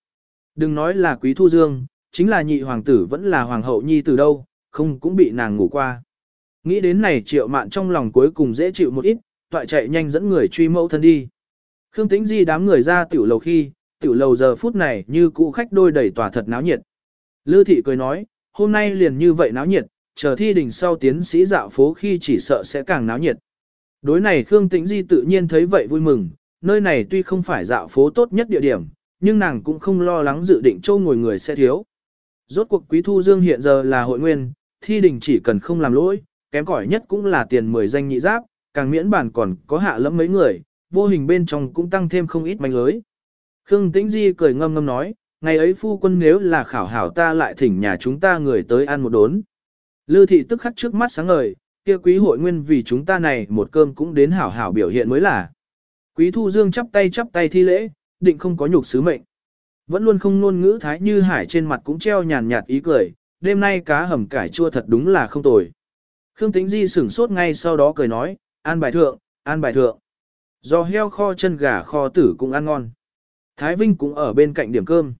Đừng nói là Quý Thu Dương, chính là nhị hoàng tử vẫn là hoàng hậu nhi từ đâu, không cũng bị nàng ngủ qua. Nghĩ đến này triệu mạn trong lòng cuối cùng dễ chịu một ít, toại chạy nhanh dẫn người truy mẫu thân đi. Khương Tĩnh Di đám người ra tiểu lầu khi, tiểu lầu giờ phút này như cũ khách đôi đầy tòa thật náo nhiệt. Lư thị cười nói, hôm nay liền như vậy náo nhiệt, chờ thi đỉnh sau tiến sĩ dạo phố khi chỉ sợ sẽ càng náo nhiệt. Đối này Khương Tĩnh Di tự nhiên thấy vậy vui mừng, nơi này tuy không phải dạo phố tốt nhất địa điểm, nhưng nàng cũng không lo lắng dự định châu ngồi người sẽ thiếu. Rốt cuộc Quý Thu Dương hiện giờ là hội nguyên, thi đình chỉ cần không làm lỗi, kém cỏi nhất cũng là tiền 10 danh nhị giáp, càng miễn bản còn có hạ lẫm mấy người, vô hình bên trong cũng tăng thêm không ít manh lưới. Khương Tĩnh Di cười ngâm ngâm nói, ngày ấy phu quân nếu là khảo hảo ta lại thỉnh nhà chúng ta người tới ăn một đốn. Lư thị tức khắc trước mắt sáng ngời, kia quý hội nguyên vì chúng ta này một cơm cũng đến hảo hảo biểu hiện mới là. Quý thu dương chắp tay chắp tay thi lễ, định không có nhục sứ mệnh. Vẫn luôn không nôn ngữ thái như hải trên mặt cũng treo nhàn nhạt ý cười, đêm nay cá hầm cải chua thật đúng là không tồi. Khương Tĩnh Di sửng sốt ngay sau đó cười nói, an bài thượng, an bài thượng. Do heo kho chân gà kho tử cũng ăn ngon. Thái Vinh cũng ở bên cạnh điểm cơm.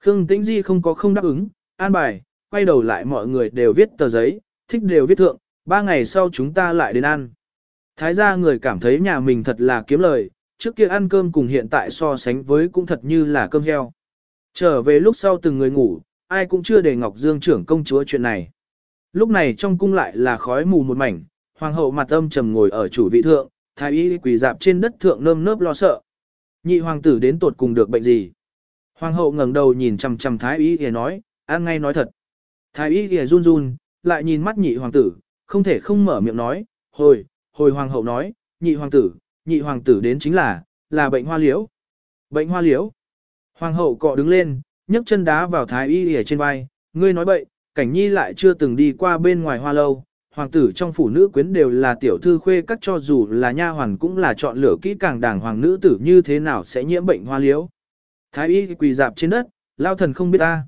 Khương Tĩnh Di không có không đáp ứng, an bài, quay đầu lại mọi người đều viết tờ giấy, thích đều viết thượng, ba ngày sau chúng ta lại đến ăn. Thái gia người cảm thấy nhà mình thật là kiếm lời, trước kia ăn cơm cùng hiện tại so sánh với cũng thật như là cơm heo. Trở về lúc sau từng người ngủ, ai cũng chưa để Ngọc Dương trưởng công chúa chuyện này. Lúc này trong cung lại là khói mù một mảnh, hoàng hậu mặt âm trầm ngồi ở chủ vị thượng, thái y quỳ dạp trên đất thượng nơm nớp lo sợ. Nhị hoàng tử đến tột cùng được bệnh gì? Hoàng hậu ngẩng đầu nhìn chằm chằm thái y y nói, ăn ngay nói thật. Thái y y run run, lại nhìn mắt nhị hoàng tử, không thể không mở miệng nói, hồi, hồi hoàng hậu nói, nhị hoàng tử, nhị hoàng tử đến chính là, là bệnh hoa liễu. Bệnh hoa liễu. Hoàng hậu cọ đứng lên, nhấc chân đá vào thái y ở trên vai, ngươi nói bậy, cảnh nhi lại chưa từng đi qua bên ngoài hoa lâu. Hoàng tử trong phủ nữ quyến đều là tiểu thư khuê các cho dù là nha hoàn cũng là chọn lựa kỹ càng đàng hoàng nữ tử như thế nào sẽ nhiễm bệnh hoa liễu. Thái y quỳ dạp trên đất, lao thần không biết ta.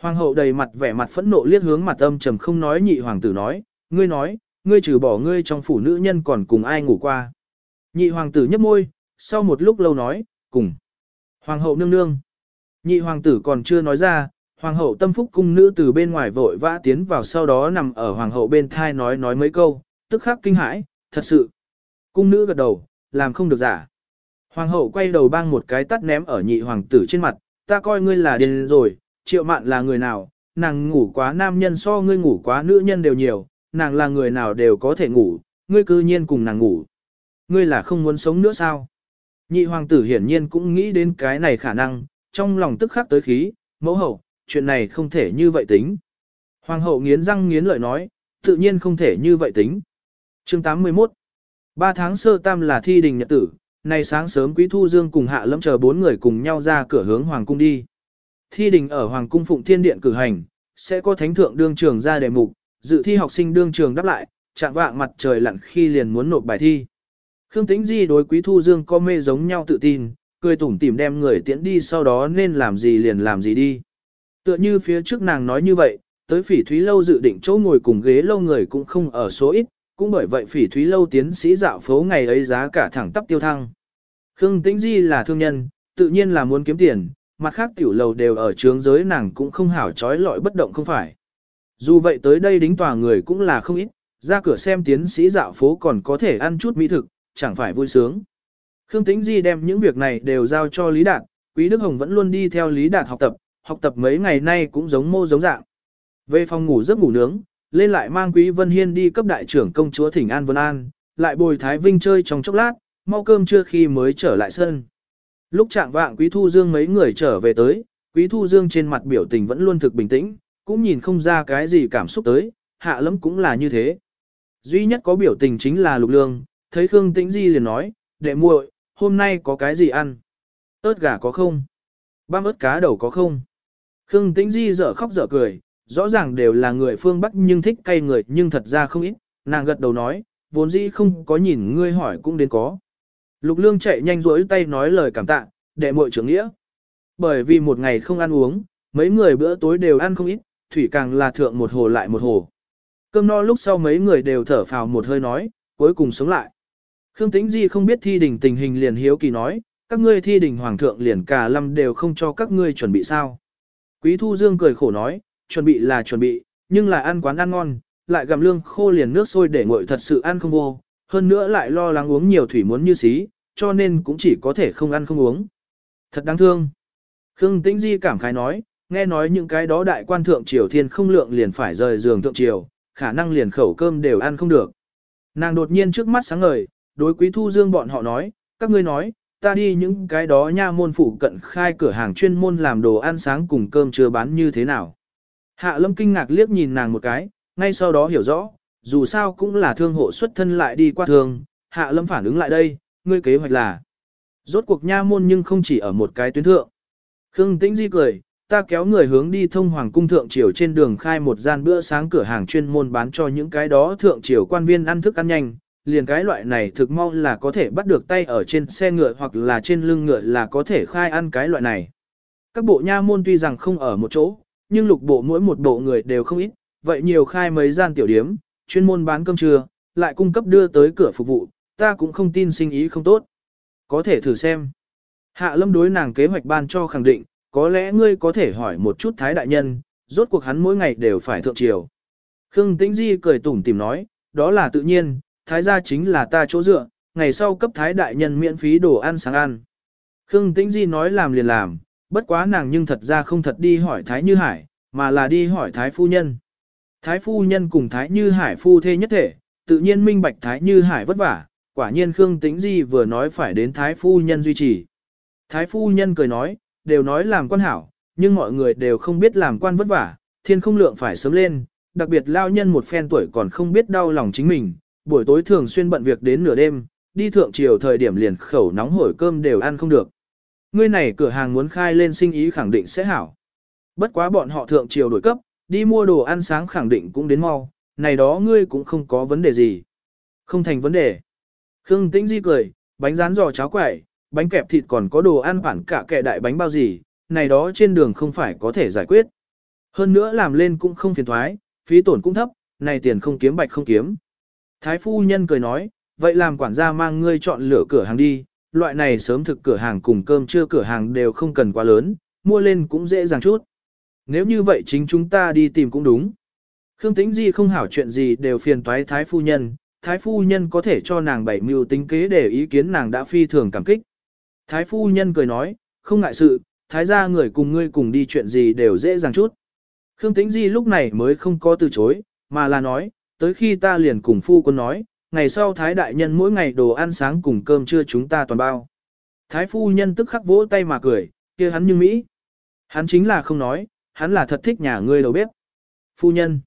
Hoàng hậu đầy mặt vẻ mặt phẫn nộ liếc hướng mặt âm trầm không nói nhị hoàng tử nói, ngươi nói, ngươi trừ bỏ ngươi trong phủ nữ nhân còn cùng ai ngủ qua. Nhị hoàng tử nhấp môi, sau một lúc lâu nói, cùng. Hoàng hậu nương nương. Nhị hoàng tử còn chưa nói ra, hoàng hậu tâm phúc cung nữ từ bên ngoài vội vã tiến vào sau đó nằm ở hoàng hậu bên thai nói nói mấy câu, tức khắc kinh hãi, thật sự. Cung nữ gật đầu, làm không được giả. Hoàng hậu quay đầu bang một cái tắt ném ở nhị hoàng tử trên mặt, ta coi ngươi là điên rồi, triệu mạn là người nào, nàng ngủ quá nam nhân so ngươi ngủ quá nữ nhân đều nhiều, nàng là người nào đều có thể ngủ, ngươi cư nhiên cùng nàng ngủ. Ngươi là không muốn sống nữa sao? Nhị hoàng tử hiển nhiên cũng nghĩ đến cái này khả năng, trong lòng tức khắc tới khí, mẫu hậu, chuyện này không thể như vậy tính. Hoàng hậu nghiến răng nghiến lợi nói, tự nhiên không thể như vậy tính. Chương 81 Ba tháng sơ tam là thi đình nhật tử, nay sáng sớm Quý Thu Dương cùng Hạ Lâm chờ bốn người cùng nhau ra cửa hướng Hoàng cung đi. Thi đình ở Hoàng cung Phụng Thiên Điện cử hành, sẽ có thánh thượng đương trường ra đề mục, dự thi học sinh đương trường đáp lại, chạm vạng mặt trời lặn khi liền muốn nộp bài thi. Khương Tĩnh Di đối Quý Thu Dương có mê giống nhau tự tin, cười tủm tỉm đem người tiễn đi sau đó nên làm gì liền làm gì đi. Tựa như phía trước nàng nói như vậy, tới phỉ thúy lâu dự định chỗ ngồi cùng ghế lâu người cũng không ở số ít, cũng bởi vậy phỉ thúy lâu tiến sĩ dạo phố ngày ấy giá cả thẳng tắp tiêu thăng. Khương Tĩnh Di là thương nhân, tự nhiên là muốn kiếm tiền, mặt khác tiểu lầu đều ở trướng giới nàng cũng không hảo trói lọi bất động không phải. Dù vậy tới đây đính tòa người cũng là không ít, ra cửa xem tiến sĩ dạo phố còn có thể ăn chút mỹ thực, chẳng phải vui sướng. Khương Tĩnh Di đem những việc này đều giao cho Lý Đạt, Quý Đức Hồng vẫn luôn đi theo Lý Đạt học tập, học tập mấy ngày nay cũng giống mô giống dạng. Về phòng ngủ giấc ngủ nướng, lên lại mang Quý Vân Hiên đi cấp đại trưởng công chúa Thỉnh An Vân An, lại bồi Thái Vinh chơi trong chốc lát, mau cơm trưa khi mới trở lại sân. Lúc trạng vạng Quý Thu Dương mấy người trở về tới, Quý Thu Dương trên mặt biểu tình vẫn luôn thực bình tĩnh, cũng nhìn không ra cái gì cảm xúc tới, hạ lắm cũng là như thế. Duy nhất có biểu tình chính là Lục Lương, thấy Khương Tĩnh Di liền nói, đệ muội, hôm nay có cái gì ăn? ớt gà có không? Băm ớt cá đầu có không? Khương Tĩnh Di dở khóc dở cười, rõ ràng đều là người phương Bắc nhưng thích cay người nhưng thật ra không ít, nàng gật đầu nói, vốn dĩ không có nhìn ngươi hỏi cũng đến có. Lục lương chạy nhanh rỗi tay nói lời cảm tạ, đệ muội trưởng nghĩa. Bởi vì một ngày không ăn uống, mấy người bữa tối đều ăn không ít, thủy càng là thượng một hồ lại một hồ. Cơm no lúc sau mấy người đều thở phào một hơi nói, cuối cùng sống lại. Khương Tĩnh Di không biết thi đình tình hình liền hiếu kỳ nói, các ngươi thi đình hoàng thượng liền cả lâm đều không cho các ngươi chuẩn bị sao. Quý Thu Dương cười khổ nói, chuẩn bị là chuẩn bị, nhưng là ăn quán ăn ngon, lại gặm lương khô liền nước sôi để nguội thật sự ăn không vô, hơn nữa lại lo lắng uống nhiều thủy muốn như xí, cho nên cũng chỉ có thể không ăn không uống. Thật đáng thương. Khương Tĩnh Di cảm khái nói, nghe nói những cái đó đại quan thượng triều thiên không lượng liền phải rời giường thượng triều, khả năng liền khẩu cơm đều ăn không được. Nàng đột nhiên trước mắt sáng ngời, đối quý thu dương bọn họ nói, các ngươi nói, ta đi những cái đó nha môn phụ cận khai cửa hàng chuyên môn làm đồ ăn sáng cùng cơm chưa bán như thế nào. Hạ lâm kinh ngạc liếc nhìn nàng một cái, ngay sau đó hiểu rõ, dù sao cũng là thương hộ xuất thân lại đi qua thường, hạ lâm phản ứng lại đây, ngươi kế hoạch là. Rốt cuộc nha môn nhưng không chỉ ở một cái tuyến thượng. Khương Tĩnh Di cười, ta kéo người hướng đi thông hoàng cung thượng triều trên đường khai một gian bữa sáng cửa hàng chuyên môn bán cho những cái đó thượng triều quan viên ăn thức ăn nhanh, liền cái loại này thực mau là có thể bắt được tay ở trên xe ngựa hoặc là trên lưng ngựa là có thể khai ăn cái loại này. Các bộ nha môn tuy rằng không ở một chỗ, nhưng lục bộ mỗi một bộ người đều không ít, vậy nhiều khai mấy gian tiểu điếm, chuyên môn bán cơm trưa, lại cung cấp đưa tới cửa phục vụ, ta cũng không tin sinh ý không tốt. Có thể thử xem. Hạ lâm đối nàng kế hoạch ban cho khẳng định, có lẽ ngươi có thể hỏi một chút thái đại nhân, rốt cuộc hắn mỗi ngày đều phải thượng triều. Khương Tĩnh Di cười tủm tìm nói, đó là tự nhiên, thái gia chính là ta chỗ dựa, ngày sau cấp thái đại nhân miễn phí đồ ăn sáng ăn. Khương Tĩnh Di nói làm liền làm, bất quá nàng nhưng thật ra không thật đi hỏi thái như hải, mà là đi hỏi thái phu nhân. Thái phu nhân cùng thái như hải phu thê nhất thể, tự nhiên minh bạch thái như hải vất vả, quả nhiên Khương Tĩnh Di vừa nói phải đến thái phu nhân duy trì. Thái phu nhân cười nói, đều nói làm quan hảo, nhưng mọi người đều không biết làm quan vất vả, thiên không lượng phải sớm lên, đặc biệt lao nhân một phen tuổi còn không biết đau lòng chính mình, buổi tối thường xuyên bận việc đến nửa đêm, đi thượng chiều thời điểm liền khẩu nóng hổi cơm đều ăn không được. Ngươi này cửa hàng muốn khai lên sinh ý khẳng định sẽ hảo. Bất quá bọn họ thượng chiều đổi cấp, đi mua đồ ăn sáng khẳng định cũng đến mau, này đó ngươi cũng không có vấn đề gì. Không thành vấn đề. Khương Tĩnh Di cười, bánh rán giò cháo quẩy, bánh kẹp thịt còn có đồ ăn bản cả kệ đại bánh bao gì, này đó trên đường không phải có thể giải quyết. Hơn nữa làm lên cũng không phiền thoái, phí tổn cũng thấp, này tiền không kiếm bạch không kiếm. Thái phu nhân cười nói, vậy làm quản gia mang ngươi chọn lựa cửa hàng đi, loại này sớm thực cửa hàng cùng cơm trưa cửa hàng đều không cần quá lớn, mua lên cũng dễ dàng chút. Nếu như vậy chính chúng ta đi tìm cũng đúng. Khương Tĩnh Di không hảo chuyện gì đều phiền toái Thái phu nhân, Thái phu nhân có thể cho nàng bảy mưu tính kế để ý kiến nàng đã phi thường cảm kích. Thái phu nhân cười nói, không ngại sự, thái gia người cùng ngươi cùng đi chuyện gì đều dễ dàng chút. Khương Tĩnh Di lúc này mới không có từ chối, mà là nói, tới khi ta liền cùng phu quân nói, ngày sau thái đại nhân mỗi ngày đồ ăn sáng cùng cơm trưa chúng ta toàn bao. Thái phu nhân tức khắc vỗ tay mà cười, kia hắn như Mỹ. Hắn chính là không nói, hắn là thật thích nhà ngươi đầu bếp. Phu nhân.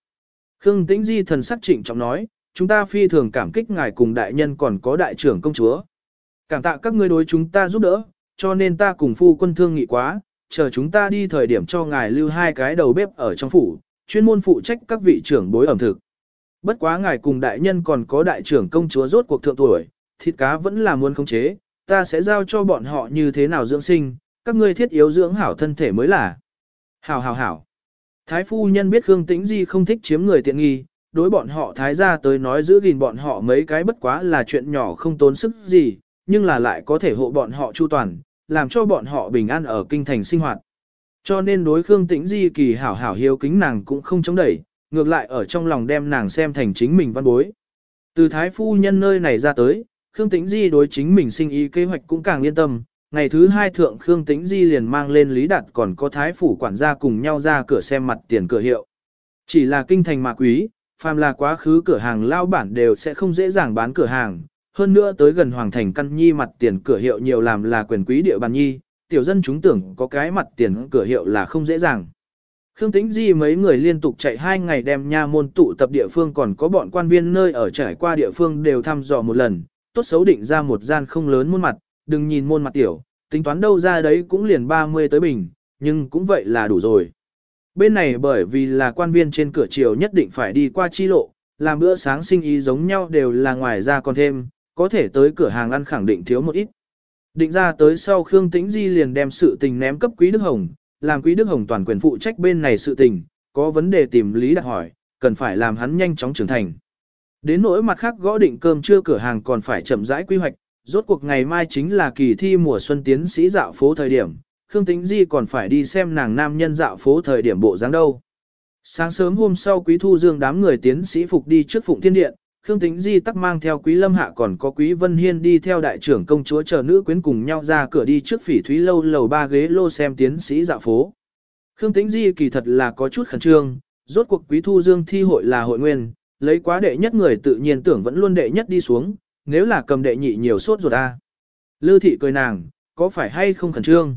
Khương Tĩnh Di thần sắc trịnh trọng nói, chúng ta phi thường cảm kích ngài cùng đại nhân còn có đại trưởng công chúa. Cảm tạ các ngươi đối chúng ta giúp đỡ, cho nên ta cùng phu quân thương nghị quá, chờ chúng ta đi thời điểm cho ngài lưu hai cái đầu bếp ở trong phủ, chuyên môn phụ trách các vị trưởng bối ẩm thực. Bất quá ngài cùng đại nhân còn có đại trưởng công chúa rốt cuộc thượng tuổi, thịt cá vẫn là muốn khống chế, ta sẽ giao cho bọn họ như thế nào dưỡng sinh, các ngươi thiết yếu dưỡng hảo thân thể mới là. Hảo hảo hảo. Thái phu nhân biết Khương Tĩnh Di không thích chiếm người tiện nghi, đối bọn họ thái gia tới nói giữ gìn bọn họ mấy cái bất quá là chuyện nhỏ không tốn sức gì, nhưng là lại có thể hộ bọn họ chu toàn, làm cho bọn họ bình an ở kinh thành sinh hoạt. Cho nên đối Khương Tĩnh Di kỳ hảo hảo hiếu kính nàng cũng không chống đẩy, ngược lại ở trong lòng đem nàng xem thành chính mình văn bối. Từ thái phu nhân nơi này ra tới, Khương Tĩnh Di đối chính mình sinh ý kế hoạch cũng càng yên tâm. Ngày thứ hai thượng Khương Tĩnh Di liền mang lên Lý Đạt còn có thái phủ quản gia cùng nhau ra cửa xem mặt tiền cửa hiệu. Chỉ là kinh thành mà quý, phàm là quá khứ cửa hàng lao bản đều sẽ không dễ dàng bán cửa hàng, hơn nữa tới gần hoàng thành căn nhi mặt tiền cửa hiệu nhiều làm là quyền quý địa bàn nhi, tiểu dân chúng tưởng có cái mặt tiền cửa hiệu là không dễ dàng. Khương Tĩnh Di mấy người liên tục chạy hai ngày đem nha môn tụ tập địa phương còn có bọn quan viên nơi ở trải qua địa phương đều thăm dò một lần, tốt xấu định ra một gian không lớn môn mặt, đừng nhìn môn mặt tiểu, tính toán đâu ra đấy cũng liền 30 tới bình, nhưng cũng vậy là đủ rồi. Bên này bởi vì là quan viên trên cửa triều nhất định phải đi qua chi lộ, làm bữa sáng sinh ý giống nhau đều là ngoài ra còn thêm, có thể tới cửa hàng ăn khẳng định thiếu một ít. Định ra tới sau Khương Tĩnh Di liền đem sự tình ném cấp Quý Đức Hồng, làm Quý Đức Hồng toàn quyền phụ trách bên này sự tình, có vấn đề tìm Lý Đạt hỏi, cần phải làm hắn nhanh chóng trưởng thành. Đến nỗi mặt khác gõ định cơm trưa cửa hàng còn phải chậm rãi quy hoạch, rốt cuộc ngày mai chính là kỳ thi mùa xuân tiến sĩ dạo phố thời điểm, Khương Tĩnh Di còn phải đi xem nàng nam nhân dạo phố thời điểm bộ dáng đâu. Sáng sớm hôm sau Quý Thu Dương đám người tiến sĩ phục đi trước Phụng Thiên Điện, Khương Tĩnh Di tắc mang theo Quý Lâm Hạ còn có Quý Vân Hiên đi theo đại trưởng công chúa chờ nữ quyến cùng nhau ra cửa đi trước phỉ thúy lâu lầu ba ghế lô xem tiến sĩ dạo phố. Khương Tĩnh Di kỳ thật là có chút khẩn trương, rốt cuộc Quý Thu Dương thi hội là hội nguyên, lấy quá đệ nhất người tự nhiên tưởng vẫn luôn đệ nhất đi xuống, nếu là cầm đệ nhị nhiều sốt ruột ta. Lư thị cười nàng, có phải hay không khẩn trương?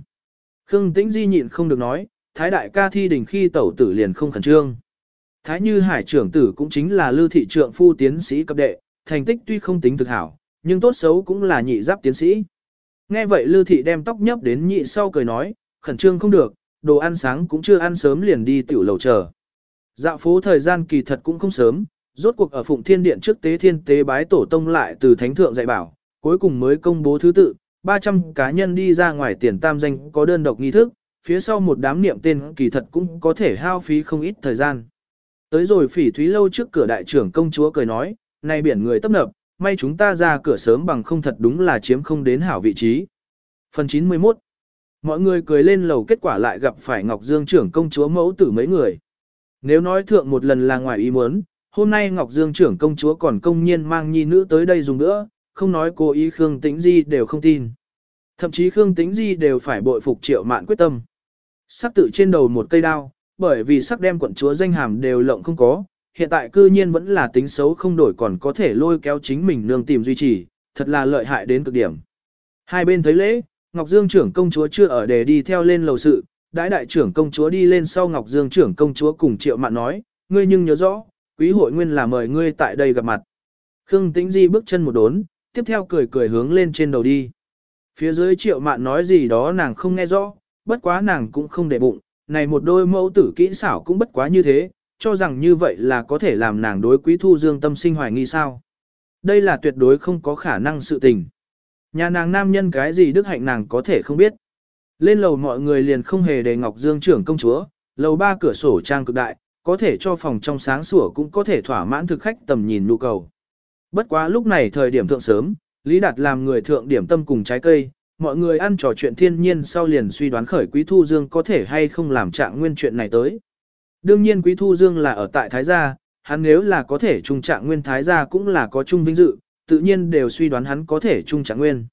Khương Tĩnh Di nhịn không được nói, Thái đại ca thi đình khi tẩu tử liền không khẩn trương. Thái như hải trưởng tử cũng chính là lư thị trượng phu tiến sĩ cấp đệ, thành tích tuy không tính thực hảo, nhưng tốt xấu cũng là nhị giáp tiến sĩ. Nghe vậy lư thị đem tóc nhấp đến nhị sau cười nói, khẩn trương không được, đồ ăn sáng cũng chưa ăn sớm liền đi tiểu lầu chờ. Dạo phố thời gian kỳ thật cũng không sớm, rốt cuộc ở Phụng Thiên Điện trước tế thiên tế bái tổ tông lại từ thánh thượng dạy bảo, cuối cùng mới công bố thứ tự, 300 cá nhân đi ra ngoài tiền tam danh có đơn độc nghi thức, phía sau một đám niệm tên kỳ thật cũng có thể hao phí không ít thời gian. Tới rồi phỉ thúy lâu trước cửa đại trưởng công chúa cười nói, nay biển người tấp nập, may chúng ta ra cửa sớm bằng không thật đúng là chiếm không đến hảo vị trí. Phần 91 Mọi người cười lên lầu kết quả lại gặp phải Ngọc Dương trưởng công chúa mẫu tử mấy người. Nếu nói thượng một lần là ngoài ý muốn, hôm nay Ngọc Dương trưởng công chúa còn công nhiên mang nhi nữ tới đây dùng nữa, không nói cố ý Khương Tĩnh Di đều không tin. Thậm chí Khương Tĩnh Di đều phải bội phục triệu mạn quyết tâm. Sắc tự trên đầu một cây đao, bởi vì sắc đem quận chúa danh hàm đều lộng không có, hiện tại cư nhiên vẫn là tính xấu không đổi còn có thể lôi kéo chính mình nương tìm duy trì, thật là lợi hại đến cực điểm. Hai bên thấy lễ, Ngọc Dương trưởng công chúa chưa ở để đi theo lên lầu sự, đãi đại trưởng công chúa đi lên sau Ngọc Dương trưởng công chúa cùng triệu mạn nói, ngươi nhưng nhớ rõ, quý hội nguyên là mời ngươi tại đây gặp mặt. Khương Tĩnh Di bước chân một đốn, tiếp theo cười cười hướng lên trên đầu đi. Phía dưới triệu mạn nói gì đó nàng không nghe rõ, bất quá nàng cũng không để bụng, này một đôi mẫu tử kỹ xảo cũng bất quá như thế, cho rằng như vậy là có thể làm nàng đối quý thu dương tâm sinh hoài nghi sao. Đây là tuyệt đối không có khả năng sự tình. Nhà nàng nam nhân cái gì đức hạnh nàng có thể không biết. Lên lầu mọi người liền không hề để Ngọc Dương trưởng công chúa, lầu ba cửa sổ trang cực đại, có thể cho phòng trong sáng sủa cũng có thể thỏa mãn thực khách tầm nhìn nhu cầu. Bất quá lúc này thời điểm thượng sớm, Lý Đạt làm người thượng điểm tâm cùng trái cây, mọi người ăn trò chuyện thiên nhiên sau liền suy đoán khởi Quý Thu Dương có thể hay không làm trạng nguyên chuyện này tới. Đương nhiên Quý Thu Dương là ở tại Thái Gia, hắn nếu là có thể trung trạng nguyên Thái Gia cũng là có chung vinh dự, tự nhiên đều suy đoán hắn có thể trung trạng nguyên.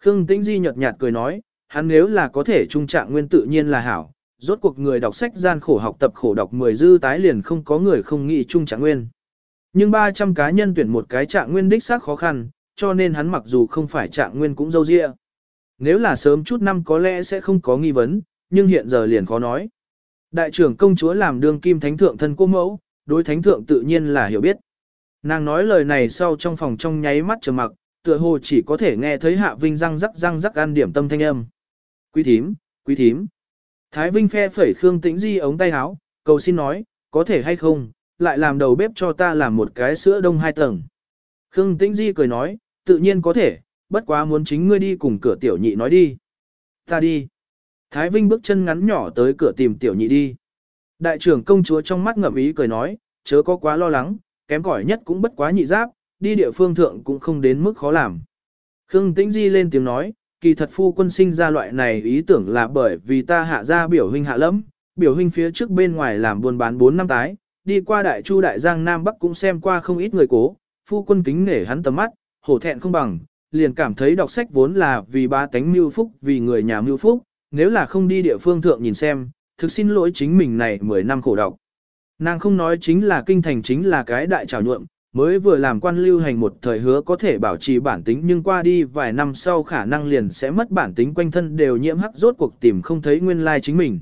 Khương Tĩnh Di nhợt nhạt cười nói, hắn nếu là có thể trung trạng nguyên tự nhiên là hảo, rốt cuộc người đọc sách gian khổ học tập khổ đọc 10 dư tái liền không có người không nghĩ trung trạng nguyên. Nhưng 300 cá nhân tuyển một cái trạng nguyên đích xác khó khăn, cho nên hắn mặc dù không phải trạng nguyên cũng dâu dịa. Nếu là sớm chút năm có lẽ sẽ không có nghi vấn, nhưng hiện giờ liền khó nói. Đại trưởng công chúa làm đương kim thánh thượng thân cô mẫu, đối thánh thượng tự nhiên là hiểu biết. Nàng nói lời này sau trong phòng trong nháy mắt trầm mặc, tựa hồ chỉ có thể nghe thấy Hạ Vinh răng rắc răng rắc ăn điểm tâm thanh âm. Quý thím, quý thím. Thái Vinh phe phẩy Khương Tĩnh Di ống tay áo, cầu xin nói, có thể hay không, lại làm đầu bếp cho ta làm một cái sữa đông hai tầng. Khương Tĩnh Di cười nói, tự nhiên có thể, bất quá muốn chính ngươi đi cùng cửa tiểu nhị nói đi. Ta đi. Thái Vinh bước chân ngắn nhỏ tới cửa tìm tiểu nhị đi. Đại trưởng công chúa trong mắt ngậm ý cười nói, chớ có quá lo lắng, kém cỏi nhất cũng bất quá nhị giáp, đi địa phương thượng cũng không đến mức khó làm. Khương Tĩnh Di lên tiếng nói, kỳ thật phu quân sinh ra loại này ý tưởng là bởi vì ta hạ ra biểu huynh hạ lẫm, biểu huynh phía trước bên ngoài làm buôn bán 4 năm tái, đi qua đại chu đại giang nam bắc cũng xem qua không ít người cố, phu quân kính nể hắn tầm mắt, hổ thẹn không bằng, liền cảm thấy đọc sách vốn là vì ba tánh mưu phúc vì người nhà mưu phúc, nếu là không đi địa phương thượng nhìn xem, thực xin lỗi chính mình này 10 năm khổ đọc. Nàng không nói chính là kinh thành chính là cái đại trào nhuộm, mới vừa làm quan lưu hành một thời hứa có thể bảo trì bản tính nhưng qua đi vài năm sau khả năng liền sẽ mất bản tính quanh thân đều nhiễm hắc rốt cuộc tìm không thấy nguyên lai chính mình.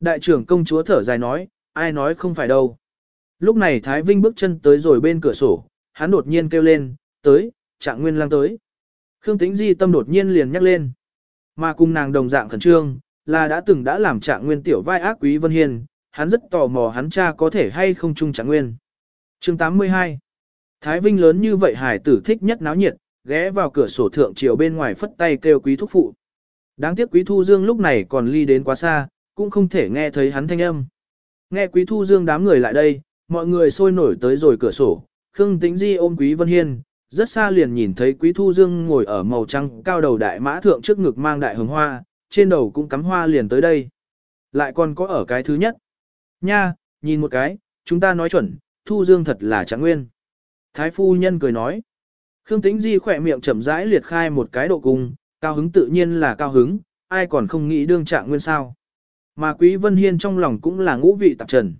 Đại trưởng công chúa thở dài nói, ai nói không phải đâu. Lúc này Thái Vinh bước chân tới rồi bên cửa sổ, hắn đột nhiên kêu lên, tới, trạng nguyên lang tới. Khương Tĩnh Di tâm đột nhiên liền nhắc lên. Mà cùng nàng đồng dạng khẩn trương, là đã từng đã làm trạng nguyên tiểu vai ác quý Vân Hiên, hắn rất tò mò hắn cha có thể hay không chung trạng nguyên. chương 82 Thái Vinh lớn như vậy hải tử thích nhất náo nhiệt, ghé vào cửa sổ thượng chiều bên ngoài phất tay kêu quý thúc phụ. Đáng tiếc quý thu dương lúc này còn ly đến quá xa, cũng không thể nghe thấy hắn thanh âm. Nghe quý thu dương đám người lại đây, mọi người sôi nổi tới rồi cửa sổ, Khương Tĩnh Di ôm quý Vân Hiên, rất xa liền nhìn thấy quý thu dương ngồi ở màu trắng cao đầu đại mã thượng trước ngực mang đại hồng hoa, trên đầu cũng cắm hoa liền tới đây. Lại còn có ở cái thứ nhất. Nha, nhìn một cái, chúng ta nói chuẩn, thu dương thật là trạng nguyên. Thái phu nhân cười nói. Khương Tĩnh Di khỏe miệng chậm rãi liệt khai một cái độ cung, cao hứng tự nhiên là cao hứng, ai còn không nghĩ đương trạng nguyên sao. Mà Quý Vân Hiên trong lòng cũng là ngũ vị tạp trần.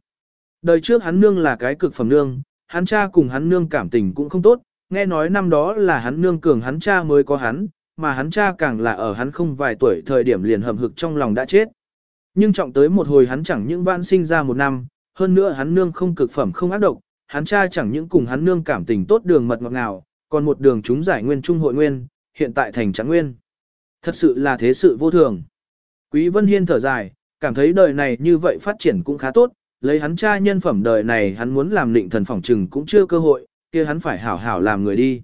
Đời trước hắn nương là cái cực phẩm nương, hắn cha cùng hắn nương cảm tình cũng không tốt, nghe nói năm đó là hắn nương cường hắn cha mới có hắn, mà hắn cha càng là ở hắn không vài tuổi thời điểm liền hầm hực trong lòng đã chết. Nhưng trọng tới một hồi hắn chẳng những vãn sinh ra một năm, hơn nữa hắn nương không cực phẩm không ác độc, hắn cha chẳng những cùng hắn nương cảm tình tốt đường mật ngọt ngào, còn một đường chúng giải nguyên trung hội nguyên, hiện tại thành trắng nguyên. Thật sự là thế sự vô thường. Quý Vân Hiên thở dài, cảm thấy đời này như vậy phát triển cũng khá tốt, lấy hắn cha nhân phẩm đời này hắn muốn làm định thần phỏng trừng cũng chưa cơ hội, kia hắn phải hảo hảo làm người đi.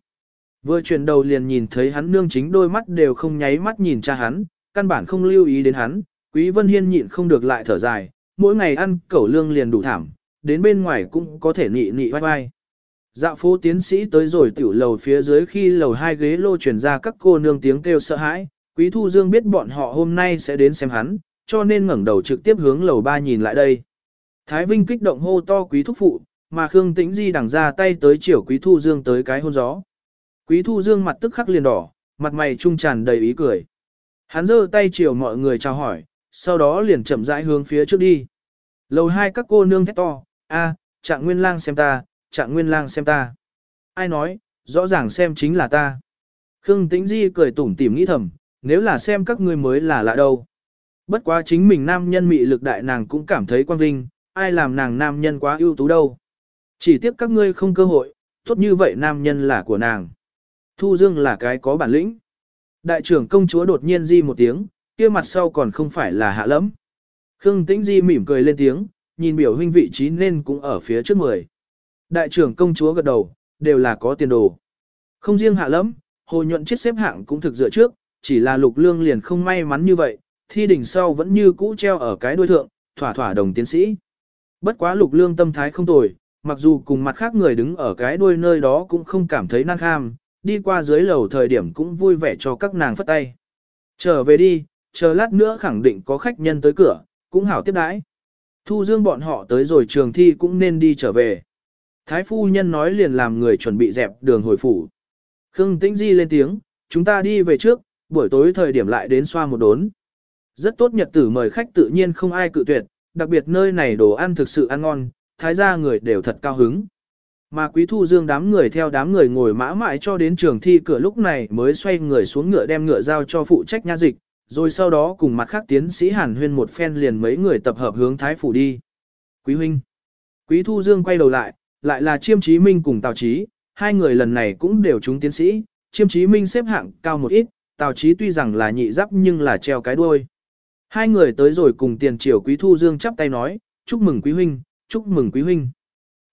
Vừa chuyển đầu liền nhìn thấy hắn nương chính đôi mắt đều không nháy mắt nhìn cha hắn, căn bản không lưu ý đến hắn, Quý Vân Hiên nhịn không được lại thở dài, mỗi ngày ăn cẩu lương liền đủ thảm, đến bên ngoài cũng có thể nị nị vai vai. Dạo phố tiến sĩ tới rồi tiểu lầu phía dưới khi lầu hai ghế lô chuyển ra các cô nương tiếng kêu sợ hãi, Quý Thu Dương biết bọn họ hôm nay sẽ đến xem hắn, cho nên ngẩng đầu trực tiếp hướng lầu ba nhìn lại đây. Thái Vinh kích động hô to Quý Thúc Phụ, mà Khương Tĩnh Di đằng ra tay tới chiều Quý Thu Dương tới cái hôn gió. Quý Thu Dương mặt tức khắc liền đỏ, mặt mày trung tràn đầy ý cười. Hắn giơ tay chiều mọi người chào hỏi, sau đó liền chậm rãi hướng phía trước đi. Lầu hai các cô nương thét to, a, trạng nguyên lang xem ta, trạng nguyên lang xem ta. Ai nói, rõ ràng xem chính là ta. Khương Tĩnh Di cười tủm tỉm nghĩ thầm, nếu là xem các ngươi mới là lạ đâu. Bất quá chính mình nam nhân mị lực đại nàng cũng cảm thấy quan vinh, ai làm nàng nam nhân quá ưu tú đâu. Chỉ tiếc các ngươi không cơ hội, tốt như vậy nam nhân là của nàng. Thu Dương là cái có bản lĩnh. Đại trưởng công chúa đột nhiên di một tiếng, kia mặt sau còn không phải là hạ lẫm. Khương Tĩnh Di mỉm cười lên tiếng, nhìn biểu huynh vị trí nên cũng ở phía trước mười. Đại trưởng công chúa gật đầu, đều là có tiền đồ. Không riêng hạ lẫm, hồ nhuận chết xếp hạng cũng thực dựa trước, chỉ là lục lương liền không may mắn như vậy, thi đỉnh sau vẫn như cũ treo ở cái đuôi thượng, thỏa thỏa đồng tiến sĩ. Bất quá lục lương tâm thái không tồi, mặc dù cùng mặt khác người đứng ở cái đuôi nơi đó cũng không cảm thấy năng kham, đi qua dưới lầu thời điểm cũng vui vẻ cho các nàng phất tay. Trở về đi, chờ lát nữa khẳng định có khách nhân tới cửa, cũng hảo tiếp đãi. Thu dương bọn họ tới rồi trường thi cũng nên đi trở về. Thái phu nhân nói liền làm người chuẩn bị dẹp đường hồi phủ. Khương Tĩnh Di lên tiếng, chúng ta đi về trước, buổi tối thời điểm lại đến xoa một đốn. Rất tốt nhật tử mời khách tự nhiên không ai cự tuyệt, đặc biệt nơi này đồ ăn thực sự ăn ngon, thái gia người đều thật cao hứng. Mà quý thu dương đám người theo đám người ngồi mã mãi cho đến trường thi cửa lúc này mới xoay người xuống ngựa đem ngựa giao cho phụ trách nha dịch, rồi sau đó cùng mặt khác tiến sĩ hàn huyên một phen liền mấy người tập hợp hướng thái phủ đi. Quý huynh. Quý thu dương quay đầu lại, lại là chiêm chí minh cùng tào chí, hai người lần này cũng đều trúng tiến sĩ, chiêm chí minh xếp hạng cao một ít, tào chí tuy rằng là nhị giáp nhưng là treo cái đuôi. Hai người tới rồi cùng tiền triều quý thu dương chắp tay nói, chúc mừng quý huynh, chúc mừng quý huynh.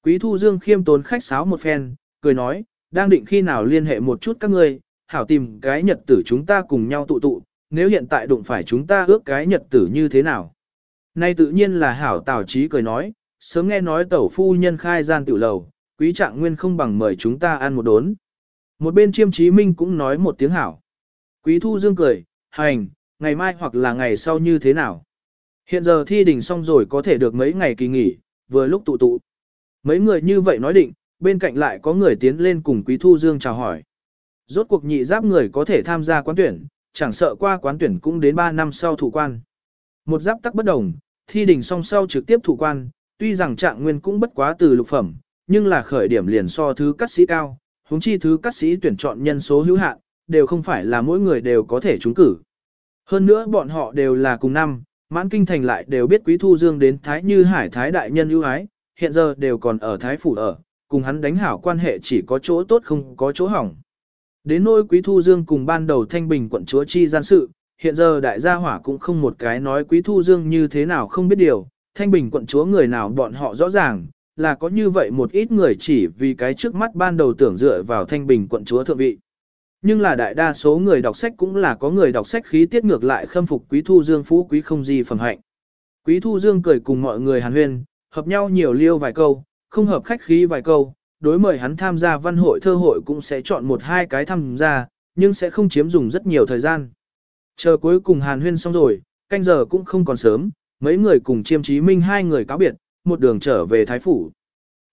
Quý thu dương khiêm tốn khách sáo một phen, cười nói, đang định khi nào liên hệ một chút các ngươi, hảo tìm cái nhật tử chúng ta cùng nhau tụ tụ, nếu hiện tại đụng phải chúng ta ước cái nhật tử như thế nào. Nay tự nhiên là hảo tào trí cười nói, sớm nghe nói tẩu phu nhân khai gian tiểu lầu, quý trạng nguyên không bằng mời chúng ta ăn một đốn. Một bên chiêm chí minh cũng nói một tiếng hảo. Quý thu dương cười, hành, ngày mai hoặc là ngày sau như thế nào. Hiện giờ thi đình xong rồi có thể được mấy ngày kỳ nghỉ, vừa lúc tụ tụ. Mấy người như vậy nói định, bên cạnh lại có người tiến lên cùng Quý Thu Dương chào hỏi. Rốt cuộc nhị giáp người có thể tham gia quán tuyển, chẳng sợ qua quán tuyển cũng đến 3 năm sau thủ quan. Một giáp tắc bất đồng, thi đình song sau trực tiếp thủ quan, tuy rằng trạng nguyên cũng bất quá từ lục phẩm, nhưng là khởi điểm liền so thứ cắt sĩ cao, huống chi thứ cắt sĩ tuyển chọn nhân số hữu hạn, đều không phải là mỗi người đều có thể trúng cử. Hơn nữa bọn họ đều là cùng năm, mãn kinh thành lại đều biết quý thu dương đến thái như hải thái đại nhân ưu ái, hiện giờ đều còn ở thái phủ ở, cùng hắn đánh hảo quan hệ chỉ có chỗ tốt không có chỗ hỏng. Đến nỗi quý thu dương cùng ban đầu thanh bình quận chúa chi gian sự, hiện giờ đại gia hỏa cũng không một cái nói Quý Thu Dương như thế nào không biết điều, Thanh Bình quận chúa người nào bọn họ rõ ràng, là có như vậy một ít người chỉ vì cái trước mắt ban đầu tưởng dựa vào Thanh Bình quận chúa thượng vị. Nhưng là đại đa số người đọc sách cũng là có người đọc sách khí tiết ngược lại khâm phục Quý Thu Dương phú quý không gì phẩm hạnh. Quý Thu Dương cười cùng mọi người hàn huyên, hợp nhau nhiều liêu vài câu, không hợp khách khí vài câu, đối mời hắn tham gia văn hội thơ hội cũng sẽ chọn một hai cái tham gia, nhưng sẽ không chiếm dùng rất nhiều thời gian. Chờ cuối cùng hàn huyên xong rồi, canh giờ cũng không còn sớm, mấy người cùng chiêm chí minh hai người cáo biệt, một đường trở về Thái Phủ.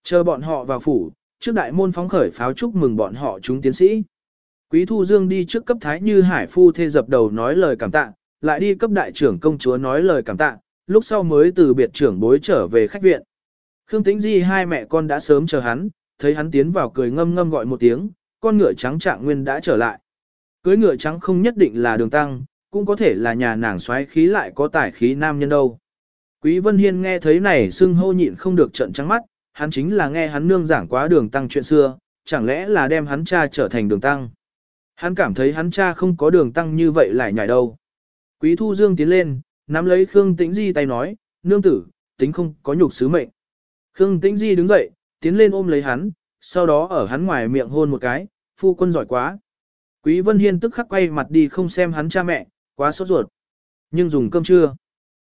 Chờ bọn họ vào phủ, trước đại môn phóng khởi pháo chúc mừng bọn họ chúng tiến sĩ. Quý Thu Dương đi trước cấp Thái Như Hải Phu thê dập đầu nói lời cảm tạ, lại đi cấp đại trưởng công chúa nói lời cảm tạ, lúc sau mới từ biệt trưởng bối trở về khách viện. Khương Tĩnh Di hai mẹ con đã sớm chờ hắn, thấy hắn tiến vào cười ngâm ngâm gọi một tiếng, con ngựa trắng trạng nguyên đã trở lại. Cưới ngựa trắng không nhất định là đường tăng, cũng có thể là nhà nàng xoáy khí lại có tải khí nam nhân đâu. Quý Vân Hiên nghe thấy này xưng hô nhịn không được trận trắng mắt, hắn chính là nghe hắn nương giảng quá đường tăng chuyện xưa, chẳng lẽ là đem hắn cha trở thành đường tăng. Hắn cảm thấy hắn cha không có đường tăng như vậy lại nhảy đâu. Quý Thu Dương tiến lên, nắm lấy Khương Tĩnh Di tay nói, nương tử, tính không có nhục sứ mệnh. Khương Tĩnh Di đứng dậy, tiến lên ôm lấy hắn, sau đó ở hắn ngoài miệng hôn một cái, phu quân giỏi quá. Quý Vân Hiên tức khắc quay mặt đi không xem hắn cha mẹ, quá sốt ruột. Nhưng dùng cơm trưa.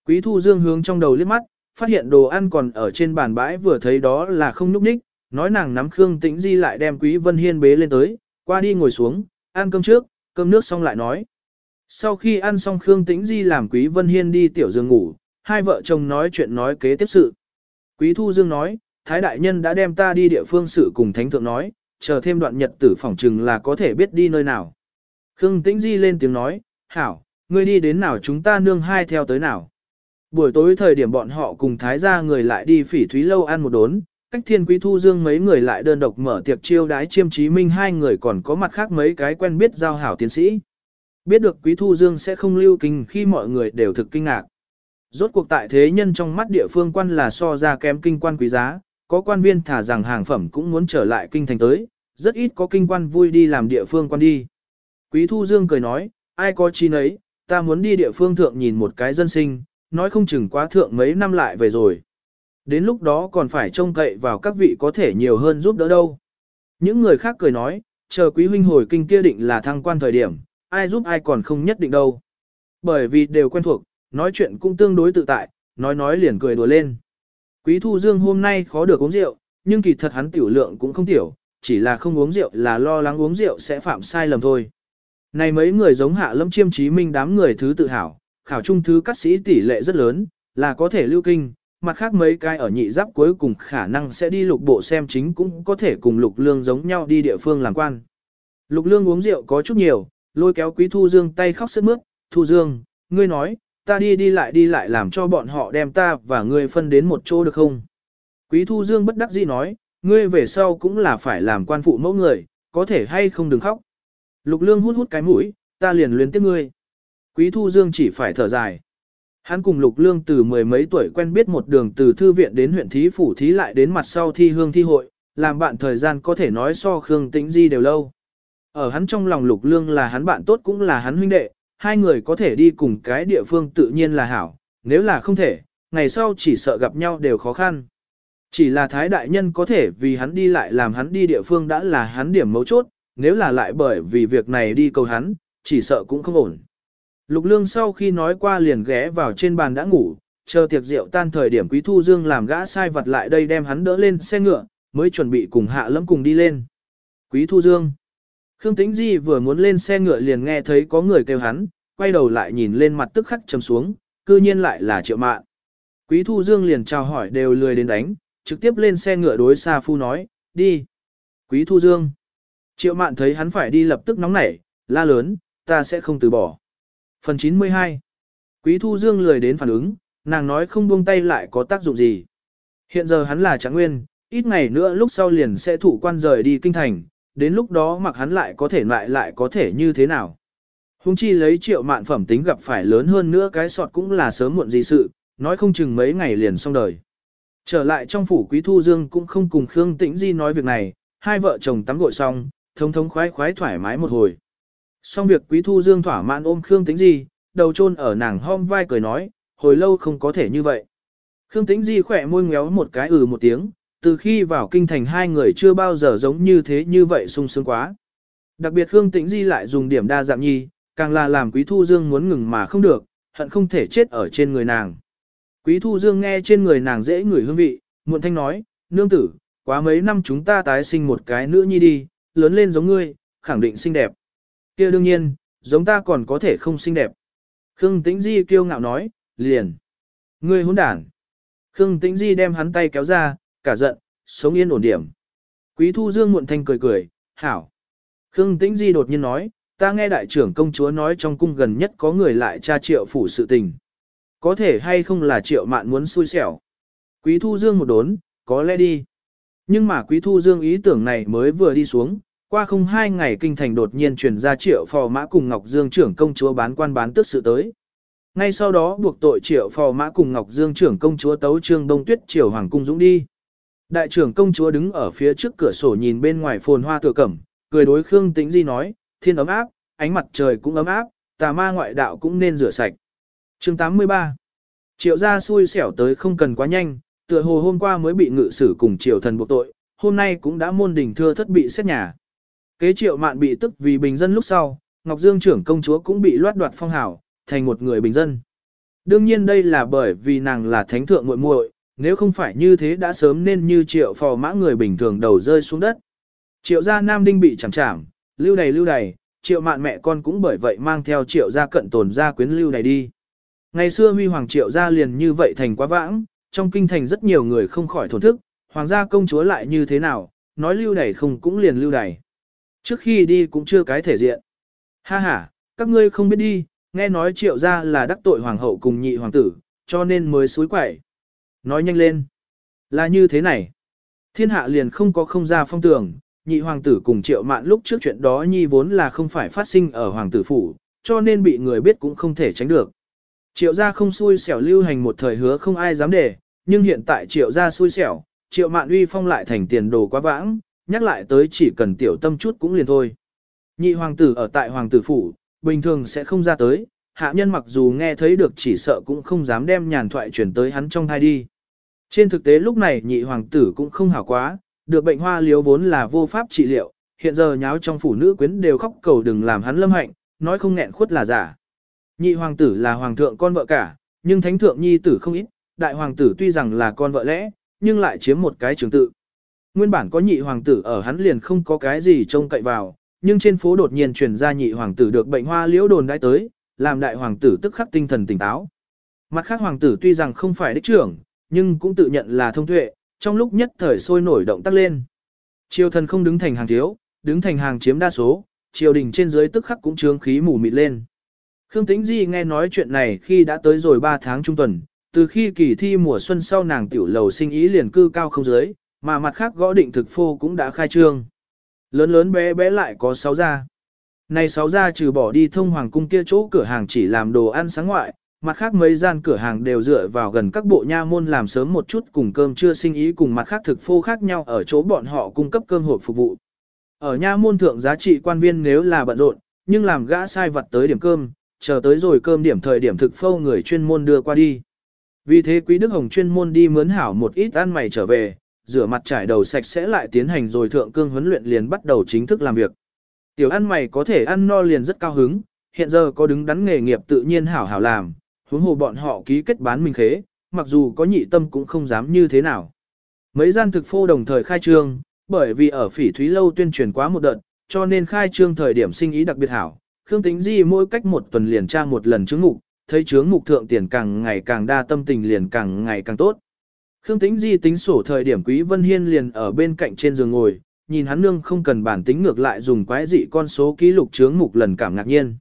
Quý Thu Dương hướng trong đầu liếc mắt, phát hiện đồ ăn còn ở trên bàn bãi vừa thấy đó là không núp ních, nói nàng nắm Khương Tĩnh Di lại đem Quý Vân Hiên bế lên tới, qua đi ngồi xuống, ăn cơm trước, cơm nước xong lại nói. Sau khi ăn xong Khương Tĩnh Di làm Quý Vân Hiên đi tiểu giường ngủ, hai vợ chồng nói chuyện nói kế tiếp sự. Quý Thu Dương nói, Thái Đại Nhân đã đem ta đi địa phương sự cùng Thánh Thượng nói, chờ thêm đoạn nhật tử phỏng trừng là có thể biết đi nơi nào. Khương Tĩnh Di lên tiếng nói, hảo, ngươi đi đến nào chúng ta nương hai theo tới nào. Buổi tối thời điểm bọn họ cùng Thái gia người lại đi phỉ thúy lâu ăn một đốn, cách thiên quý thu dương mấy người lại đơn độc mở tiệc chiêu đái chiêm chí minh hai người còn có mặt khác mấy cái quen biết giao hảo tiến sĩ. Biết được quý thu dương sẽ không lưu kinh khi mọi người đều thực kinh ngạc. Rốt cuộc tại thế nhân trong mắt địa phương quan là so ra kém kinh quan quý giá, có quan viên thả rằng hàng phẩm cũng muốn trở lại kinh thành tới, rất ít có kinh quan vui đi làm địa phương quan đi. Quý thu dương cười nói, ai có chi nấy, ta muốn đi địa phương thượng nhìn một cái dân sinh, nói không chừng quá thượng mấy năm lại về rồi. Đến lúc đó còn phải trông cậy vào các vị có thể nhiều hơn giúp đỡ đâu. Những người khác cười nói, chờ quý huynh hồi kinh kia định là thăng quan thời điểm, ai giúp ai còn không nhất định đâu. Bởi vì đều quen thuộc, nói chuyện cũng tương đối tự tại, nói nói liền cười đùa lên. Quý thu dương hôm nay khó được uống rượu, nhưng kỳ thật hắn tiểu lượng cũng không tiểu, chỉ là không uống rượu là lo lắng uống rượu sẽ phạm sai lầm thôi. Này mấy người giống hạ lâm chiêm trí minh đám người thứ tự hào, khảo trung thứ các sĩ tỷ lệ rất lớn, là có thể lưu kinh, mặt khác mấy cái ở nhị giáp cuối cùng khả năng sẽ đi lục bộ xem chính cũng có thể cùng lục lương giống nhau đi địa phương làm quan. Lục lương uống rượu có chút nhiều, lôi kéo quý thu dương tay khóc sức mướt, thu dương, ngươi nói, ta đi đi lại đi lại làm cho bọn họ đem ta và ngươi phân đến một chỗ được không? Quý thu dương bất đắc dĩ nói, ngươi về sau cũng là phải làm quan phụ mẫu người, có thể hay không đừng khóc. Lục lương hút hút cái mũi, ta liền luyến tiếp ngươi. Quý thu dương chỉ phải thở dài. Hắn cùng Lục Lương từ mười mấy tuổi quen biết một đường từ thư viện đến huyện thí phủ thí lại đến mặt sau thi hương thi hội, làm bạn thời gian có thể nói so Khương Tĩnh Di đều lâu. Ở hắn trong lòng Lục Lương là hắn bạn tốt cũng là hắn huynh đệ, hai người có thể đi cùng cái địa phương tự nhiên là hảo, nếu là không thể, ngày sau chỉ sợ gặp nhau đều khó khăn. Chỉ là Thái Đại Nhân có thể vì hắn đi lại làm hắn đi địa phương đã là hắn điểm mấu chốt, nếu là lại bởi vì việc này đi cầu hắn, chỉ sợ cũng không ổn. Lục lương sau khi nói qua liền ghé vào trên bàn đã ngủ, chờ tiệc rượu tan thời điểm quý thu dương làm gã sai vật lại đây đem hắn đỡ lên xe ngựa, mới chuẩn bị cùng hạ lâm cùng đi lên. Quý thu dương. Khương Tĩnh Di vừa muốn lên xe ngựa liền nghe thấy có người kêu hắn, quay đầu lại nhìn lên mặt tức khắc trầm xuống, cư nhiên lại là triệu mạn. Quý thu dương liền chào hỏi đều lười đến đánh, trực tiếp lên xe ngựa đối xa phu nói, đi. Quý thu dương. Triệu mạn thấy hắn phải đi lập tức nóng nảy, la lớn, ta sẽ không từ bỏ. Phần 92 Quý Thu Dương lười đến phản ứng, nàng nói không buông tay lại có tác dụng gì. Hiện giờ hắn là trạng nguyên, ít ngày nữa lúc sau liền sẽ thủ quan rời đi kinh thành, đến lúc đó mặc hắn lại có thể lại lại có thể như thế nào. Hùng chi lấy triệu mạn phẩm tính gặp phải lớn hơn nữa cái sọt cũng là sớm muộn gì sự, nói không chừng mấy ngày liền xong đời. Trở lại trong phủ Quý Thu Dương cũng không cùng Khương Tĩnh Di nói việc này, hai vợ chồng tắm gội xong, thông thống khoái khoái thoải mái một hồi. Xong việc Quý Thu Dương thỏa mãn ôm Khương Tĩnh Di, đầu chôn ở nàng hom vai cười nói, hồi lâu không có thể như vậy. Khương Tĩnh Di khỏe môi ngéo một cái ừ một tiếng, từ khi vào kinh thành hai người chưa bao giờ giống như thế như vậy sung sướng quá. Đặc biệt Khương Tĩnh Di lại dùng điểm đa dạng nhi, càng là làm Quý Thu Dương muốn ngừng mà không được, hận không thể chết ở trên người nàng. Quý Thu Dương nghe trên người nàng dễ ngửi hương vị, muộn thanh nói, nương tử, quá mấy năm chúng ta tái sinh một cái nữa nhi đi, lớn lên giống ngươi, khẳng định xinh đẹp kia đương nhiên, giống ta còn có thể không xinh đẹp. Khương Tĩnh Di kiêu ngạo nói, liền. Ngươi hỗn đản. Khương Tĩnh Di đem hắn tay kéo ra, cả giận, sống yên ổn điểm. Quý Thu Dương muộn thanh cười cười, hảo. Khương Tĩnh Di đột nhiên nói, ta nghe đại trưởng công chúa nói trong cung gần nhất có người lại tra triệu phủ sự tình. Có thể hay không là triệu mạn muốn xui xẻo. Quý Thu Dương một đốn, có lẽ đi. Nhưng mà Quý Thu Dương ý tưởng này mới vừa đi xuống, qua không hai ngày kinh thành đột nhiên truyền ra triệu phò mã cùng Ngọc Dương trưởng công chúa bán quan bán tức sự tới. Ngay sau đó buộc tội triệu phò mã cùng Ngọc Dương trưởng công chúa tấu trương đông tuyết triều hoàng cung dũng đi. Đại trưởng công chúa đứng ở phía trước cửa sổ nhìn bên ngoài phồn hoa tựa cẩm, cười đối Khương Tĩnh Di nói, thiên ấm áp, ánh mặt trời cũng ấm áp, tà ma ngoại đạo cũng nên rửa sạch. Chương 83 Triệu gia xui xẻo tới không cần quá nhanh, tựa hồ hôm qua mới bị ngự sử cùng triều thần buộc tội, hôm nay cũng đã môn đình thưa thất bị xét nhà. Kế triệu mạn bị tức vì bình dân lúc sau, Ngọc Dương trưởng công chúa cũng bị loát đoạt phong hảo, thành một người bình dân. Đương nhiên đây là bởi vì nàng là thánh thượng muội muội, nếu không phải như thế đã sớm nên như triệu phò mã người bình thường đầu rơi xuống đất. Triệu gia Nam Đinh bị chẳng chảm, lưu đầy lưu đầy, triệu mạn mẹ con cũng bởi vậy mang theo triệu gia cận tồn gia quyến lưu đầy đi. Ngày xưa huy hoàng triệu gia liền như vậy thành quá vãng, trong kinh thành rất nhiều người không khỏi thổn thức, hoàng gia công chúa lại như thế nào, nói lưu đầy không cũng liền lưu đầy. Trước khi đi cũng chưa cái thể diện. Ha ha, các ngươi không biết đi, nghe nói triệu gia là đắc tội hoàng hậu cùng nhị hoàng tử, cho nên mới suối quẩy. Nói nhanh lên. Là như thế này. Thiên hạ liền không có không ra phong tường, nhị hoàng tử cùng triệu mạn lúc trước chuyện đó nhi vốn là không phải phát sinh ở hoàng tử phủ, cho nên bị người biết cũng không thể tránh được. Triệu gia không xui xẻo lưu hành một thời hứa không ai dám để, nhưng hiện tại triệu gia xui xẻo, triệu mạn uy phong lại thành tiền đồ quá vãng, nhắc lại tới chỉ cần tiểu tâm chút cũng liền thôi. Nhị hoàng tử ở tại hoàng tử phủ, bình thường sẽ không ra tới, hạ nhân mặc dù nghe thấy được chỉ sợ cũng không dám đem nhàn thoại chuyển tới hắn trong thai đi. Trên thực tế lúc này nhị hoàng tử cũng không hảo quá, được bệnh hoa liếu vốn là vô pháp trị liệu, hiện giờ nháo trong phủ nữ quyến đều khóc cầu đừng làm hắn lâm hạnh, nói không nghẹn khuất là giả. Nhị hoàng tử là hoàng thượng con vợ cả, nhưng thánh thượng nhi tử không ít, đại hoàng tử tuy rằng là con vợ lẽ, nhưng lại chiếm một cái trường tự. Nguyên bản có nhị hoàng tử ở hắn liền không có cái gì trông cậy vào, nhưng trên phố đột nhiên truyền ra nhị hoàng tử được bệnh hoa liễu đồn đãi tới, làm đại hoàng tử tức khắc tinh thần tỉnh táo. Mặt khác hoàng tử tuy rằng không phải đích trưởng, nhưng cũng tự nhận là thông tuệ, trong lúc nhất thời sôi nổi động tác lên. Triều thần không đứng thành hàng thiếu, đứng thành hàng chiếm đa số, triều đình trên dưới tức khắc cũng trướng khí mù mịt lên. Khương Tĩnh Di nghe nói chuyện này khi đã tới rồi 3 tháng trung tuần, từ khi kỳ thi mùa xuân sau nàng tiểu lầu sinh ý liền cư cao không dưới, mà mặt khác gõ định thực phô cũng đã khai trương. Lớn lớn bé bé lại có 6 gia. Này 6 gia trừ bỏ đi thông hoàng cung kia chỗ cửa hàng chỉ làm đồ ăn sáng ngoại, mặt khác mấy gian cửa hàng đều dựa vào gần các bộ nha môn làm sớm một chút cùng cơm trưa sinh ý cùng mặt khác thực phô khác nhau ở chỗ bọn họ cung cấp cơm hộp phục vụ. Ở nha môn thượng giá trị quan viên nếu là bận rộn, nhưng làm gã sai vật tới điểm cơm, chờ tới rồi cơm điểm thời điểm thực phô người chuyên môn đưa qua đi. Vì thế Quý Đức Hồng chuyên môn đi mướn hảo một ít ăn mày trở về, rửa mặt trải đầu sạch sẽ lại tiến hành rồi thượng cương huấn luyện liền bắt đầu chính thức làm việc. Tiểu ăn mày có thể ăn no liền rất cao hứng, hiện giờ có đứng đắn nghề nghiệp tự nhiên hảo hảo làm, huống hồ bọn họ ký kết bán mình khế, mặc dù có nhị tâm cũng không dám như thế nào. Mấy gian thực phô đồng thời khai trương, bởi vì ở phỉ thúy lâu tuyên truyền quá một đợt, cho nên khai trương thời điểm sinh ý đặc biệt hảo. Khương Tính Di mỗi cách một tuần liền tra một lần chứng mục, thấy chứng mục thượng tiền càng ngày càng đa tâm tình liền càng ngày càng tốt. Khương Tĩnh Di tính sổ thời điểm Quý Vân Hiên liền ở bên cạnh trên giường ngồi, nhìn hắn nương không cần bản tính ngược lại dùng quái dị con số ký lục chướng mục lần cảm ngạc nhiên.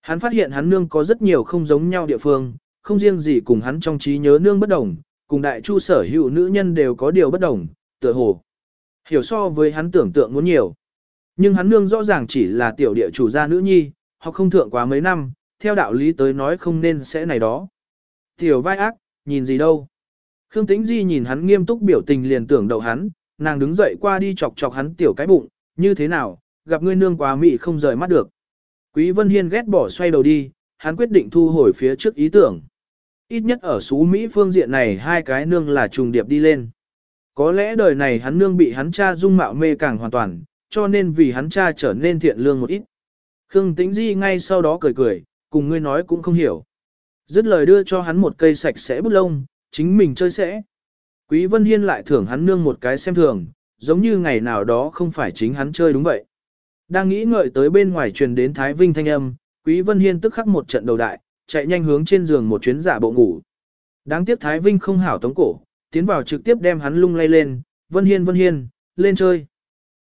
Hắn phát hiện hắn nương có rất nhiều không giống nhau địa phương, không riêng gì cùng hắn trong trí nhớ nương bất đồng, cùng đại chu sở hữu nữ nhân đều có điều bất đồng, tựa hồ. Hiểu so với hắn tưởng tượng muốn nhiều. Nhưng hắn nương rõ ràng chỉ là tiểu địa chủ gia nữ nhi, hoặc không thượng quá mấy năm, theo đạo lý tới nói không nên sẽ này đó. Tiểu vai ác, nhìn gì đâu. Khương Tĩnh Di nhìn hắn nghiêm túc biểu tình liền tưởng đầu hắn, nàng đứng dậy qua đi chọc chọc hắn tiểu cái bụng, như thế nào, gặp ngươi nương quá mị không rời mắt được. Quý Vân Hiên ghét bỏ xoay đầu đi, hắn quyết định thu hồi phía trước ý tưởng. Ít nhất ở xú Mỹ phương diện này hai cái nương là trùng điệp đi lên. Có lẽ đời này hắn nương bị hắn cha dung mạo mê càng hoàn toàn, cho nên vì hắn cha trở nên thiện lương một ít. Khương Tĩnh Di ngay sau đó cười cười, cùng ngươi nói cũng không hiểu. Dứt lời đưa cho hắn một cây sạch sẽ bút lông, chính mình chơi sẽ. Quý Vân Hiên lại thưởng hắn nương một cái xem thường, giống như ngày nào đó không phải chính hắn chơi đúng vậy. Đang nghĩ ngợi tới bên ngoài truyền đến Thái Vinh thanh âm, Quý Vân Hiên tức khắc một trận đầu đại, chạy nhanh hướng trên giường một chuyến giả bộ ngủ. Đáng tiếc Thái Vinh không hảo tống cổ, tiến vào trực tiếp đem hắn lung lay lên, Vân Hiên Vân Hiên, lên chơi.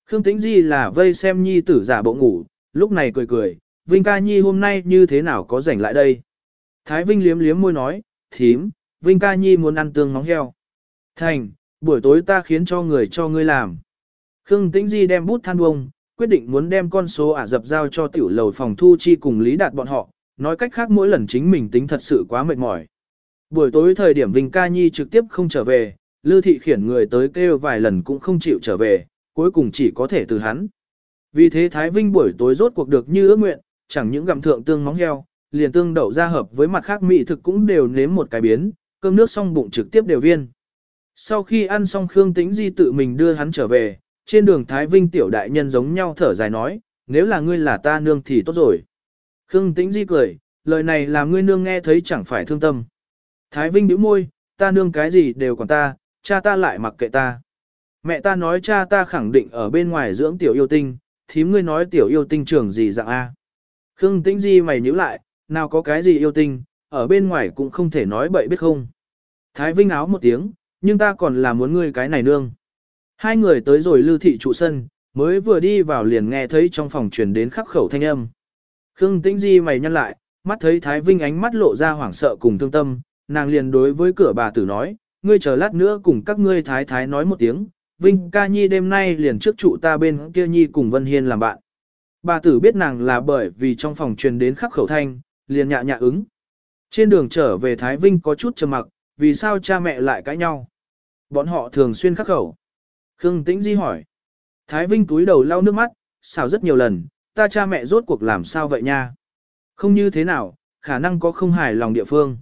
Khương Tĩnh Di là vây xem nhi tử giả bộ ngủ, lúc này cười cười, Vinh ca nhi hôm nay như thế nào có rảnh lại đây. Thái Vinh liếm liếm môi nói, thím, Vinh ca nhi muốn ăn tương móng heo. Thành, buổi tối ta khiến cho người cho ngươi làm. Khương Tĩnh Di đem bút than bông, quyết định muốn đem con số ả dập giao cho tiểu lầu phòng thu chi cùng Lý Đạt bọn họ, nói cách khác mỗi lần chính mình tính thật sự quá mệt mỏi. Buổi tối thời điểm Vinh Ca Nhi trực tiếp không trở về, Lưu Thị khiển người tới kêu vài lần cũng không chịu trở về, cuối cùng chỉ có thể từ hắn. Vì thế Thái Vinh buổi tối rốt cuộc được như ước nguyện, chẳng những gặm thượng tương móng heo, liền tương đậu ra hợp với mặt khác mỹ thực cũng đều nếm một cái biến, cơm nước xong bụng trực tiếp đều viên. Sau khi ăn xong Khương Tĩnh Di tự mình đưa hắn trở về, trên đường Thái Vinh tiểu đại nhân giống nhau thở dài nói, nếu là ngươi là ta nương thì tốt rồi. Khương Tĩnh Di cười, lời này làm ngươi nương nghe thấy chẳng phải thương tâm. Thái Vinh bĩu môi, ta nương cái gì đều còn ta, cha ta lại mặc kệ ta. Mẹ ta nói cha ta khẳng định ở bên ngoài dưỡng tiểu yêu tinh, thím ngươi nói tiểu yêu tinh trưởng gì dạng A. Khương Tĩnh Di mày nhíu lại, nào có cái gì yêu tinh, ở bên ngoài cũng không thể nói bậy biết không. Thái Vinh áo một tiếng, nhưng ta còn là muốn ngươi cái này nương. Hai người tới rồi lưu thị trụ sân, mới vừa đi vào liền nghe thấy trong phòng truyền đến khắc khẩu thanh âm. Khương Tĩnh Di mày nhăn lại, mắt thấy Thái Vinh ánh mắt lộ ra hoảng sợ cùng thương tâm, nàng liền đối với cửa bà tử nói, ngươi chờ lát nữa cùng các ngươi Thái Thái nói một tiếng, Vinh ca nhi đêm nay liền trước trụ ta bên kia nhi cùng Vân Hiên làm bạn. Bà tử biết nàng là bởi vì trong phòng truyền đến khắc khẩu thanh, liền nhạ nhạ ứng. Trên đường trở về Thái Vinh có chút trầm mặc, vì sao cha mẹ lại cãi nhau? Bọn họ thường xuyên khắc khẩu. Khương Tĩnh Di hỏi. Thái Vinh túi đầu lau nước mắt, xào rất nhiều lần, ta cha mẹ rốt cuộc làm sao vậy nha? Không như thế nào, khả năng có không hài lòng địa phương.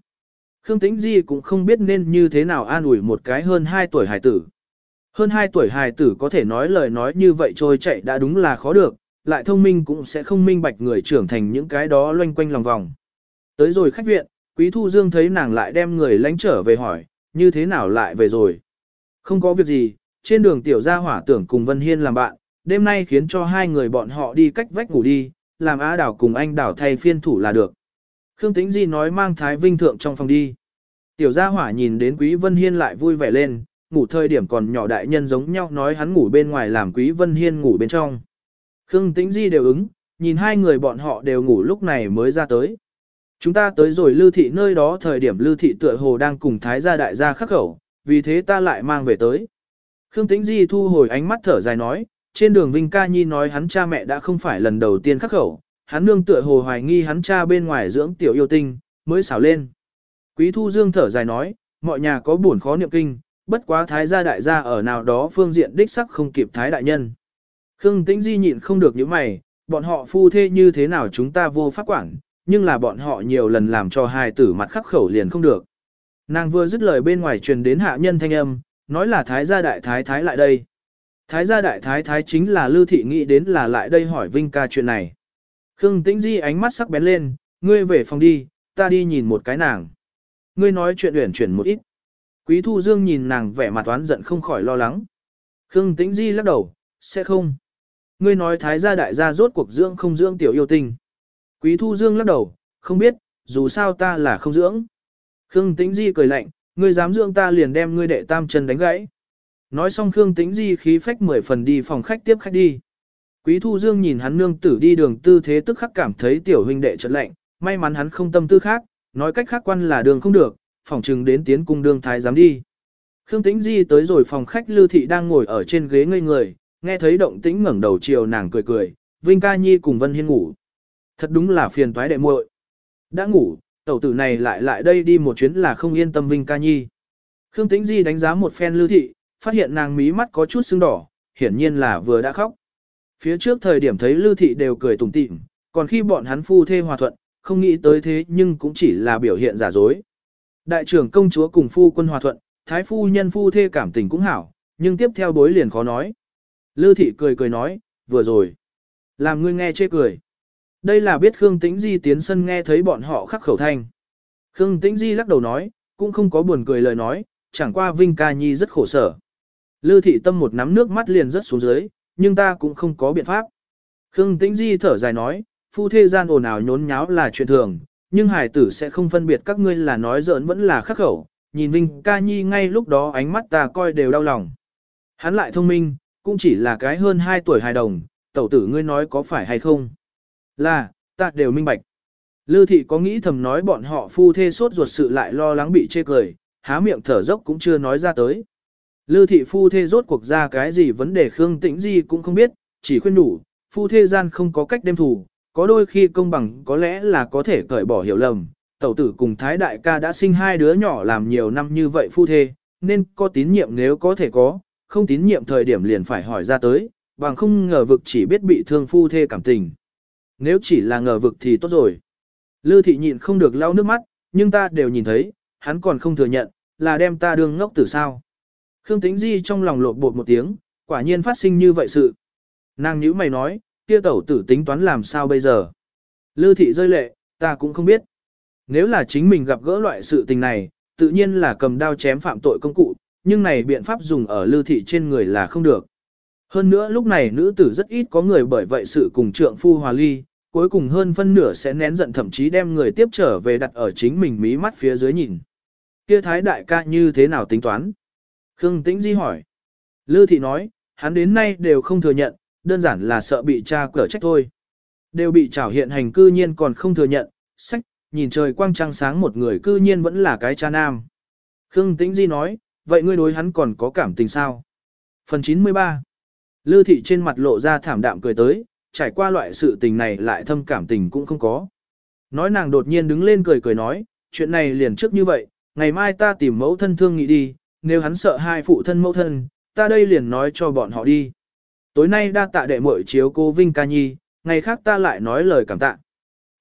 Khương Tĩnh Di cũng không biết nên như thế nào an ủi một cái hơn 2 tuổi hài tử. Hơn 2 tuổi hài tử có thể nói lời nói như vậy trôi chạy đã đúng là khó được, lại thông minh cũng sẽ không minh bạch người trưởng thành những cái đó loanh quanh lòng vòng. Tới rồi khách viện, Quý Thu Dương thấy nàng lại đem người lánh trở về hỏi, như thế nào lại về rồi. Không có việc gì, trên đường tiểu gia hỏa tưởng cùng Vân Hiên làm bạn, đêm nay khiến cho hai người bọn họ đi cách vách ngủ đi, làm Á Đảo cùng anh Đảo thay phiên thủ là được. Khương Tĩnh Di nói mang Thái Vinh Thượng trong phòng đi. Tiểu gia hỏa nhìn đến Quý Vân Hiên lại vui vẻ lên, ngủ thời điểm còn nhỏ đại nhân giống nhau nói hắn ngủ bên ngoài làm Quý Vân Hiên ngủ bên trong. Khương Tĩnh Di đều ứng, nhìn hai người bọn họ đều ngủ lúc này mới ra tới. Chúng ta tới rồi lưu thị nơi đó thời điểm lưu thị tựa hồ đang cùng thái gia đại gia khắc khẩu, vì thế ta lại mang về tới. Khương Tĩnh Di thu hồi ánh mắt thở dài nói, trên đường Vinh Ca Nhi nói hắn cha mẹ đã không phải lần đầu tiên khắc khẩu, hắn nương tựa hồ hoài nghi hắn cha bên ngoài dưỡng tiểu yêu tinh, mới xảo lên. Quý Thu Dương thở dài nói, mọi nhà có buồn khó niệm kinh, bất quá thái gia đại gia ở nào đó phương diện đích sắc không kịp thái đại nhân. Khương Tĩnh Di nhịn không được những mày, bọn họ phu thê như thế nào chúng ta vô pháp quản, nhưng là bọn họ nhiều lần làm cho hài tử mặt khắc khẩu liền không được. Nàng vừa dứt lời bên ngoài truyền đến hạ nhân thanh âm, nói là thái gia đại thái thái lại đây. Thái gia đại thái thái chính là Lưu Thị nghĩ đến là lại đây hỏi Vinh ca chuyện này. Khương Tĩnh Di ánh mắt sắc bén lên, ngươi về phòng đi, ta đi nhìn một cái nàng. Ngươi nói chuyện uyển chuyển một ít. Quý Thu Dương nhìn nàng vẻ mặt oán giận không khỏi lo lắng. Khương Tĩnh Di lắc đầu, sẽ không. Ngươi nói thái gia đại gia rốt cuộc dưỡng không dưỡng tiểu yêu tinh. Quý Thu Dương lắc đầu, không biết, dù sao ta là không dưỡng. Khương Tĩnh Di cười lạnh, ngươi dám dưỡng ta liền đem ngươi đệ tam chân đánh gãy. Nói xong Khương Tĩnh Di khí phách mười phần đi phòng khách tiếp khách đi. Quý Thu Dương nhìn hắn nương tử đi đường tư thế tức khắc cảm thấy tiểu huynh đệ trật lạnh, may mắn hắn không tâm tư khác, nói cách khác quan là đường không được, phòng trừng đến tiến cung đương thái dám đi. Khương Tĩnh Di tới rồi phòng khách Lưu Thị đang ngồi ở trên ghế ngây người, nghe thấy động tĩnh ngẩng đầu chiều nàng cười cười, Vinh Ca Nhi cùng Vân Hiên ngủ. Thật đúng là phiền toái đệ muội. Đã ngủ, tẩu tử này lại lại đây đi một chuyến là không yên tâm Vinh Ca Nhi. Khương Tĩnh Di đánh giá một phen Lưu Thị, phát hiện nàng mí mắt có chút sưng đỏ, hiển nhiên là vừa đã khóc. Phía trước thời điểm thấy Lưu Thị đều cười tủm tỉm, còn khi bọn hắn phu thê hòa thuận, không nghĩ tới thế nhưng cũng chỉ là biểu hiện giả dối. Đại trưởng công chúa cùng phu quân hòa thuận, thái phu nhân phu thê cảm tình cũng hảo, nhưng tiếp theo bối liền khó nói. lưu thị cười cười nói, vừa rồi. Làm ngươi nghe chê cười. Đây là biết Khương Tĩnh Di tiến sân nghe thấy bọn họ khắc khẩu thanh. Khương Tĩnh Di lắc đầu nói, cũng không có buồn cười lời nói, chẳng qua Vinh Ca Nhi rất khổ sở. Lư thị tâm một nắm nước mắt liền rất xuống dưới, nhưng ta cũng không có biện pháp. Khương Tĩnh Di thở dài nói, phu thê gian ồn ào nhốn nháo là chuyện thường, nhưng hải tử sẽ không phân biệt các ngươi là nói giỡn vẫn là khắc khẩu, nhìn Vinh Ca Nhi ngay lúc đó ánh mắt ta coi đều đau lòng. Hắn lại thông minh, cũng chỉ là cái hơn 2 tuổi hài đồng, tẩu tử ngươi nói có phải hay không? Là, ta đều minh bạch. Lư thị có nghĩ thầm nói bọn họ phu thê sốt ruột sự lại lo lắng bị chê cười, há miệng thở dốc cũng chưa nói ra tới. Lư thị phu thê rốt cuộc ra cái gì vấn đề Khương Tĩnh gì cũng không biết, chỉ khuyên đủ, phu thê gian không có cách đem thủ, có đôi khi công bằng có lẽ là có thể cởi bỏ hiểu lầm. Tẩu tử cùng Thái Đại ca đã sinh hai đứa nhỏ làm nhiều năm như vậy phu thê, nên có tín nhiệm nếu có thể có, không tín nhiệm thời điểm liền phải hỏi ra tới, bằng không ngờ vực chỉ biết bị thương phu thê cảm tình. Nếu chỉ là ngờ vực thì tốt rồi. Lư thị nhịn không được lau nước mắt, nhưng ta đều nhìn thấy, hắn còn không thừa nhận, là đem ta đương ngốc tử sao. Khương Tĩnh Di trong lòng lột bột một tiếng, quả nhiên phát sinh như vậy sự. Nàng nhữ mày nói, kia tẩu tử tính toán làm sao bây giờ. Lư thị rơi lệ, ta cũng không biết. Nếu là chính mình gặp gỡ loại sự tình này, tự nhiên là cầm đao chém phạm tội công cụ, nhưng này biện pháp dùng ở lư thị trên người là không được. Hơn nữa lúc này nữ tử rất ít có người bởi vậy sự cùng trượng phu hòa ly, cuối cùng hơn phân nửa sẽ nén giận thậm chí đem người tiếp trở về đặt ở chính mình mí mắt phía dưới nhìn. Kia thái đại ca như thế nào tính toán? Khương Tĩnh Di hỏi. Lư thị nói, hắn đến nay đều không thừa nhận, đơn giản là sợ bị cha cở trách thôi. Đều bị trảo hiện hành cư nhiên còn không thừa nhận, sách, nhìn trời quang trăng sáng một người cư nhiên vẫn là cái cha nam. Khương Tĩnh Di nói, vậy ngươi đối hắn còn có cảm tình sao? Phần 93 Lư thị trên mặt lộ ra thảm đạm cười tới, trải qua loại sự tình này lại thâm cảm tình cũng không có. Nói nàng đột nhiên đứng lên cười cười nói, chuyện này liền trước như vậy, ngày mai ta tìm mẫu thân thương nghị đi, nếu hắn sợ hai phụ thân mẫu thân, ta đây liền nói cho bọn họ đi. Tối nay đa tạ đệ muội chiếu cô Vinh ca nhi, ngày khác ta lại nói lời cảm tạ.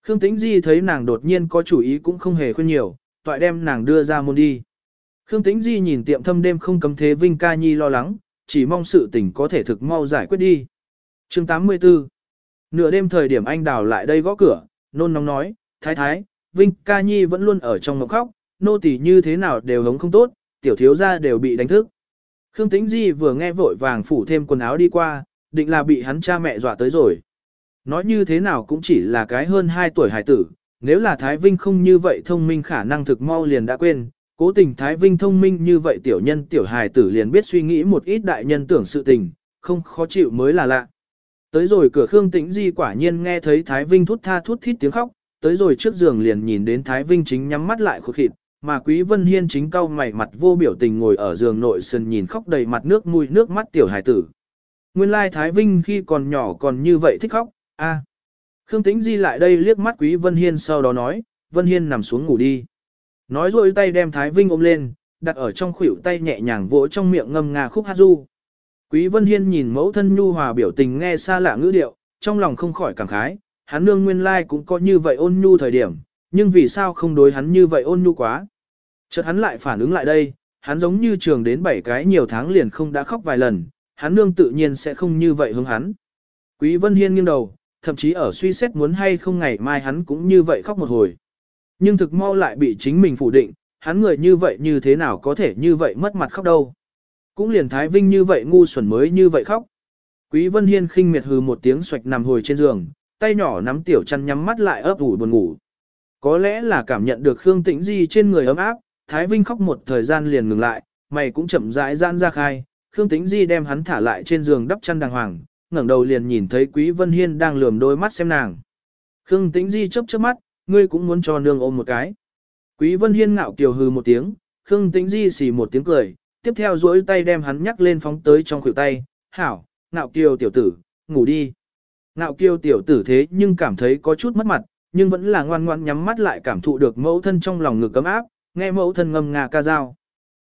Khương Tĩnh Di thấy nàng đột nhiên có chủ ý cũng không hề khuyên nhiều, toại đem nàng đưa ra môn đi. Khương Tĩnh Di nhìn tiệm thâm đêm không cấm thế Vinh ca nhi lo lắng, chỉ mong sự tình có thể thực mau giải quyết đi. chương 84 Nửa đêm thời điểm anh đào lại đây gõ cửa, nôn nóng nói, thái thái, Vinh ca nhi vẫn luôn ở trong ngọc khóc, nô tỳ như thế nào đều hống không tốt, tiểu thiếu gia đều bị đánh thức. Khương Tĩnh Di vừa nghe vội vàng phủ thêm quần áo đi qua, định là bị hắn cha mẹ dọa tới rồi. Nói như thế nào cũng chỉ là cái hơn 2 tuổi hải tử, nếu là Thái Vinh không như vậy thông minh khả năng thực mau liền đã quên, cố tình Thái Vinh thông minh như vậy tiểu nhân tiểu hài tử liền biết suy nghĩ một ít đại nhân tưởng sự tình, không khó chịu mới là lạ. Tới rồi cửa Khương Tĩnh Di quả nhiên nghe thấy Thái Vinh thút tha thút thít tiếng khóc, tới rồi trước giường liền nhìn đến Thái Vinh chính nhắm mắt lại khụt khịt, mà Quý Vân Hiên chính cau mày mặt vô biểu tình ngồi ở giường nội sân nhìn khóc đầy mặt nước mũi nước mắt tiểu hài tử. Nguyên lai Thái Vinh khi còn nhỏ còn như vậy thích khóc, a. Khương Tĩnh Di lại đây liếc mắt Quý Vân Hiên sau đó nói, Vân Hiên nằm xuống ngủ đi. Nói rồi tay đem Thái Vinh ôm lên, đặt ở trong khuỷu tay nhẹ nhàng vỗ trong miệng ngâm nga khúc hát du. Quý Vân Hiên nhìn mẫu thân nhu hòa biểu tình nghe xa lạ ngữ điệu, trong lòng không khỏi cảm khái, hắn nương nguyên lai cũng có như vậy ôn nhu thời điểm, nhưng vì sao không đối hắn như vậy ôn nhu quá. Chợt hắn lại phản ứng lại đây, hắn giống như trường đến 7 cái nhiều tháng liền không đã khóc vài lần, hắn nương tự nhiên sẽ không như vậy hướng hắn. Quý Vân Hiên nghiêng đầu, thậm chí ở suy xét muốn hay không ngày mai hắn cũng như vậy khóc một hồi. Nhưng thực mau lại bị chính mình phủ định, hắn người như vậy như thế nào có thể như vậy mất mặt khóc đâu. Cũng liền Thái Vinh như vậy ngu xuẩn mới như vậy khóc. Quý Vân Hiên khinh miệt hừ một tiếng xoạch nằm hồi trên giường, tay nhỏ nắm tiểu chăn nhắm mắt lại ấp ủ buồn ngủ. Có lẽ là cảm nhận được Khương Tĩnh Di trên người ấm áp, Thái Vinh khóc một thời gian liền ngừng lại, mày cũng chậm rãi gian ra khai, Khương Tĩnh Di đem hắn thả lại trên giường đắp chăn đàng hoàng, ngẩng đầu liền nhìn thấy Quý Vân Hiên đang lườm đôi mắt xem nàng. Khương Tĩnh Di chớp chớp mắt, ngươi cũng muốn cho nương ôm một cái. Quý Vân Hiên ngạo kiều hừ một tiếng, Khương Tĩnh Di xì một tiếng cười, tiếp theo duỗi tay đem hắn nhắc lên phóng tới trong khuỷu tay, hảo, ngạo kiều tiểu tử, ngủ đi. Ngạo kiều tiểu tử thế nhưng cảm thấy có chút mất mặt, nhưng vẫn là ngoan ngoan nhắm mắt lại cảm thụ được mẫu thân trong lòng ngực cấm áp, nghe mẫu thân ngâm nga ca dao.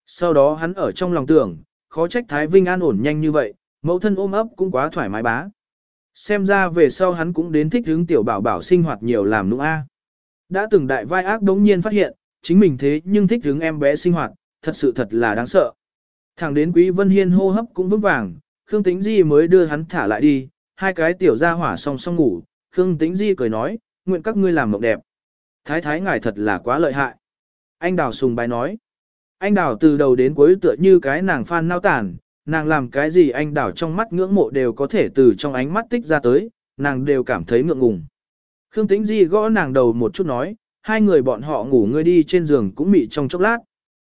Sau đó hắn ở trong lòng tưởng, khó trách Thái Vinh an ổn nhanh như vậy, mẫu thân ôm ấp cũng quá thoải mái bá. Xem ra về sau hắn cũng đến thích hướng tiểu bảo bảo sinh hoạt nhiều làm nũng a. Đã từng đại vai ác đống nhiên phát hiện, chính mình thế nhưng thích hướng em bé sinh hoạt, thật sự thật là đáng sợ. Thẳng đến Quý Vân Hiên hô hấp cũng vững vàng, Khương Tĩnh Di mới đưa hắn thả lại đi, hai cái tiểu gia hỏa song song ngủ, Khương Tĩnh Di cười nói, nguyện các ngươi làm mộng đẹp. Thái thái ngài thật là quá lợi hại. Anh Đào sùng bài nói. Anh Đào từ đầu đến cuối tựa như cái nàng phan nao tản, nàng làm cái gì anh Đào trong mắt ngưỡng mộ đều có thể từ trong ánh mắt tích ra tới, nàng đều cảm thấy ngượng ngùng. Khương Tĩnh Di gõ nàng đầu một chút nói, hai người bọn họ ngủ ngươi đi trên giường cũng mị trong chốc lát.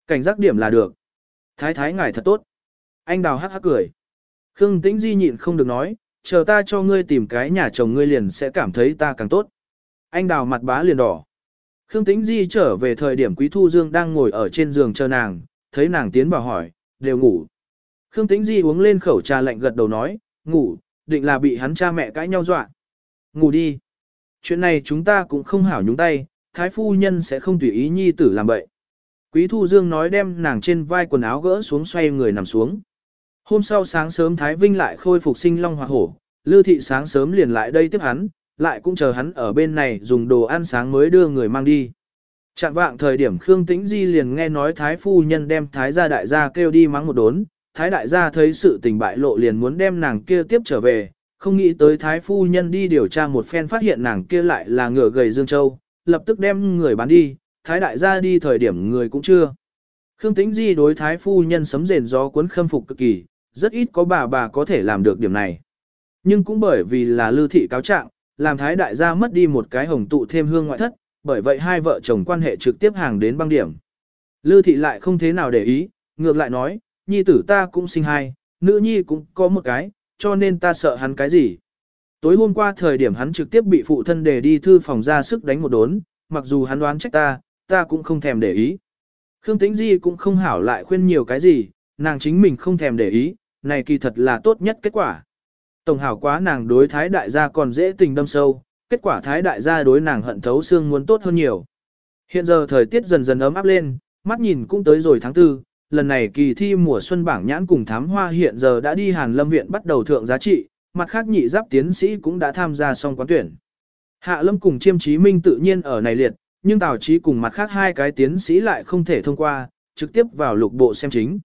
Cảnh giác điểm là được. Thái thái ngài thật tốt. Anh Đào hắc hắc cười. Khương Tĩnh Di nhịn không được nói, chờ ta cho ngươi tìm cái nhà chồng ngươi liền sẽ cảm thấy ta càng tốt. Anh Đào mặt bá liền đỏ. Khương Tĩnh Di trở về thời điểm Quý Thu Dương đang ngồi ở trên giường chờ nàng, thấy nàng tiến vào hỏi, đều ngủ. Khương Tĩnh Di uống lên khẩu trà lạnh gật đầu nói, ngủ, định là bị hắn cha mẹ cãi nhau dọa. Ngủ đi. Chuyện này chúng ta cũng không hảo nhúng tay, thái phu nhân sẽ không tùy ý nhi tử làm bậy. Quý Thu Dương nói đem nàng trên vai quần áo gỡ xuống xoay người nằm xuống. Hôm sau sáng sớm Thái Vinh lại khôi phục sinh long Hoa hổ, Lư Thị sáng sớm liền lại đây tiếp hắn, lại cũng chờ hắn ở bên này dùng đồ ăn sáng mới đưa người mang đi. Chạm vạng thời điểm Khương Tĩnh Di liền nghe nói Thái Phu Nhân đem Thái gia đại gia kêu đi mắng một đốn, Thái đại gia thấy sự tình bại lộ liền muốn đem nàng kia tiếp trở về, không nghĩ tới Thái Phu Nhân đi điều tra một phen phát hiện nàng kia lại là ngựa gầy Dương Châu, lập tức đem người bán đi, Thái đại gia đi thời điểm người cũng chưa. Khương Tĩnh Di đối Thái Phu Nhân sấm rền gió cuốn khâm phục cực kỳ, rất ít có bà bà có thể làm được điểm này. Nhưng cũng bởi vì là lưu thị cáo trạng, làm thái đại gia mất đi một cái hồng tụ thêm hương ngoại thất, bởi vậy hai vợ chồng quan hệ trực tiếp hàng đến băng điểm. Lưu thị lại không thế nào để ý, ngược lại nói, nhi tử ta cũng sinh hai, nữ nhi cũng có một cái, cho nên ta sợ hắn cái gì. Tối hôm qua thời điểm hắn trực tiếp bị phụ thân đề đi thư phòng ra sức đánh một đốn, mặc dù hắn đoán trách ta, ta cũng không thèm để ý. Khương Tĩnh Di cũng không hảo lại khuyên nhiều cái gì, nàng chính mình không thèm để ý, này kỳ thật là tốt nhất kết quả. Tổng hảo quá nàng đối thái đại gia còn dễ tình đâm sâu, kết quả thái đại gia đối nàng hận thấu xương muốn tốt hơn nhiều. Hiện giờ thời tiết dần dần ấm áp lên, mắt nhìn cũng tới rồi tháng tư, lần này kỳ thi mùa xuân bảng nhãn cùng thám hoa hiện giờ đã đi Hàn Lâm Viện bắt đầu thượng giá trị, mặt khác nhị giáp tiến sĩ cũng đã tham gia xong quán tuyển. Hạ Lâm cùng Chiêm Chí Minh tự nhiên ở này liệt, nhưng Tào Chí cùng mặt khác hai cái tiến sĩ lại không thể thông qua, trực tiếp vào lục bộ xem chính.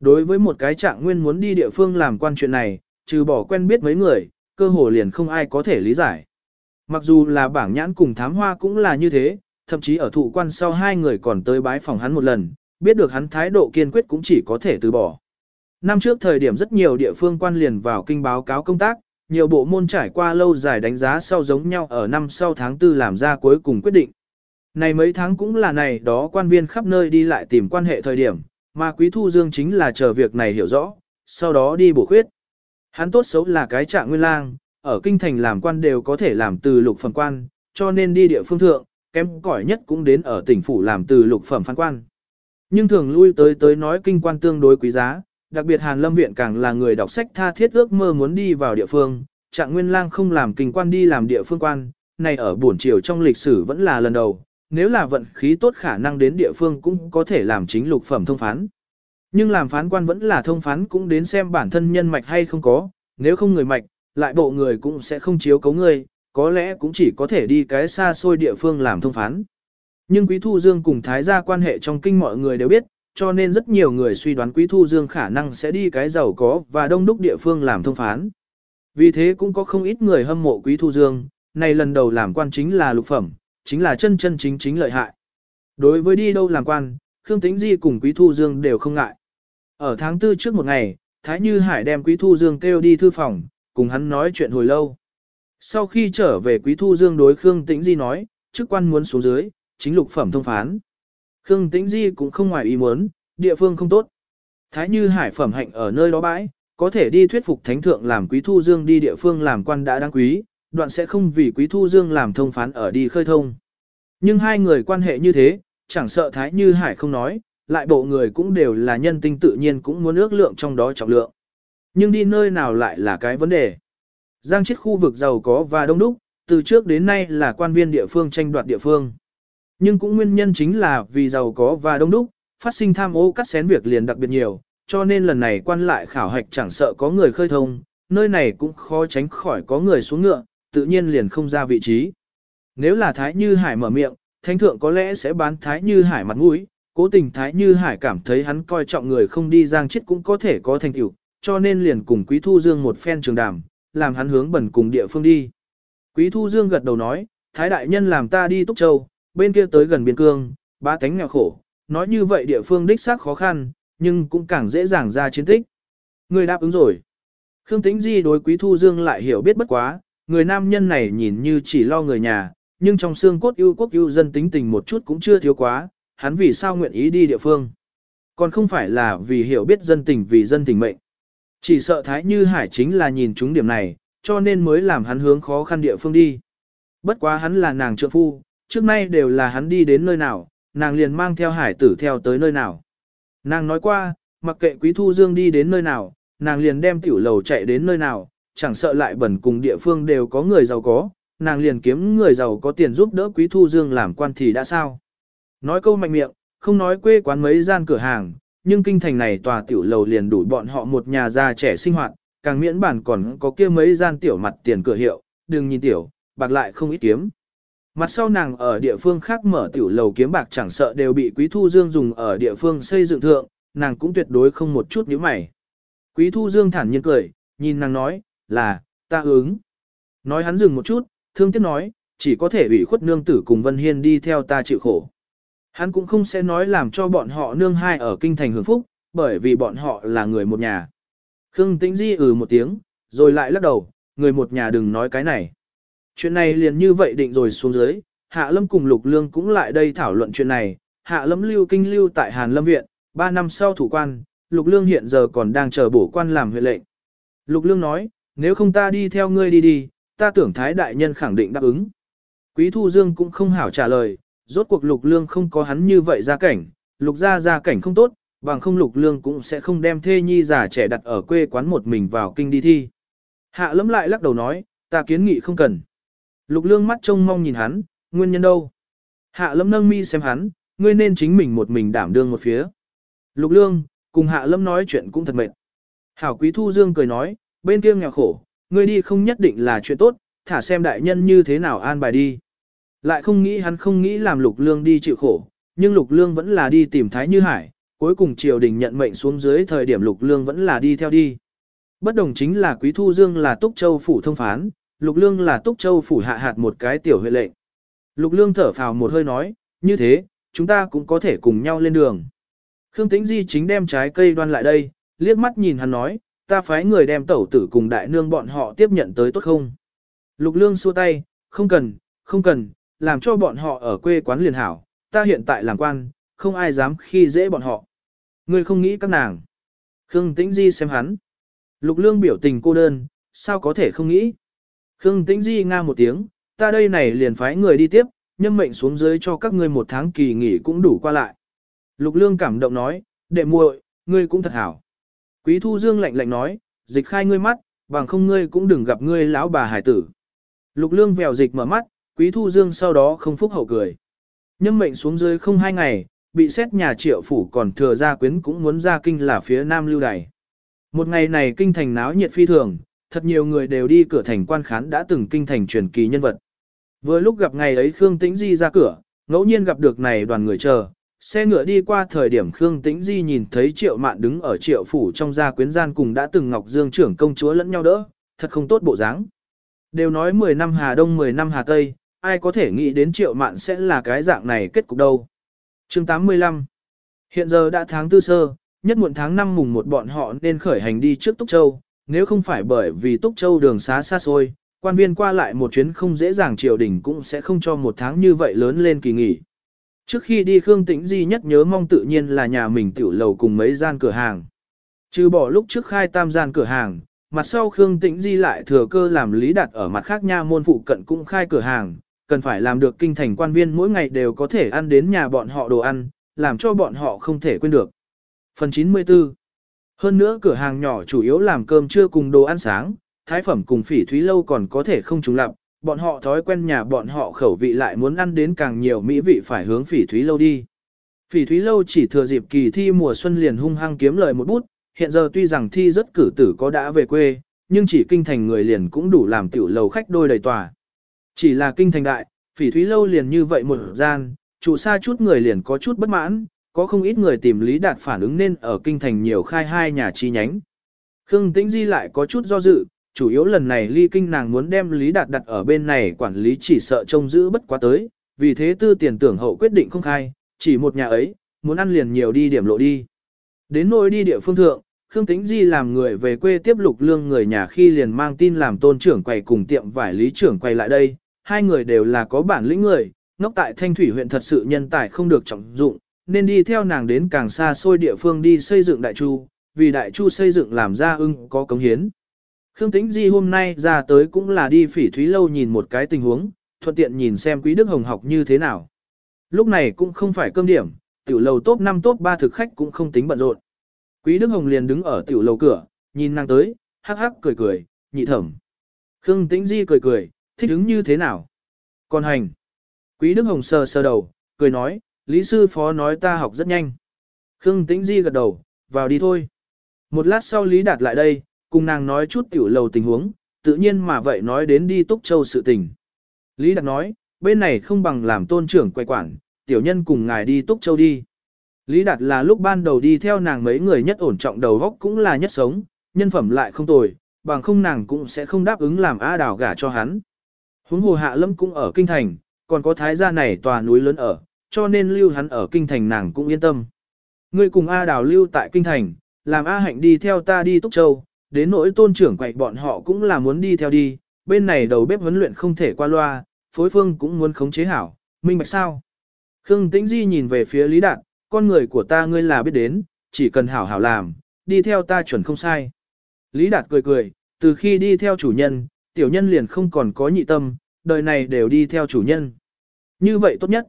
Đối với một cái trạng nguyên muốn đi địa phương làm quan chuyện này, trừ bỏ quen biết mấy người, cơ hồ liền không ai có thể lý giải. Mặc dù là bảng nhãn cùng thám hoa cũng là như thế, thậm chí ở thụ quan sau hai người còn tới bái phòng hắn một lần, biết được hắn thái độ kiên quyết cũng chỉ có thể từ bỏ. Năm trước thời điểm rất nhiều địa phương quan liền vào kinh báo cáo công tác, nhiều bộ môn trải qua lâu dài đánh giá sau giống nhau ở năm sau tháng 4 làm ra cuối cùng quyết định. Này mấy tháng cũng là này đó quan viên khắp nơi đi lại tìm quan hệ thời điểm, mà Quý Thu Dương chính là chờ việc này hiểu rõ, sau đó đi bổ khuyết. Hắn tốt xấu là cái trạng nguyên lang, ở kinh thành làm quan đều có thể làm từ lục phẩm quan, cho nên đi địa phương thượng, kém cỏi nhất cũng đến ở tỉnh phủ làm từ lục phẩm phán quan. Nhưng thường lui tới tới nói kinh quan tương đối quý giá, đặc biệt Hàn Lâm Viện càng là người đọc sách tha thiết ước mơ muốn đi vào địa phương, trạng nguyên lang không làm kinh quan đi làm địa phương quan, này ở buổi chiều trong lịch sử vẫn là lần đầu, nếu là vận khí tốt khả năng đến địa phương cũng có thể làm chính lục phẩm thông phán. Nhưng làm phán quan vẫn là thông phán cũng đến xem bản thân nhân mạch hay không có, nếu không người mạch, lại bộ người cũng sẽ không chiếu cấu người, có lẽ cũng chỉ có thể đi cái xa xôi địa phương làm thông phán. Nhưng Quý Thu Dương cùng Thái gia quan hệ trong kinh mọi người đều biết, cho nên rất nhiều người suy đoán Quý Thu Dương khả năng sẽ đi cái giàu có và đông đúc địa phương làm thông phán. Vì thế cũng có không ít người hâm mộ Quý Thu Dương, này lần đầu làm quan chính là lục phẩm, chính là chân chân chính chính lợi hại. Đối với đi đâu làm quan, Khương Tĩnh Di cùng Quý Thu Dương đều không ngại. Ở tháng tư trước một ngày, Thái Như Hải đem Quý Thu Dương kêu đi thư phòng, cùng hắn nói chuyện hồi lâu. Sau khi trở về Quý Thu Dương đối Khương Tĩnh Di nói, chức quan muốn xuống dưới, chính lục phẩm thông phán. Khương Tĩnh Di cũng không ngoài ý muốn, địa phương không tốt. Thái Như Hải phẩm hạnh ở nơi đó bãi, có thể đi thuyết phục thánh thượng làm Quý Thu Dương đi địa phương làm quan đã đáng quý, đoạn sẽ không vì Quý Thu Dương làm thông phán ở đi khơi thông. Nhưng hai người quan hệ như thế, chẳng sợ Thái Như Hải không nói, lại bộ người cũng đều là nhân tinh tự nhiên cũng muốn ước lượng trong đó trọng lượng. Nhưng đi nơi nào lại là cái vấn đề. Giang chết khu vực giàu có và đông đúc, từ trước đến nay là quan viên địa phương tranh đoạt địa phương. Nhưng cũng nguyên nhân chính là vì giàu có và đông đúc, phát sinh tham ô cắt xén việc liền đặc biệt nhiều, cho nên lần này quan lại khảo hạch chẳng sợ có người khơi thông, nơi này cũng khó tránh khỏi có người xuống ngựa, tự nhiên liền không ra vị trí. Nếu là Thái Như Hải mở miệng, Thánh Thượng có lẽ sẽ bán Thái Như Hải mặt mũi, cố tình Thái Như Hải cảm thấy hắn coi trọng người không đi giang chết cũng có thể có thành tựu, cho nên liền cùng Quý Thu Dương một phen trường đàm, làm hắn hướng bẩn cùng địa phương đi. Quý Thu Dương gật đầu nói, Thái Đại Nhân làm ta đi Túc Châu, bên kia tới gần biên cương, ba tánh nghèo khổ, nói như vậy địa phương đích xác khó khăn, nhưng cũng càng dễ dàng ra chiến tích. Người đáp ứng rồi. Khương Tĩnh Di đối Quý Thu Dương lại hiểu biết bất quá, người nam nhân này nhìn như chỉ lo người nhà, nhưng trong xương cốt yêu quốc yêu dân tính tình một chút cũng chưa thiếu quá, hắn vì sao nguyện ý đi địa phương. Còn không phải là vì hiểu biết dân tình vì dân tình mệnh. Chỉ sợ Thái Như Hải chính là nhìn chúng điểm này, cho nên mới làm hắn hướng khó khăn địa phương đi. Bất quá hắn là nàng trợ phu, trước nay đều là hắn đi đến nơi nào, nàng liền mang theo hải tử theo tới nơi nào. Nàng nói qua, mặc kệ Quý Thu Dương đi đến nơi nào, nàng liền đem tiểu lầu chạy đến nơi nào, chẳng sợ lại bẩn cùng địa phương đều có người giàu có, nàng liền kiếm người giàu có tiền giúp đỡ Quý Thu Dương làm quan thì đã sao. Nói câu mạnh miệng, không nói quê quán mấy gian cửa hàng, nhưng kinh thành này tòa tiểu lầu liền đủ bọn họ một nhà già trẻ sinh hoạt, càng miễn bản còn có kia mấy gian tiểu mặt tiền cửa hiệu, đừng nhìn tiểu, bạc lại không ít kiếm. Mặt sau nàng ở địa phương khác mở tiểu lầu kiếm bạc chẳng sợ đều bị Quý Thu Dương dùng ở địa phương xây dựng thượng, nàng cũng tuyệt đối không một chút nhíu mày. Quý Thu Dương thản nhiên cười, nhìn nàng nói, là, ta ứng. Nói hắn dừng một chút, thương tiếc nói, chỉ có thể ủy khuất nương tử cùng Vân Hiên đi theo ta chịu khổ. Hắn cũng không sẽ nói làm cho bọn họ nương hai ở kinh thành hưởng phúc, bởi vì bọn họ là người một nhà. Khương Tĩnh Di ừ một tiếng, rồi lại lắc đầu, người một nhà đừng nói cái này. Chuyện này liền như vậy định rồi xuống dưới, Hạ Lâm cùng Lục Lương cũng lại đây thảo luận chuyện này. Hạ Lâm lưu kinh lưu tại Hàn Lâm Viện, 3 năm sau thủ quan, Lục Lương hiện giờ còn đang chờ bổ quan làm huyện lệnh. Lục Lương nói, nếu không ta đi theo ngươi đi đi, ta tưởng Thái Đại Nhân khẳng định đáp ứng. Quý Thu Dương cũng không hảo trả lời, rốt cuộc Lục Lương không có hắn như vậy ra cảnh, Lục gia gia cảnh không tốt, bằng không Lục Lương cũng sẽ không đem thê nhi già trẻ đặt ở quê quán một mình vào kinh đi thi. Hạ Lấm lại lắc đầu nói, ta kiến nghị không cần. Lục lương mắt trông mong nhìn hắn, nguyên nhân đâu? Hạ lâm nâng mi xem hắn, ngươi nên chính mình một mình đảm đương một phía. Lục lương, cùng hạ lâm nói chuyện cũng thật mệt. Hảo quý thu dương cười nói, bên kia nghèo khổ, ngươi đi không nhất định là chuyện tốt, thả xem đại nhân như thế nào an bài đi. Lại không nghĩ hắn không nghĩ làm lục lương đi chịu khổ, nhưng lục lương vẫn là đi tìm thái như hải, cuối cùng triều đình nhận mệnh xuống dưới thời điểm lục lương vẫn là đi theo đi. Bất đồng chính là quý thu dương là túc châu phủ thông phán, Lục Lương là Túc Châu phủ hạ hạt một cái tiểu huyện lệnh. Lục Lương thở phào một hơi nói, như thế, chúng ta cũng có thể cùng nhau lên đường. Khương Tĩnh Di chính đem trái cây đoan lại đây, liếc mắt nhìn hắn nói, ta phái người đem tẩu tử cùng đại nương bọn họ tiếp nhận tới tốt không? Lục Lương xua tay, không cần, không cần, làm cho bọn họ ở quê quán liền hảo, ta hiện tại làm quan, không ai dám khi dễ bọn họ. Ngươi không nghĩ các nàng. Khương Tĩnh Di xem hắn. Lục Lương biểu tình cô đơn, sao có thể không nghĩ. Khương Tĩnh Di nga một tiếng, ta đây này liền phái người đi tiếp, nhân mệnh xuống dưới cho các ngươi một tháng kỳ nghỉ cũng đủ qua lại. Lục Lương cảm động nói, đệ muội, ngươi cũng thật hảo. Quý Thu Dương lạnh lạnh nói, dịch khai ngươi mắt, bằng không ngươi cũng đừng gặp ngươi lão bà hải tử. Lục Lương vèo dịch mở mắt, Quý Thu Dương sau đó không phúc hậu cười. Nhân mệnh xuống dưới không hai ngày, bị xét nhà triệu phủ còn thừa ra quyến cũng muốn ra kinh là phía nam lưu đày. Một ngày này kinh thành náo nhiệt phi thường, thật nhiều người đều đi cửa thành quan khán đã từng kinh thành truyền kỳ nhân vật. Vừa lúc gặp ngày ấy Khương Tĩnh Di ra cửa, ngẫu nhiên gặp được này đoàn người chờ, xe ngựa đi qua thời điểm Khương Tĩnh Di nhìn thấy Triệu Mạn đứng ở Triệu phủ trong gia quyến gian cùng đã từng Ngọc Dương trưởng công chúa lẫn nhau đỡ, thật không tốt bộ dáng. Đều nói 10 năm Hà Đông 10 năm Hà Tây, ai có thể nghĩ đến Triệu Mạn sẽ là cái dạng này kết cục đâu. Chương 85 Hiện giờ đã tháng tư sơ, nhất muộn tháng 5 mùng một bọn họ nên khởi hành đi trước Túc Châu, nếu không phải bởi vì Túc Châu đường xá xa xôi, quan viên qua lại một chuyến không dễ dàng triều đình cũng sẽ không cho một tháng như vậy lớn lên kỳ nghỉ. Trước khi đi Khương Tĩnh Di nhất nhớ mong tự nhiên là nhà mình tiểu lầu cùng mấy gian cửa hàng. Trừ bỏ lúc trước khai tam gian cửa hàng, mặt sau Khương Tĩnh Di lại thừa cơ làm lý đặt ở mặt khác nha môn phụ cận cũng khai cửa hàng, cần phải làm được kinh thành quan viên mỗi ngày đều có thể ăn đến nhà bọn họ đồ ăn, làm cho bọn họ không thể quên được. Phần 94 hơn nữa cửa hàng nhỏ chủ yếu làm cơm trưa cùng đồ ăn sáng, thái phẩm cùng phỉ thúy lâu còn có thể không trùng lập, bọn họ thói quen nhà bọn họ khẩu vị lại muốn ăn đến càng nhiều mỹ vị phải hướng phỉ thúy lâu đi. Phỉ thúy lâu chỉ thừa dịp kỳ thi mùa xuân liền hung hăng kiếm lời một bút, hiện giờ tuy rằng thi rất cử tử có đã về quê, nhưng chỉ kinh thành người liền cũng đủ làm tiểu lầu khách đôi đầy tòa. Chỉ là kinh thành đại, phỉ thúy lâu liền như vậy một gian, trụ xa chút người liền có chút bất mãn, có không ít người tìm Lý Đạt phản ứng nên ở kinh thành nhiều khai hai nhà chi nhánh. Khương Tĩnh Di lại có chút do dự, chủ yếu lần này ly kinh nàng muốn đem Lý Đạt đặt ở bên này quản lý chỉ sợ trông giữ bất quá tới, vì thế tư tiền tưởng hậu quyết định không khai, chỉ một nhà ấy, muốn ăn liền nhiều đi điểm lộ đi. Đến nỗi đi địa phương thượng, Khương Tĩnh Di làm người về quê tiếp lục lương người nhà khi liền mang tin làm tôn trưởng quầy cùng tiệm vải lý trưởng quầy lại đây, hai người đều là có bản lĩnh người, ngốc tại Thanh Thủy huyện thật sự nhân tài không được trọng dụng, nên đi theo nàng đến càng xa xôi địa phương đi xây dựng đại chu, vì đại chu xây dựng làm ra ưng có cống hiến. Khương Tĩnh Di hôm nay ra tới cũng là đi phỉ thúy lâu nhìn một cái tình huống, thuận tiện nhìn xem Quý Đức Hồng học như thế nào. Lúc này cũng không phải cơm điểm, tiểu lầu top 5 top 3 thực khách cũng không tính bận rộn. Quý Đức Hồng liền đứng ở tiểu lầu cửa, nhìn nàng tới, hắc hắc cười cười, nhị thẩm. Khương Tĩnh Di cười cười, thích ứng như thế nào? Còn hành. Quý Đức Hồng sờ sờ đầu, cười nói, Lý sư phó nói ta học rất nhanh. Khương Tĩnh Di gật đầu, vào đi thôi. Một lát sau Lý Đạt lại đây, cùng nàng nói chút tiểu lầu tình huống, tự nhiên mà vậy nói đến đi Túc Châu sự tình. Lý Đạt nói, bên này không bằng làm tôn trưởng quay quản, tiểu nhân cùng ngài đi Túc Châu đi. Lý Đạt là lúc ban đầu đi theo nàng mấy người nhất ổn trọng đầu góc cũng là nhất sống, nhân phẩm lại không tồi, bằng không nàng cũng sẽ không đáp ứng làm A Đào gả cho hắn. Huống hồ Hạ Lâm cũng ở kinh thành, còn có thái gia này tòa núi lớn ở, cho nên lưu hắn ở kinh thành nàng cũng yên tâm. Ngươi cùng A Đào lưu tại kinh thành, làm A Hạnh đi theo ta đi Túc Châu, đến nỗi tôn trưởng quậy bọn họ cũng là muốn đi theo đi, bên này đầu bếp huấn luyện không thể qua loa, phối phương cũng muốn khống chế hảo, minh bạch sao. Khương Tĩnh Di nhìn về phía Lý Đạt, con người của ta ngươi là biết đến, chỉ cần hảo hảo làm, đi theo ta chuẩn không sai. Lý Đạt cười cười, từ khi đi theo chủ nhân, tiểu nhân liền không còn có nhị tâm, đời này đều đi theo chủ nhân. Như vậy tốt nhất.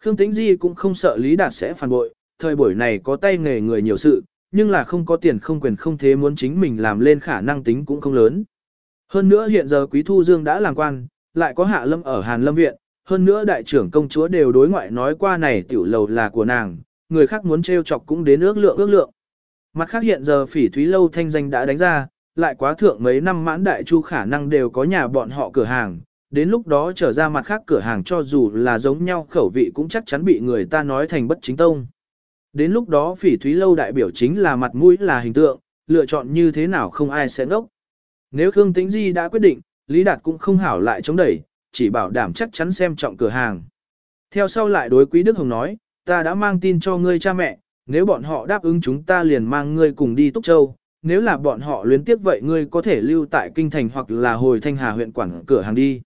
Khương Tĩnh Di cũng không sợ Lý Đạt sẽ phản bội, thời buổi này có tay nghề người nhiều sự, nhưng là không có tiền không quyền không thế muốn chính mình làm lên khả năng tính cũng không lớn. Hơn nữa hiện giờ Quý Thu Dương đã làm quan, lại có Hạ Lâm ở Hàn Lâm Viện, hơn nữa đại trưởng công chúa đều đối ngoại nói qua này tiểu lầu là của nàng, người khác muốn trêu chọc cũng đến ước lượng ước lượng. Mặt khác hiện giờ phỉ thúy lâu thanh danh đã đánh ra, lại quá thượng mấy năm mãn đại chu khả năng đều có nhà bọn họ cửa hàng, đến lúc đó trở ra mặt khác cửa hàng cho dù là giống nhau khẩu vị cũng chắc chắn bị người ta nói thành bất chính tông. Đến lúc đó phỉ thúy lâu đại biểu chính là mặt mũi là hình tượng, lựa chọn như thế nào không ai sẽ ngốc. Nếu Khương Tĩnh Di đã quyết định, Lý Đạt cũng không hảo lại chống đẩy, chỉ bảo đảm chắc chắn xem trọng cửa hàng. Theo sau lại đối Quý Đức Hồng nói, ta đã mang tin cho ngươi cha mẹ, nếu bọn họ đáp ứng chúng ta liền mang ngươi cùng đi Túc Châu, nếu là bọn họ luyến tiếc vậy ngươi có thể lưu tại Kinh Thành hoặc là hồi Thanh Hà huyện quản cửa hàng đi.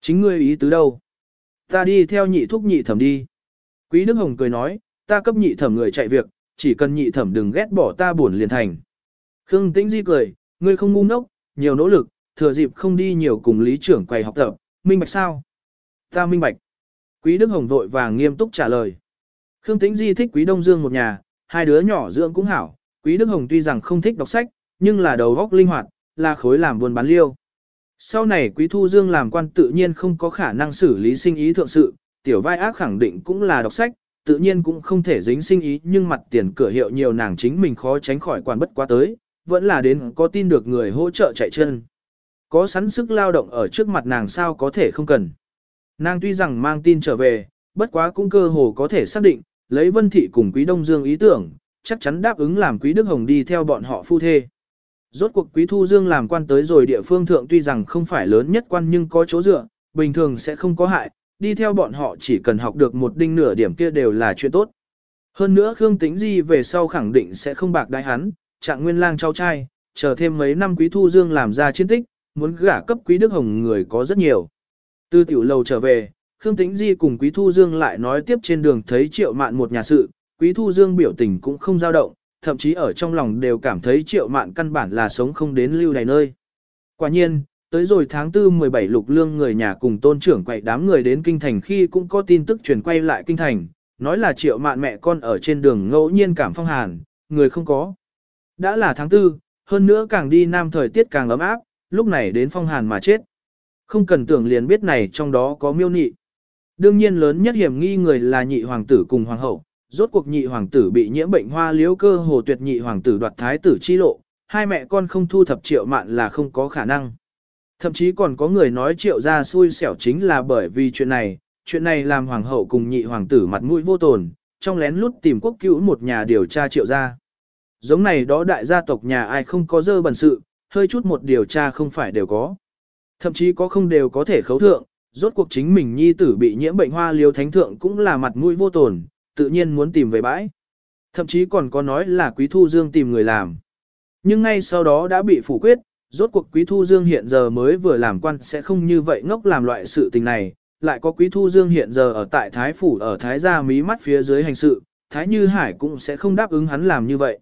Chính ngươi ý tứ đâu? Ta đi theo nhị thúc nhị thẩm đi. Quý Đức Hồng cười nói, ta cấp nhị thẩm người chạy việc, chỉ cần nhị thẩm đừng ghét bỏ ta buồn liền thành. Khương Tĩnh Di cười, ngươi không ngu ngốc, nhiều nỗ lực, thừa dịp không đi nhiều cùng lý trưởng quầy học tập, minh bạch sao? Ta minh bạch. Quý Đức Hồng vội vàng nghiêm túc trả lời. Khương Tĩnh Di thích Quý Đông Dương một nhà, hai đứa nhỏ dưỡng cũng hảo. Quý Đức Hồng tuy rằng không thích đọc sách, nhưng là đầu óc linh hoạt, là khối làm buôn bán liêu. Sau này Quý Thu Dương làm quan tự nhiên không có khả năng xử lý sinh ý thượng sự, tiểu vai ác khẳng định cũng là đọc sách, tự nhiên cũng không thể dính sinh ý nhưng mặt tiền cửa hiệu nhiều nàng chính mình khó tránh khỏi quản bất quá tới, vẫn là đến có tin được người hỗ trợ chạy chân. Có sẵn sức lao động ở trước mặt nàng sao có thể không cần. Nàng tuy rằng mang tin trở về, bất quá cũng cơ hồ có thể xác định, lấy Vân Thị cùng Quý Đông Dương ý tưởng, chắc chắn đáp ứng làm Quý Đức Hồng đi theo bọn họ phu thê. Rốt cuộc Quý Thu Dương làm quan tới rồi địa phương thượng tuy rằng không phải lớn nhất quan nhưng có chỗ dựa, bình thường sẽ không có hại, đi theo bọn họ chỉ cần học được một đinh nửa điểm kia đều là chuyện tốt. Hơn nữa Khương Tĩnh Di về sau khẳng định sẽ không bạc đái hắn, trạng nguyên lang cháu trai, chờ thêm mấy năm Quý Thu Dương làm ra chiến tích, muốn gả cấp Quý Đức Hồng người có rất nhiều. Từ tiểu lầu trở về, Khương Tĩnh Di cùng Quý Thu Dương lại nói tiếp trên đường thấy Triệu Mạn một nhà sự, Quý Thu Dương biểu tình cũng không dao động, thậm chí ở trong lòng đều cảm thấy Triệu Mạn căn bản là sống không đến lưu này nơi. Quả nhiên, tới rồi tháng 4 17 lục lương người nhà cùng tôn trưởng quậy đám người đến kinh thành khi cũng có tin tức truyền quay lại kinh thành, nói là Triệu Mạn mẹ con ở trên đường ngẫu nhiên cảm phong hàn, người không có. Đã là tháng 4, hơn nữa càng đi nam thời tiết càng ấm áp, lúc này đến phong hàn mà chết. Không cần tưởng liền biết này trong đó có miêu nị. Đương nhiên lớn nhất hiểm nghi người là nhị hoàng tử cùng hoàng hậu, rốt cuộc nhị hoàng tử bị nhiễm bệnh hoa liễu cơ hồ tuyệt nhị hoàng tử đoạt thái tử chi lộ, hai mẹ con không thu thập triệu mạn là không có khả năng. Thậm chí còn có người nói triệu gia xui xẻo chính là bởi vì chuyện này, chuyện này làm hoàng hậu cùng nhị hoàng tử mặt mũi vô tồn, trong lén lút tìm quốc cứu một nhà điều tra triệu gia. Giống này đó đại gia tộc nhà ai không có dơ bẩn sự, hơi chút một điều tra không phải đều có. Thậm chí có không đều có thể khấu thượng, rốt cuộc chính mình nhi tử bị nhiễm bệnh hoa liêu thánh thượng cũng là mặt mũi vô tồn, tự nhiên muốn tìm về bãi. Thậm chí còn có nói là Quý Thu Dương tìm người làm. Nhưng ngay sau đó đã bị phủ quyết, rốt cuộc Quý Thu Dương hiện giờ mới vừa làm quan sẽ không như vậy ngốc làm loại sự tình này, lại có Quý Thu Dương hiện giờ ở tại Thái Phủ ở Thái Gia mí mắt phía dưới hành sự, Thái Như Hải cũng sẽ không đáp ứng hắn làm như vậy.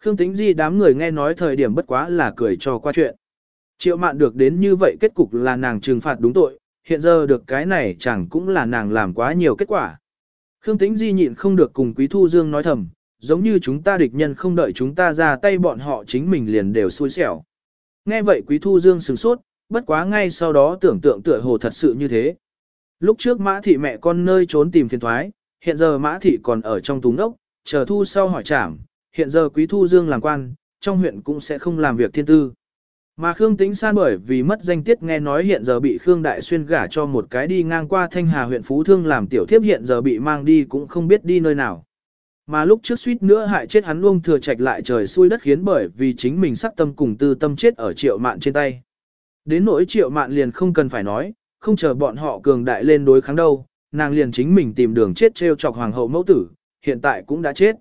Khương Tĩnh Di đám người nghe nói thời điểm bất quá là cười cho qua chuyện. Triệu mạn được đến như vậy kết cục là nàng trừng phạt đúng tội, hiện giờ được cái này chẳng cũng là nàng làm quá nhiều kết quả. Khương Tĩnh Di nhịn không được cùng Quý Thu Dương nói thầm, giống như chúng ta địch nhân không đợi chúng ta ra tay bọn họ chính mình liền đều xui xẻo. Nghe vậy Quý Thu Dương sửng sốt, bất quá ngay sau đó tưởng tượng tựa hồ thật sự như thế. Lúc trước Mã Thị mẹ con nơi trốn tìm phiền thoái, hiện giờ Mã Thị còn ở trong túng đốc, chờ thu sau hỏi trảm, hiện giờ Quý Thu Dương làm quan, trong huyện cũng sẽ không làm việc thiên tư. Mà Khương Tĩnh San bởi vì mất danh tiết nghe nói hiện giờ bị Khương Đại Xuyên gả cho một cái đi ngang qua Thanh Hà huyện Phú Thương làm tiểu thiếp hiện giờ bị mang đi cũng không biết đi nơi nào. Mà lúc trước suýt nữa hại chết hắn Uông Thừa Trạch lại trời xui đất khiến bởi vì chính mình sắc tâm cùng tư tâm chết ở triệu mạn trên tay. Đến nỗi triệu mạn liền không cần phải nói, không chờ bọn họ cường đại lên đối kháng đâu, nàng liền chính mình tìm đường chết treo chọc hoàng hậu mẫu tử, hiện tại cũng đã chết.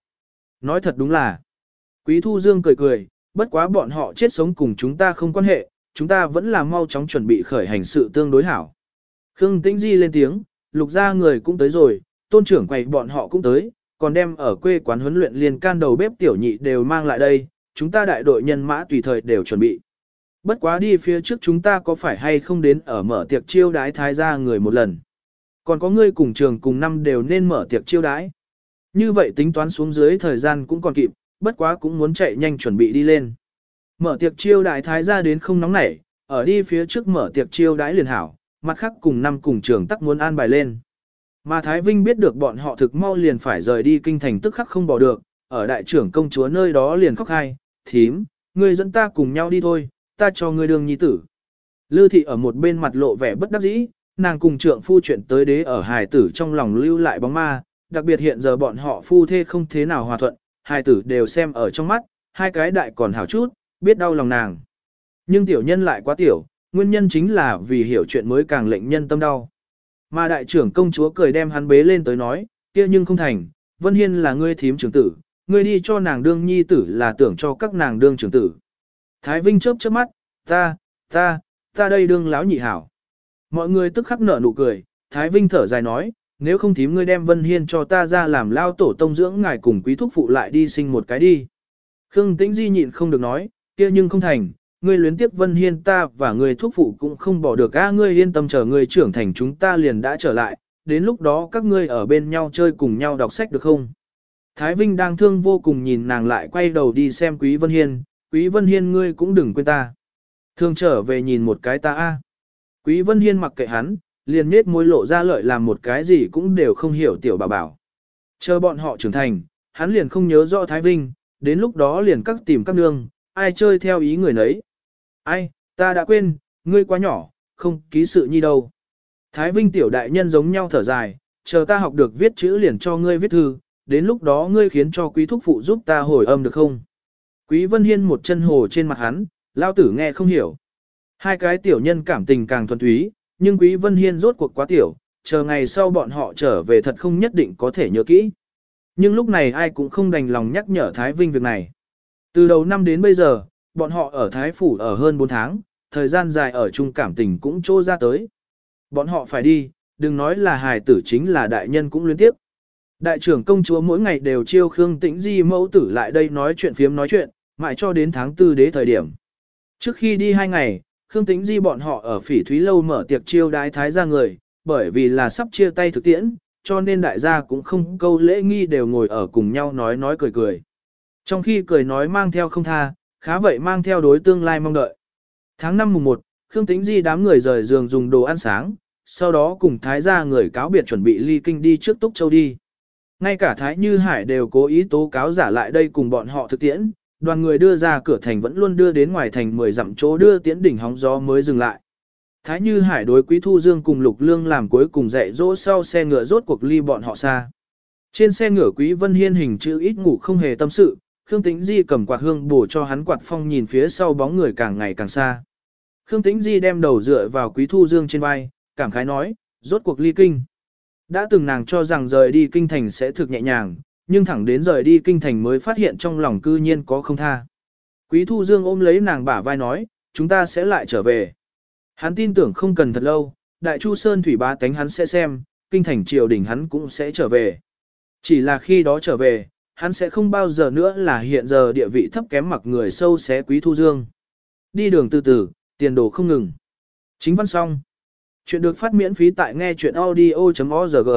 Nói thật đúng là, Quý Thu Dương cười cười, bất quá bọn họ chết sống cùng chúng ta không quan hệ, chúng ta vẫn là mau chóng chuẩn bị khởi hành sự tương đối hảo. Khương Tĩnh Di lên tiếng, lục gia người cũng tới rồi, tôn trưởng quầy bọn họ cũng tới, còn đem ở quê quán huấn luyện liền can đầu bếp tiểu nhị đều mang lại đây, chúng ta đại đội nhân mã tùy thời đều chuẩn bị. Bất quá đi phía trước chúng ta có phải hay không đến ở mở tiệc chiêu đái thái gia người một lần. Còn có ngươi cùng trường cùng năm đều nên mở tiệc chiêu đái. Như vậy tính toán xuống dưới thời gian cũng còn kịp, bất quá cũng muốn chạy nhanh chuẩn bị đi lên. Mở tiệc chiêu đái thái gia đến không nóng nảy, ở đi phía trước mở tiệc chiêu đái liền hảo, mặt khác cùng năm cùng trường tắc muốn an bài lên. Mà Thái Vinh biết được bọn họ thực mau liền phải rời đi kinh thành tức khắc không bỏ được, ở đại trưởng công chúa nơi đó liền khóc hai, thím, ngươi dẫn ta cùng nhau đi thôi, ta cho ngươi đường nhi tử. Lư thị ở một bên mặt lộ vẻ bất đắc dĩ, nàng cùng trượng phu chuyện tới đế ở hài tử trong lòng lưu lại bóng ma, đặc biệt hiện giờ bọn họ phu thê không thế nào hòa thuận, hài tử đều xem ở trong mắt, hai cái đại còn hảo chút, biết đau lòng nàng. Nhưng tiểu nhân lại quá tiểu, nguyên nhân chính là vì hiểu chuyện mới càng lệnh nhân tâm đau. Mà đại trưởng công chúa cười đem hắn bế lên tới nói, kia nhưng không thành, Vân Hiên là ngươi thím trưởng tử, ngươi đi cho nàng đương nhi tử là tưởng cho các nàng đương trưởng tử. Thái Vinh chớp chớp mắt, ta, ta, ta đây đương láo nhị hảo. Mọi người tức khắc nở nụ cười, Thái Vinh thở dài nói, nếu không thím ngươi đem Vân Hiên cho ta ra làm lao tổ tông dưỡng ngài cùng quý thúc phụ lại đi sinh một cái đi. Khương Tĩnh Di nhịn không được nói, kia nhưng không thành, ngươi luyến tiếc Vân Hiên ta và ngươi thuốc phụ cũng không bỏ được a ngươi yên tâm chờ ngươi trưởng thành chúng ta liền đã trở lại, đến lúc đó các ngươi ở bên nhau chơi cùng nhau đọc sách được không? Thái Vinh đang thương vô cùng nhìn nàng lại quay đầu đi xem Quý Vân Hiên, Quý Vân Hiên ngươi cũng đừng quên ta. Thương trở về nhìn một cái ta a. Quý Vân Hiên mặc kệ hắn, liền nết môi lộ ra lợi làm một cái gì cũng đều không hiểu tiểu bà bảo. Chờ bọn họ trưởng thành, hắn liền không nhớ rõ Thái Vinh, đến lúc đó liền các tìm các nương, ai chơi theo ý người nấy. Ai, ta đã quên, ngươi quá nhỏ, không ký sự nhi đâu. Thái Vinh tiểu đại nhân giống nhau thở dài, chờ ta học được viết chữ liền cho ngươi viết thư, đến lúc đó ngươi khiến cho quý thúc phụ giúp ta hồi âm được không? Quý Vân Hiên một chân hồ trên mặt hắn, lao tử nghe không hiểu. Hai cái tiểu nhân cảm tình càng thuần túy, nhưng Quý Vân Hiên rốt cuộc quá tiểu, chờ ngày sau bọn họ trở về thật không nhất định có thể nhớ kỹ. Nhưng lúc này ai cũng không đành lòng nhắc nhở Thái Vinh việc này. Từ đầu năm đến bây giờ, bọn họ ở Thái Phủ ở hơn 4 tháng, thời gian dài ở chung cảm tình cũng trô ra tới. Bọn họ phải đi, đừng nói là hài tử chính là đại nhân cũng liên tiếp. Đại trưởng công chúa mỗi ngày đều chiêu Khương Tĩnh Di mẫu tử lại đây nói chuyện phiếm nói chuyện, mãi cho đến tháng tư đế thời điểm. Trước khi đi hai ngày, Khương Tĩnh Di bọn họ ở phỉ thúy lâu mở tiệc chiêu đái thái ra người, bởi vì là sắp chia tay thực tiễn, cho nên đại gia cũng không câu lễ nghi đều ngồi ở cùng nhau nói nói cười cười. Trong khi cười nói mang theo không tha, khá vậy mang theo đối tương lai mong đợi. Tháng 5 mùng 1, Khương Tĩnh Di đám người rời giường dùng đồ ăn sáng, sau đó cùng Thái gia người cáo biệt chuẩn bị ly kinh đi trước Túc Châu đi. Ngay cả Thái Như Hải đều cố ý tố cáo giả lại đây cùng bọn họ thực tiễn, đoàn người đưa ra cửa thành vẫn luôn đưa đến ngoài thành 10 dặm chỗ đưa tiễn đỉnh hóng gió mới dừng lại. Thái Như Hải đối Quý Thu Dương cùng Lục Lương làm cuối cùng dạy dỗ sau xe ngựa rốt cuộc ly bọn họ xa. Trên xe ngựa Quý Vân Hiên hình chữ ít ngủ không hề tâm sự, Khương Tĩnh Di cầm quạt hương bổ cho hắn quạt phong nhìn phía sau bóng người càng ngày càng xa. Khương Tĩnh Di đem đầu dựa vào Quý Thu Dương trên vai, cảm khái nói, rốt cuộc ly kinh. Đã từng nàng cho rằng rời đi kinh thành sẽ thực nhẹ nhàng, nhưng thẳng đến rời đi kinh thành mới phát hiện trong lòng cư nhiên có không tha. Quý Thu Dương ôm lấy nàng bả vai nói, chúng ta sẽ lại trở về. Hắn tin tưởng không cần thật lâu, Đại Chu Sơn Thủy Bá tánh hắn sẽ xem, kinh thành triều đình hắn cũng sẽ trở về. Chỉ là khi đó trở về, hắn sẽ không bao giờ nữa là hiện giờ địa vị thấp kém mặc người sâu xé Quý Thu Dương. Đi đường từ từ, tiền đồ không ngừng. Chính văn xong. Chuyện được phát miễn phí tại nghe chuyện audio.org.